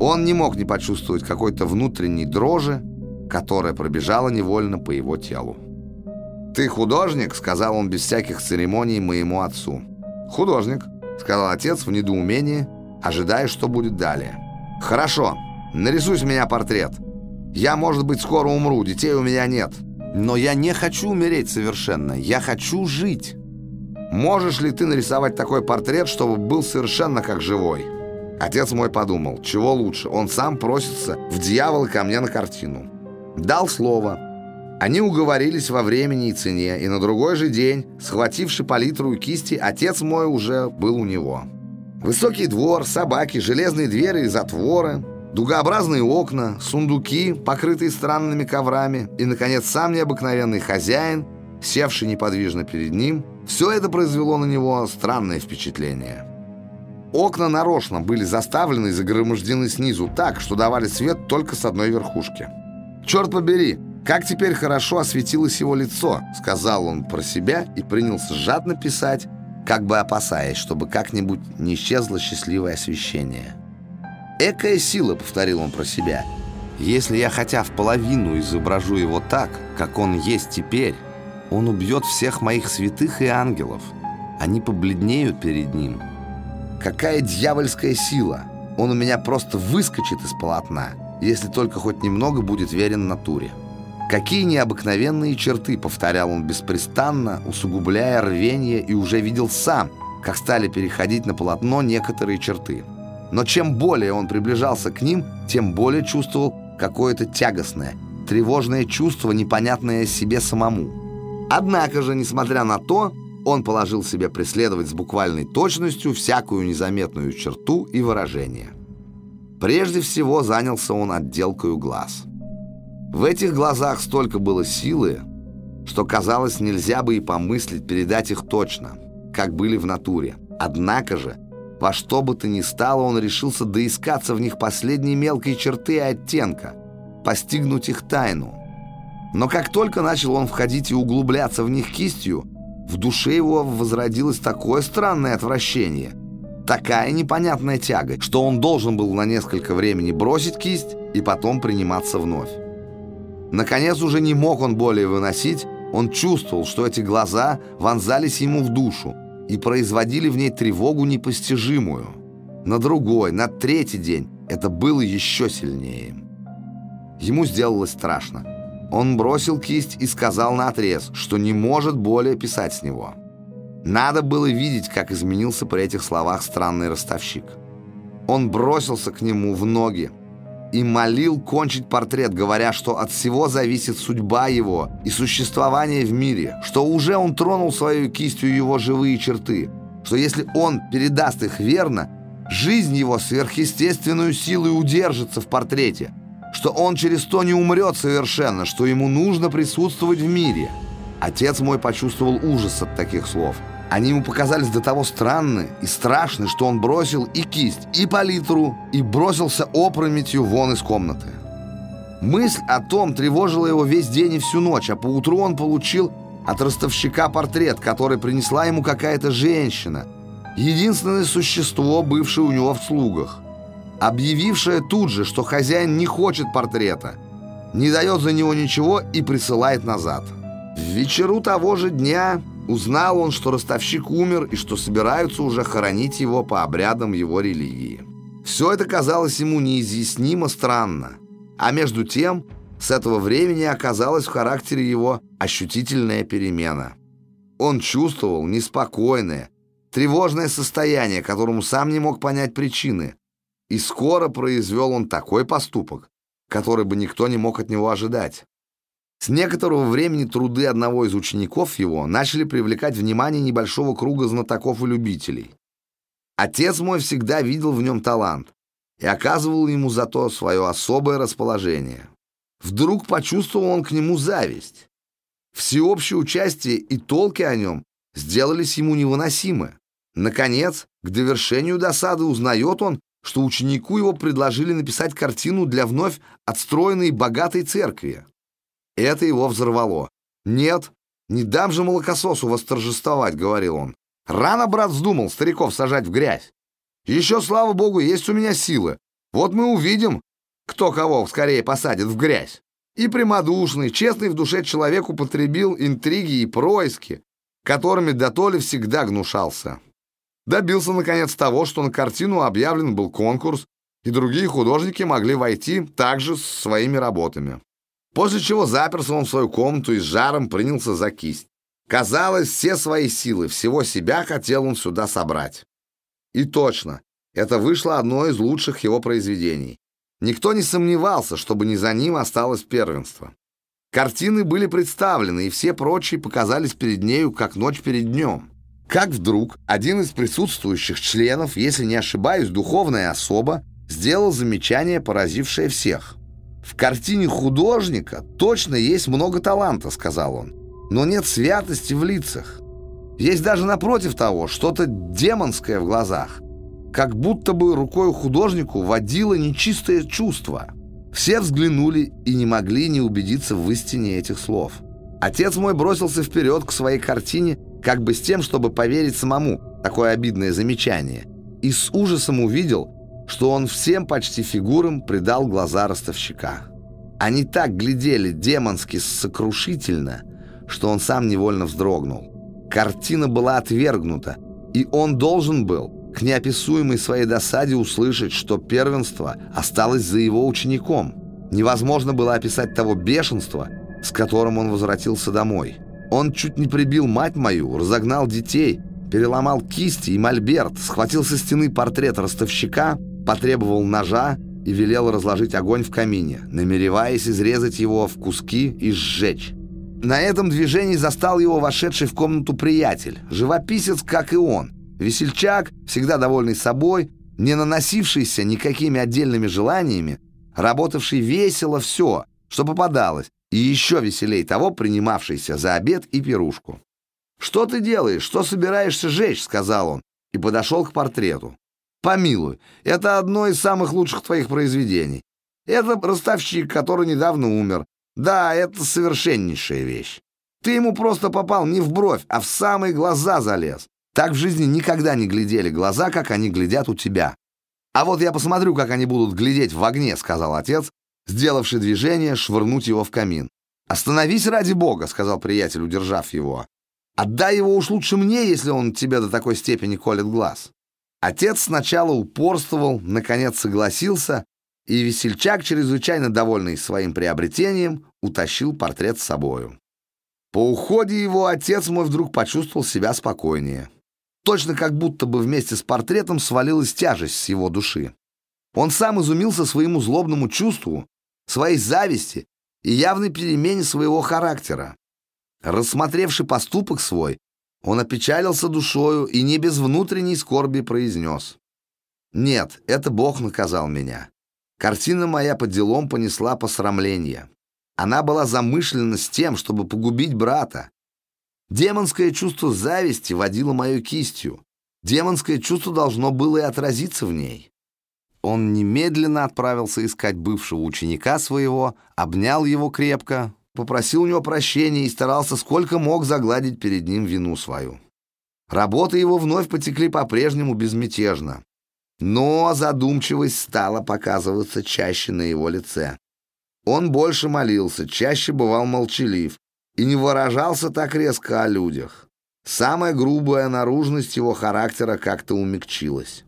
Он не мог не почувствовать какой-то внутренней дрожи, которая пробежала невольно по его телу. «Ты художник?» — сказал он без всяких церемоний моему отцу. «Художник», — сказал отец в недоумении, ожидая, что будет далее. «Хорошо, нарисуй с меня портрет. Я, может быть, скоро умру, детей у меня нет. Но я не хочу умереть совершенно, я хочу жить. Можешь ли ты нарисовать такой портрет, чтобы был совершенно как живой?» Отец мой подумал, чего лучше, он сам просится в дьявола ко мне на картину. Дал слово. Они уговорились во времени и цене, и на другой же день, схвативший палитру и кисти, отец мой уже был у него. Высокий двор, собаки, железные двери и затворы, дугообразные окна, сундуки, покрытые странными коврами, и, наконец, сам необыкновенный хозяин, севший неподвижно перед ним, все это произвело на него странное впечатление. Окна нарочно были заставлены и загромождены снизу так, что давали свет только с одной верхушки. «Черт побери, как теперь хорошо осветилось его лицо», — сказал он про себя и принялся жадно писать, как бы опасаясь, чтобы как-нибудь не исчезло счастливое освещение. «Экая сила», — повторил он про себя, — «если я хотя в половину изображу его так, как он есть теперь, он убьет всех моих святых и ангелов. Они побледнеют перед ним. Какая дьявольская сила! Он у меня просто выскочит из полотна» если только хоть немного будет верен натуре. Какие необыкновенные черты, повторял он беспрестанно, усугубляя рвение, и уже видел сам, как стали переходить на полотно некоторые черты. Но чем более он приближался к ним, тем более чувствовал какое-то тягостное, тревожное чувство, непонятное себе самому. Однако же, несмотря на то, он положил себе преследовать с буквальной точностью всякую незаметную черту и выражение. Прежде всего занялся он отделкой глаз. В этих глазах столько было силы, что, казалось, нельзя бы и помыслить передать их точно, как были в натуре. Однако же, во что бы то ни стало, он решился доискаться в них последние мелкие черты и оттенка, постигнуть их тайну. Но как только начал он входить и углубляться в них кистью, в душе его возродилось такое странное отвращение – такая непонятная тяга, что он должен был на несколько времени бросить кисть и потом приниматься вновь. Наконец уже не мог он более выносить, он чувствовал, что эти глаза вонзались ему в душу и производили в ней тревогу непостижимую. На другой, на третий день это было еще сильнее. Ему сделалось страшно. Он бросил кисть и сказал наотрез, что не может более писать с него. Надо было видеть, как изменился при этих словах странный ростовщик. Он бросился к нему в ноги и молил кончить портрет, говоря, что от всего зависит судьба его и существование в мире, что уже он тронул своей кистью его живые черты, что если он передаст их верно, жизнь его сверхъестественную силой удержится в портрете, что он через то не умрет совершенно, что ему нужно присутствовать в мире. Отец мой почувствовал ужас от таких слов – они ему показались до того странны и страшны, что он бросил и кисть, и палитру, и бросился опрометью вон из комнаты. Мысль о том тревожила его весь день и всю ночь, а поутру он получил от ростовщика портрет, который принесла ему какая-то женщина, единственное существо, бывшее у него в слугах, объявившее тут же, что хозяин не хочет портрета, не дает за него ничего и присылает назад. В вечеру того же дня Узнал он, что ростовщик умер и что собираются уже хоронить его по обрядам его религии. Все это казалось ему неизъяснимо странно. А между тем, с этого времени оказалась в характере его ощутительная перемена. Он чувствовал неспокойное, тревожное состояние, которому сам не мог понять причины. И скоро произвел он такой поступок, который бы никто не мог от него ожидать. С некоторого времени труды одного из учеников его начали привлекать внимание небольшого круга знатоков и любителей. Отец мой всегда видел в нем талант и оказывал ему за то свое особое расположение. Вдруг почувствовал он к нему зависть Всеобщее участие и толки о нем сделались ему невыносимы. Наконец, к довершению досады узнает он, что ученику его предложили написать картину для вновь отстроенной богатой церкви. Это его взорвало. «Нет, не дам же молокососу восторжествовать», — говорил он. «Рано брат вздумал стариков сажать в грязь. Еще, слава богу, есть у меня силы. Вот мы увидим, кто кого скорее посадит в грязь». И прямодушный, честный в душе человек употребил интриги и происки, которыми Дотоле всегда гнушался. Добился, наконец, того, что на картину объявлен был конкурс, и другие художники могли войти также с своими работами. После чего заперся он в свою комнату и с жаром принялся за кисть. Казалось, все свои силы, всего себя хотел он сюда собрать. И точно, это вышло одно из лучших его произведений. Никто не сомневался, чтобы не за ним осталось первенство. Картины были представлены, и все прочие показались перед нею, как ночь перед днем. Как вдруг один из присутствующих членов, если не ошибаюсь, духовная особа, сделал замечание, поразившее всех. «В картине художника точно есть много таланта», — сказал он, «но нет святости в лицах. Есть даже напротив того что-то демонское в глазах как будто бы рукой художнику водило нечистое чувство. Все взглянули и не могли не убедиться в истине этих слов. Отец мой бросился вперед к своей картине, как бы с тем, чтобы поверить самому, такое обидное замечание, и с ужасом увидел, что он всем почти фигурам придал глаза ростовщика. Они так глядели демонски сокрушительно, что он сам невольно вздрогнул. Картина была отвергнута, и он должен был, к неописуемой своей досаде услышать, что первенство осталось за его учеником. Невозможно было описать того бешенства, с которым он возвратился домой. Он чуть не прибил мать мою, разогнал детей, переломал кисти и мольберт, схватил со стены портрет ростовщика, потребовал ножа и велел разложить огонь в камине, намереваясь изрезать его в куски и сжечь. На этом движении застал его вошедший в комнату приятель, живописец, как и он, Весельчак, всегда довольный собой, не наносившийся никакими отдельными желаниями, работавший весело все, что попадалось, и еще веселей того, принимавшийся за обед и пирушку. «Что ты делаешь? Что собираешься жечь?» — сказал он, и подошел к портрету. «Помилуй, это одно из самых лучших твоих произведений. Это ростовщик, который недавно умер. Да, это совершеннейшая вещь. Ты ему просто попал не в бровь, а в самые глаза залез. Так в жизни никогда не глядели глаза, как они глядят у тебя. А вот я посмотрю, как они будут глядеть в огне, сказал отец, сделавший движение швырнуть его в камин. «Остановись ради бога», — сказал приятель, удержав его. «Отдай его уж лучше мне, если он тебе до такой степени колет глаз». Отец сначала упорствовал, наконец согласился, и весельчак, чрезвычайно довольный своим приобретением, утащил портрет с собою. По уходе его отец мой вдруг почувствовал себя спокойнее. Точно как будто бы вместе с портретом свалилась тяжесть с его души. Он сам изумился своему злобному чувству, своей зависти и явной перемене своего характера. Рассмотревший поступок свой, он опечалился душою и не без внутренней скорби произнес. «Нет, это Бог наказал меня. Картина моя по делам понесла посрамление. Она была замышлена с тем, чтобы погубить брата, Демонское чувство зависти водило мою кистью. Демонское чувство должно было и отразиться в ней. Он немедленно отправился искать бывшего ученика своего, обнял его крепко, попросил у него прощения и старался сколько мог загладить перед ним вину свою. Работы его вновь потекли по-прежнему безмятежно, но задумчивость стала показываться чаще на его лице. Он больше молился, чаще бывал молчалив, и не выражался так резко о людях. Самая грубая наружность его характера как-то умягчилась.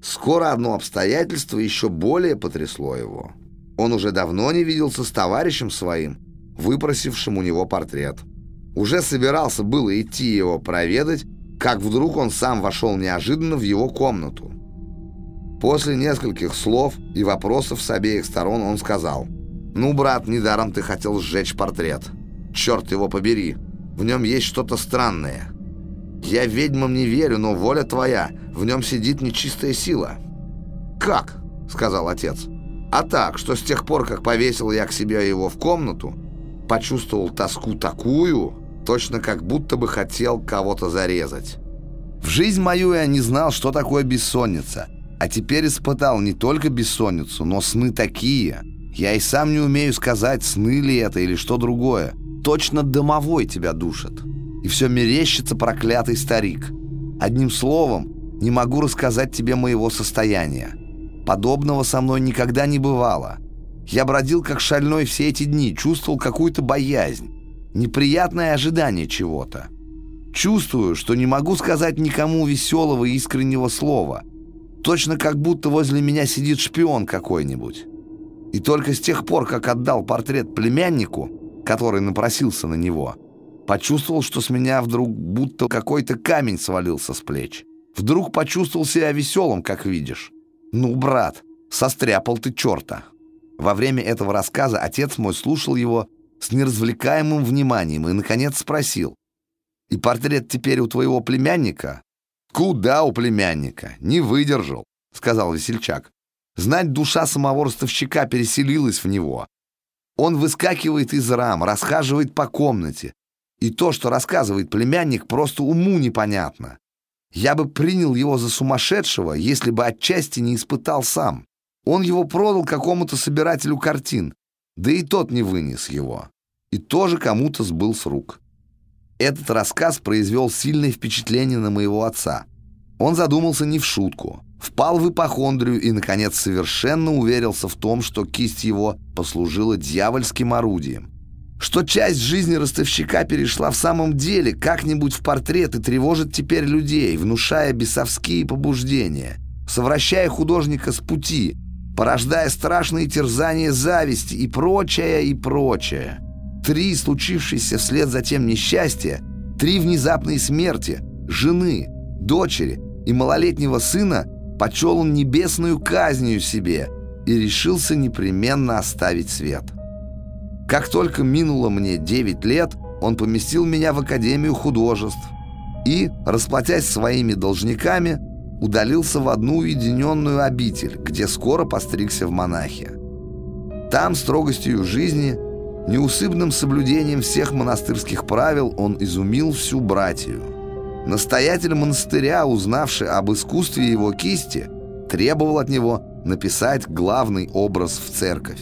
Скоро одно обстоятельство еще более потрясло его. Он уже давно не виделся с товарищем своим, выпросившим у него портрет. Уже собирался было идти его проведать, как вдруг он сам вошел неожиданно в его комнату. После нескольких слов и вопросов с обеих сторон он сказал, «Ну, брат, недаром ты хотел сжечь портрет». Черт его побери, в нем есть что-то странное. Я ведьмам не верю, но воля твоя, в нем сидит нечистая сила. Как? сказал отец. А так, что с тех пор, как повесил я к себе его в комнату, почувствовал тоску такую, точно как будто бы хотел кого-то зарезать. В жизнь мою я не знал, что такое бессонница, а теперь испытал не только бессонницу, но сны такие. Я и сам не умею сказать, сны ли это или что другое. Точно домовой тебя душит. И все мерещится проклятый старик. Одним словом, не могу рассказать тебе моего состояния. Подобного со мной никогда не бывало. Я бродил как шальной все эти дни, чувствовал какую-то боязнь, неприятное ожидание чего-то. Чувствую, что не могу сказать никому веселого и искреннего слова. Точно как будто возле меня сидит шпион какой-нибудь. И только с тех пор, как отдал портрет племяннику, который напросился на него, почувствовал, что с меня вдруг будто какой-то камень свалился с плеч. Вдруг почувствовал себя веселым, как видишь. Ну, брат, состряпал ты черта. Во время этого рассказа отец мой слушал его с неразвлекаемым вниманием и, наконец, спросил. «И портрет теперь у твоего племянника?» «Куда у племянника? Не выдержал», — сказал весельчак. «Знать, душа самого ростовщика переселилась в него. Он выскакивает из рам, расхаживает по комнате. И то, что рассказывает племянник, просто уму непонятно. Я бы принял его за сумасшедшего, если бы отчасти не испытал сам. Он его продал какому-то собирателю картин, да и тот не вынес его. И тоже кому-то сбыл с рук. Этот рассказ произвел сильное впечатление на моего отца. Он задумался не в шутку, впал в ипохондрию и, наконец, совершенно уверился в том, что кисть его послужила дьявольским орудием. Что часть жизни ростовщика перешла в самом деле как-нибудь в портрет и тревожит теперь людей, внушая бесовские побуждения, совращая художника с пути – порождая страшные терзания зависти и прочее, и прочее. Три случившиеся вслед за тем несчастья, три внезапные смерти, жены, дочери и малолетнего сына почел он небесную казнью себе и решился непременно оставить свет. Как только минуло мне 9 лет, он поместил меня в Академию художеств и, расплатясь своими должниками, удалился в одну уединенную обитель, где скоро постригся в монахи. Там строгостью жизни, неусыпным соблюдением всех монастырских правил он изумил всю братью. Настоятель монастыря, узнавший об искусстве его кисти, требовал от него написать главный образ в церковь.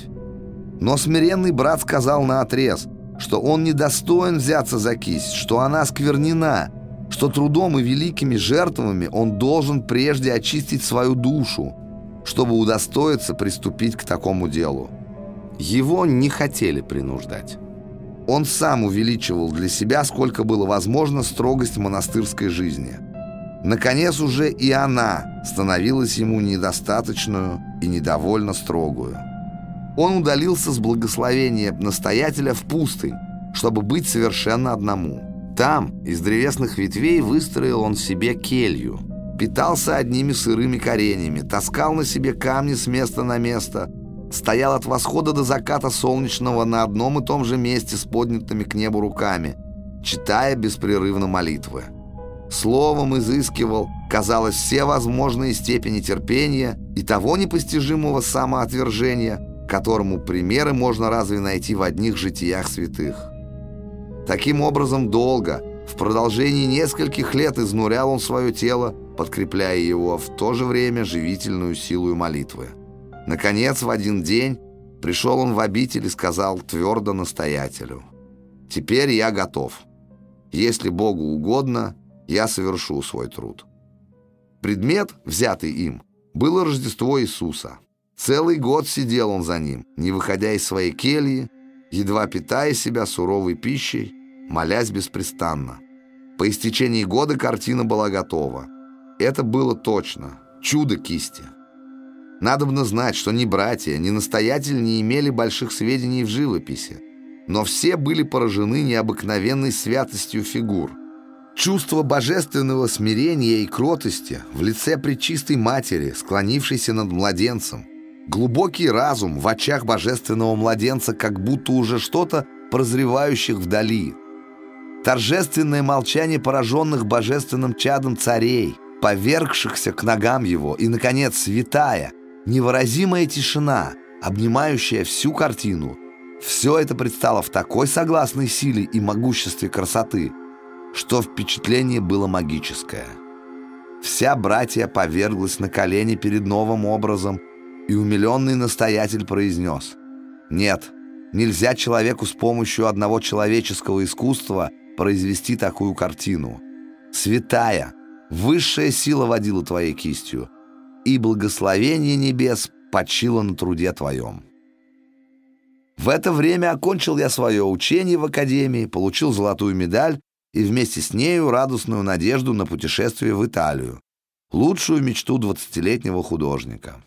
Но смиренный брат сказал наотрез, что он недостоин взяться за кисть, что она сквернена – что трудом и великими жертвами он должен прежде очистить свою душу, чтобы удостоиться приступить к такому делу. Его не хотели принуждать. Он сам увеличивал для себя, сколько было возможно, строгость монастырской жизни. Наконец уже и она становилась ему недостаточную и недовольно строгую. Он удалился с благословения настоятеля в пустынь, чтобы быть совершенно одному – там из древесных ветвей выстроил он себе келью. Питался одними сырыми коренями, таскал на себе камни с места на место, стоял от восхода до заката солнечного на одном и том же месте с поднятыми к небу руками, читая беспрерывно молитвы. Словом изыскивал, казалось, все возможные степени терпения и того непостижимого самоотвержения, которому примеры можно разве найти в одних житиях святых. Таким образом, долго, в продолжении нескольких лет изнурял он свое тело, подкрепляя его в то же время живительную силу молитвы. Наконец, в один день пришел он в обитель и сказал твердо настоятелю, «Теперь я готов. Если Богу угодно, я совершу свой труд». Предмет, взятый им, было Рождество Иисуса. Целый год сидел он за ним, не выходя из своей кельи, едва питая себя суровой пищей, молясь беспрестанно. По истечении года картина была готова. Это было точно. Чудо кисти. Надобно знать, что ни братья, ни настоятель не имели больших сведений в живописи, но все были поражены необыкновенной святостью фигур. Чувство божественного смирения и кротости в лице Пречистой Матери, склонившейся над младенцем, глубокий разум в очах божественного младенца, как будто уже что-то прозревающих вдали – торжественное молчание пораженных божественным чадом царей, повергшихся к ногам его, и, наконец, святая, невыразимая тишина, обнимающая всю картину, Все это предстало в такой согласной силе и могуществе красоты, что впечатление было магическое. Вся братья поверглась на колени перед новым образом, и умиленный настоятель произнес «Нет, нельзя человеку с помощью одного человеческого искусства произвести такую картину. Святая, высшая сила водила твоей кистью, и благословение небес почило на труде твоем». В это время окончил я свое учение в академии, получил золотую медаль и вместе с нею радостную надежду на путешествие в Италию, лучшую мечту двадцатилетнего художника.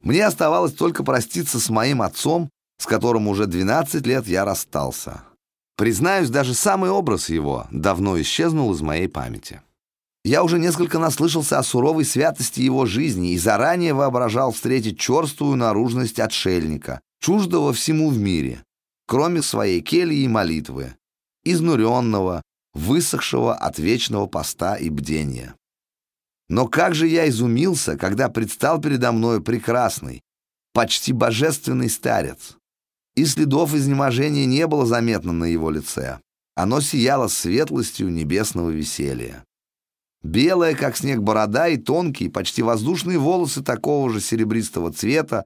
Мне оставалось только проститься с моим отцом, с которым уже 12 лет я расстался. Признаюсь, даже самый образ его давно исчезнул из моей памяти. Я уже несколько наслышался о суровой святости его жизни и заранее воображал встретить черствую наружность отшельника, чуждого всему в мире, кроме своей кельи и молитвы, изнуренного, высохшего от вечного поста и бдения. Но как же я изумился, когда предстал передо мною прекрасный, почти божественный старец. И следов изнеможения не было заметно на его лице. Оно сияло светлостью небесного веселья. Белая, как снег, борода и тонкие, почти воздушные волосы такого же серебристого цвета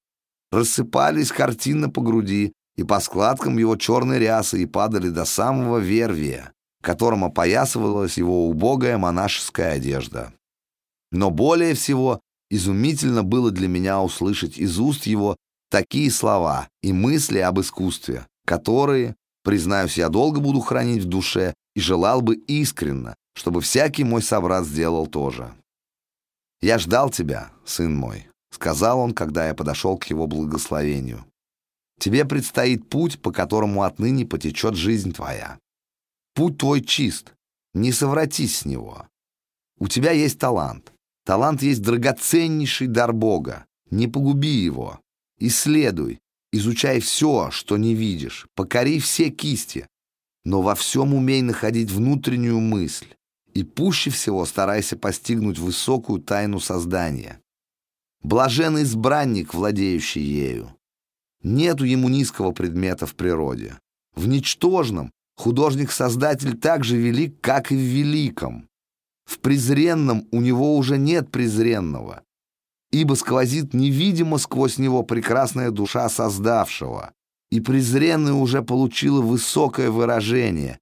рассыпались картинно по груди и по складкам его черной рясы и падали до самого вервия, которым опоясывалась его убогая монашеская одежда. Но более всего изумительно было для меня услышать из уст его такие слова и мысли об искусстве, которые, признаюсь, я долго буду хранить в душе и желал бы искренно, чтобы всякий мой собрат сделал то же. «Я ждал тебя, сын мой», сказал он, когда я подошел к его благословению. Тебе предстоит путь, по которому отныне потечет жизнь твоя. Путь твой чист, не совратись с него. У тебя есть талант. Талант есть драгоценнейший дар Бога. Не погуби его. Исследуй, изучай все, что не видишь, покори все кисти, но во всем умей находить внутреннюю мысль и пуще всего старайся постигнуть высокую тайну создания. Блаженный избранник, владеющий ею. Нету ему низкого предмета в природе. В ничтожном художник-создатель так же велик, как и в великом. В презренном у него уже нет презренного, ибо сквозит невидимо сквозь него прекрасная душа создавшего, и презренное уже получило высокое выражение,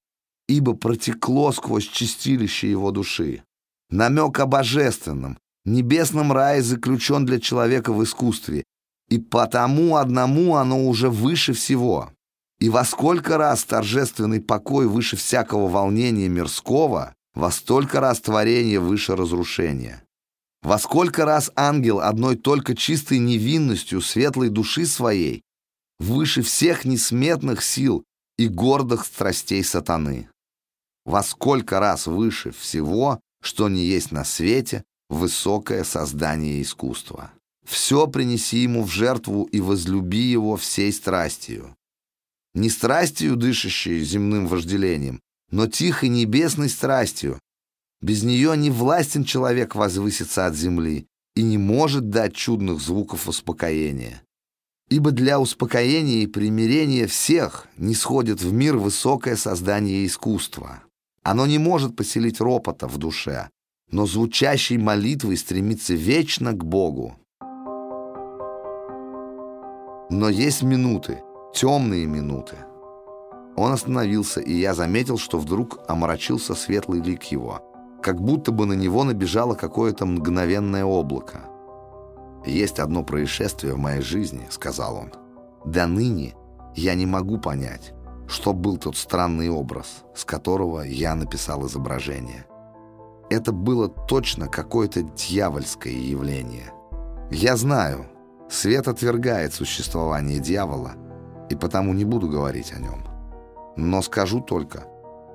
ибо протекло сквозь чистилище его души. Намек о божественном, небесном рае заключен для человека в искусстве, и потому одному оно уже выше всего. И во сколько раз торжественный покой выше всякого волнения мирского, во столько раз творение выше разрушения. Во сколько раз ангел одной только чистой невинностью светлой души своей выше всех несметных сил и гордых страстей сатаны. Во сколько раз выше всего, что не есть на свете, высокое создание искусства. Все принеси ему в жертву и возлюби его всей страстью. Не страстью, дышащей земным вожделением, но тихой небесной страстью. Без нее не властен человек возвыситься от земли и не может дать чудных звуков успокоения. Ибо для успокоения и примирения всех не сходит в мир высокое создание искусства. Оно не может поселить ропота в душе, но звучащей молитвой стремится вечно к Богу. Но есть минуты, темные минуты. Он остановился, и я заметил, что вдруг омрачился светлый лик его, как будто бы на него набежало какое-то мгновенное облако. «Есть одно происшествие в моей жизни», — сказал он. «До ныне я не могу понять, что был тот странный образ, с которого я написал изображение. Это было точно какое-то дьявольское явление. Я знаю, свет отвергает существование дьявола, и потому не буду говорить о нем. Но скажу только,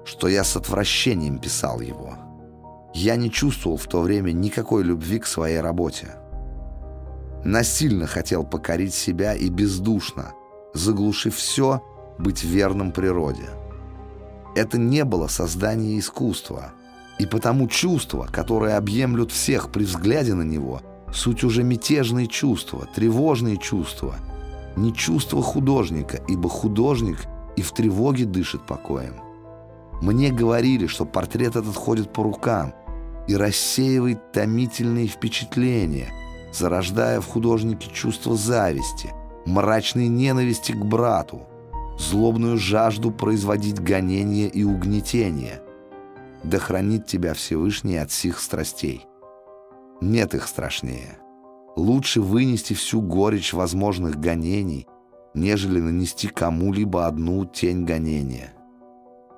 что я с отвращением писал его. Я не чувствовал в то время никакой любви к своей работе. Насильно хотел покорить себя и бездушно, заглушив все, быть верным природе. Это не было создание искусства — и потому чувства, которые объемлют всех при взгляде на него, суть уже мятежные чувства, тревожные чувства, не чувство художника, ибо художник и в тревоге дышит покоем. Мне говорили, что портрет этот ходит по рукам и рассеивает томительные впечатления, зарождая в художнике чувство зависти, мрачной ненависти к брату, злобную жажду производить гонения и угнетения. Да хранит тебя Всевышний от сих страстей. Нет их страшнее. Лучше вынести всю горечь возможных гонений, нежели нанести кому-либо одну тень гонения.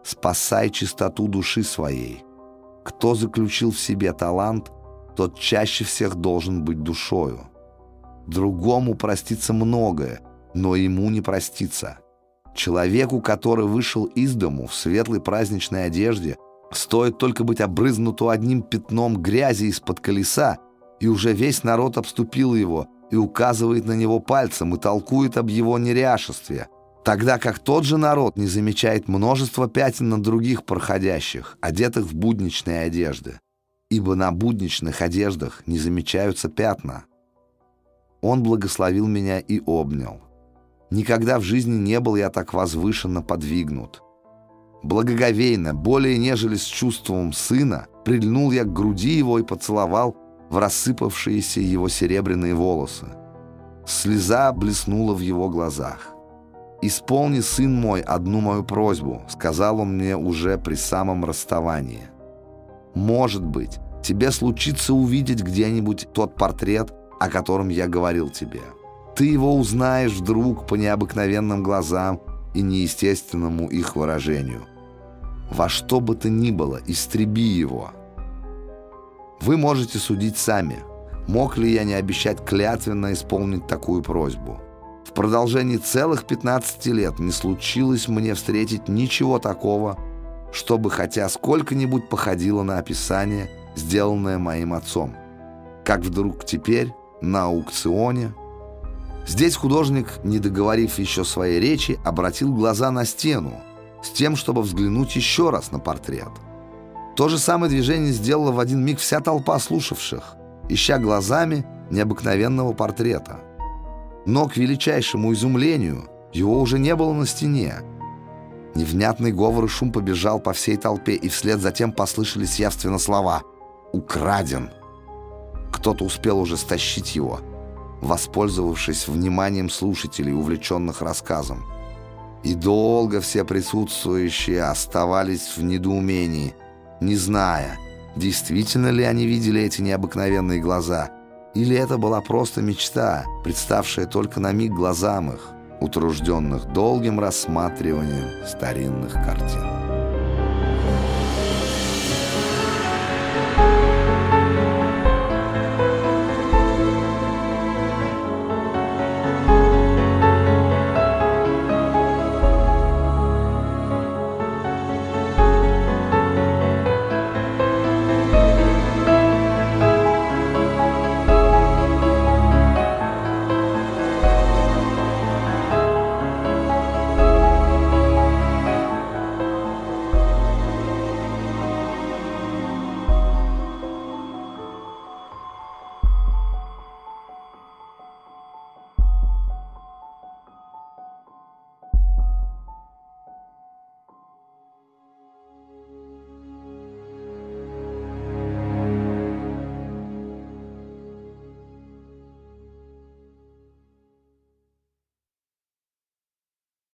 Спасай чистоту души своей. Кто заключил в себе талант, тот чаще всех должен быть душою. Другому простится многое, но ему не простится. Человеку, который вышел из дому в светлой праздничной одежде, стоит только быть обрызнуту одним пятном грязи из-под колеса, и уже весь народ обступил его и указывает на него пальцем и толкует об его неряшестве, тогда как тот же народ не замечает множество пятен на других проходящих, одетых в будничные одежды, ибо на будничных одеждах не замечаются пятна. Он благословил меня и обнял. Никогда в жизни не был я так возвышенно подвигнут. Благоговейно, более нежели с чувством сына, прильнул я к груди его и поцеловал в рассыпавшиеся его серебряные волосы. Слеза блеснула в его глазах. «Исполни, сын мой, одну мою просьбу», — сказал он мне уже при самом расставании. «Может быть, тебе случится увидеть где-нибудь тот портрет, о котором я говорил тебе. Ты его узнаешь вдруг по необыкновенным глазам и неестественному их выражению. Во что бы то ни было, истреби его». Вы можете судить сами, мог ли я не обещать клятвенно исполнить такую просьбу. В продолжении целых 15 лет не случилось мне встретить ничего такого, чтобы хотя сколько-нибудь походило на описание, сделанное моим отцом. Как вдруг теперь на аукционе... Здесь художник, не договорив еще своей речи, обратил глаза на стену, с тем, чтобы взглянуть еще раз на портрет – то же самое движение сделала в один миг вся толпа слушавших, ища глазами необыкновенного портрета. Но, к величайшему изумлению, его уже не было на стене. Невнятный говор и шум побежал по всей толпе, и вслед затем послышались явственно слова «Украден!». Кто-то успел уже стащить его, воспользовавшись вниманием слушателей, увлеченных рассказом. И долго все присутствующие оставались в недоумении – не зная, действительно ли они видели эти необыкновенные глаза, или это была просто мечта, представшая только на миг глазам их, утружденных долгим рассматриванием старинных картин.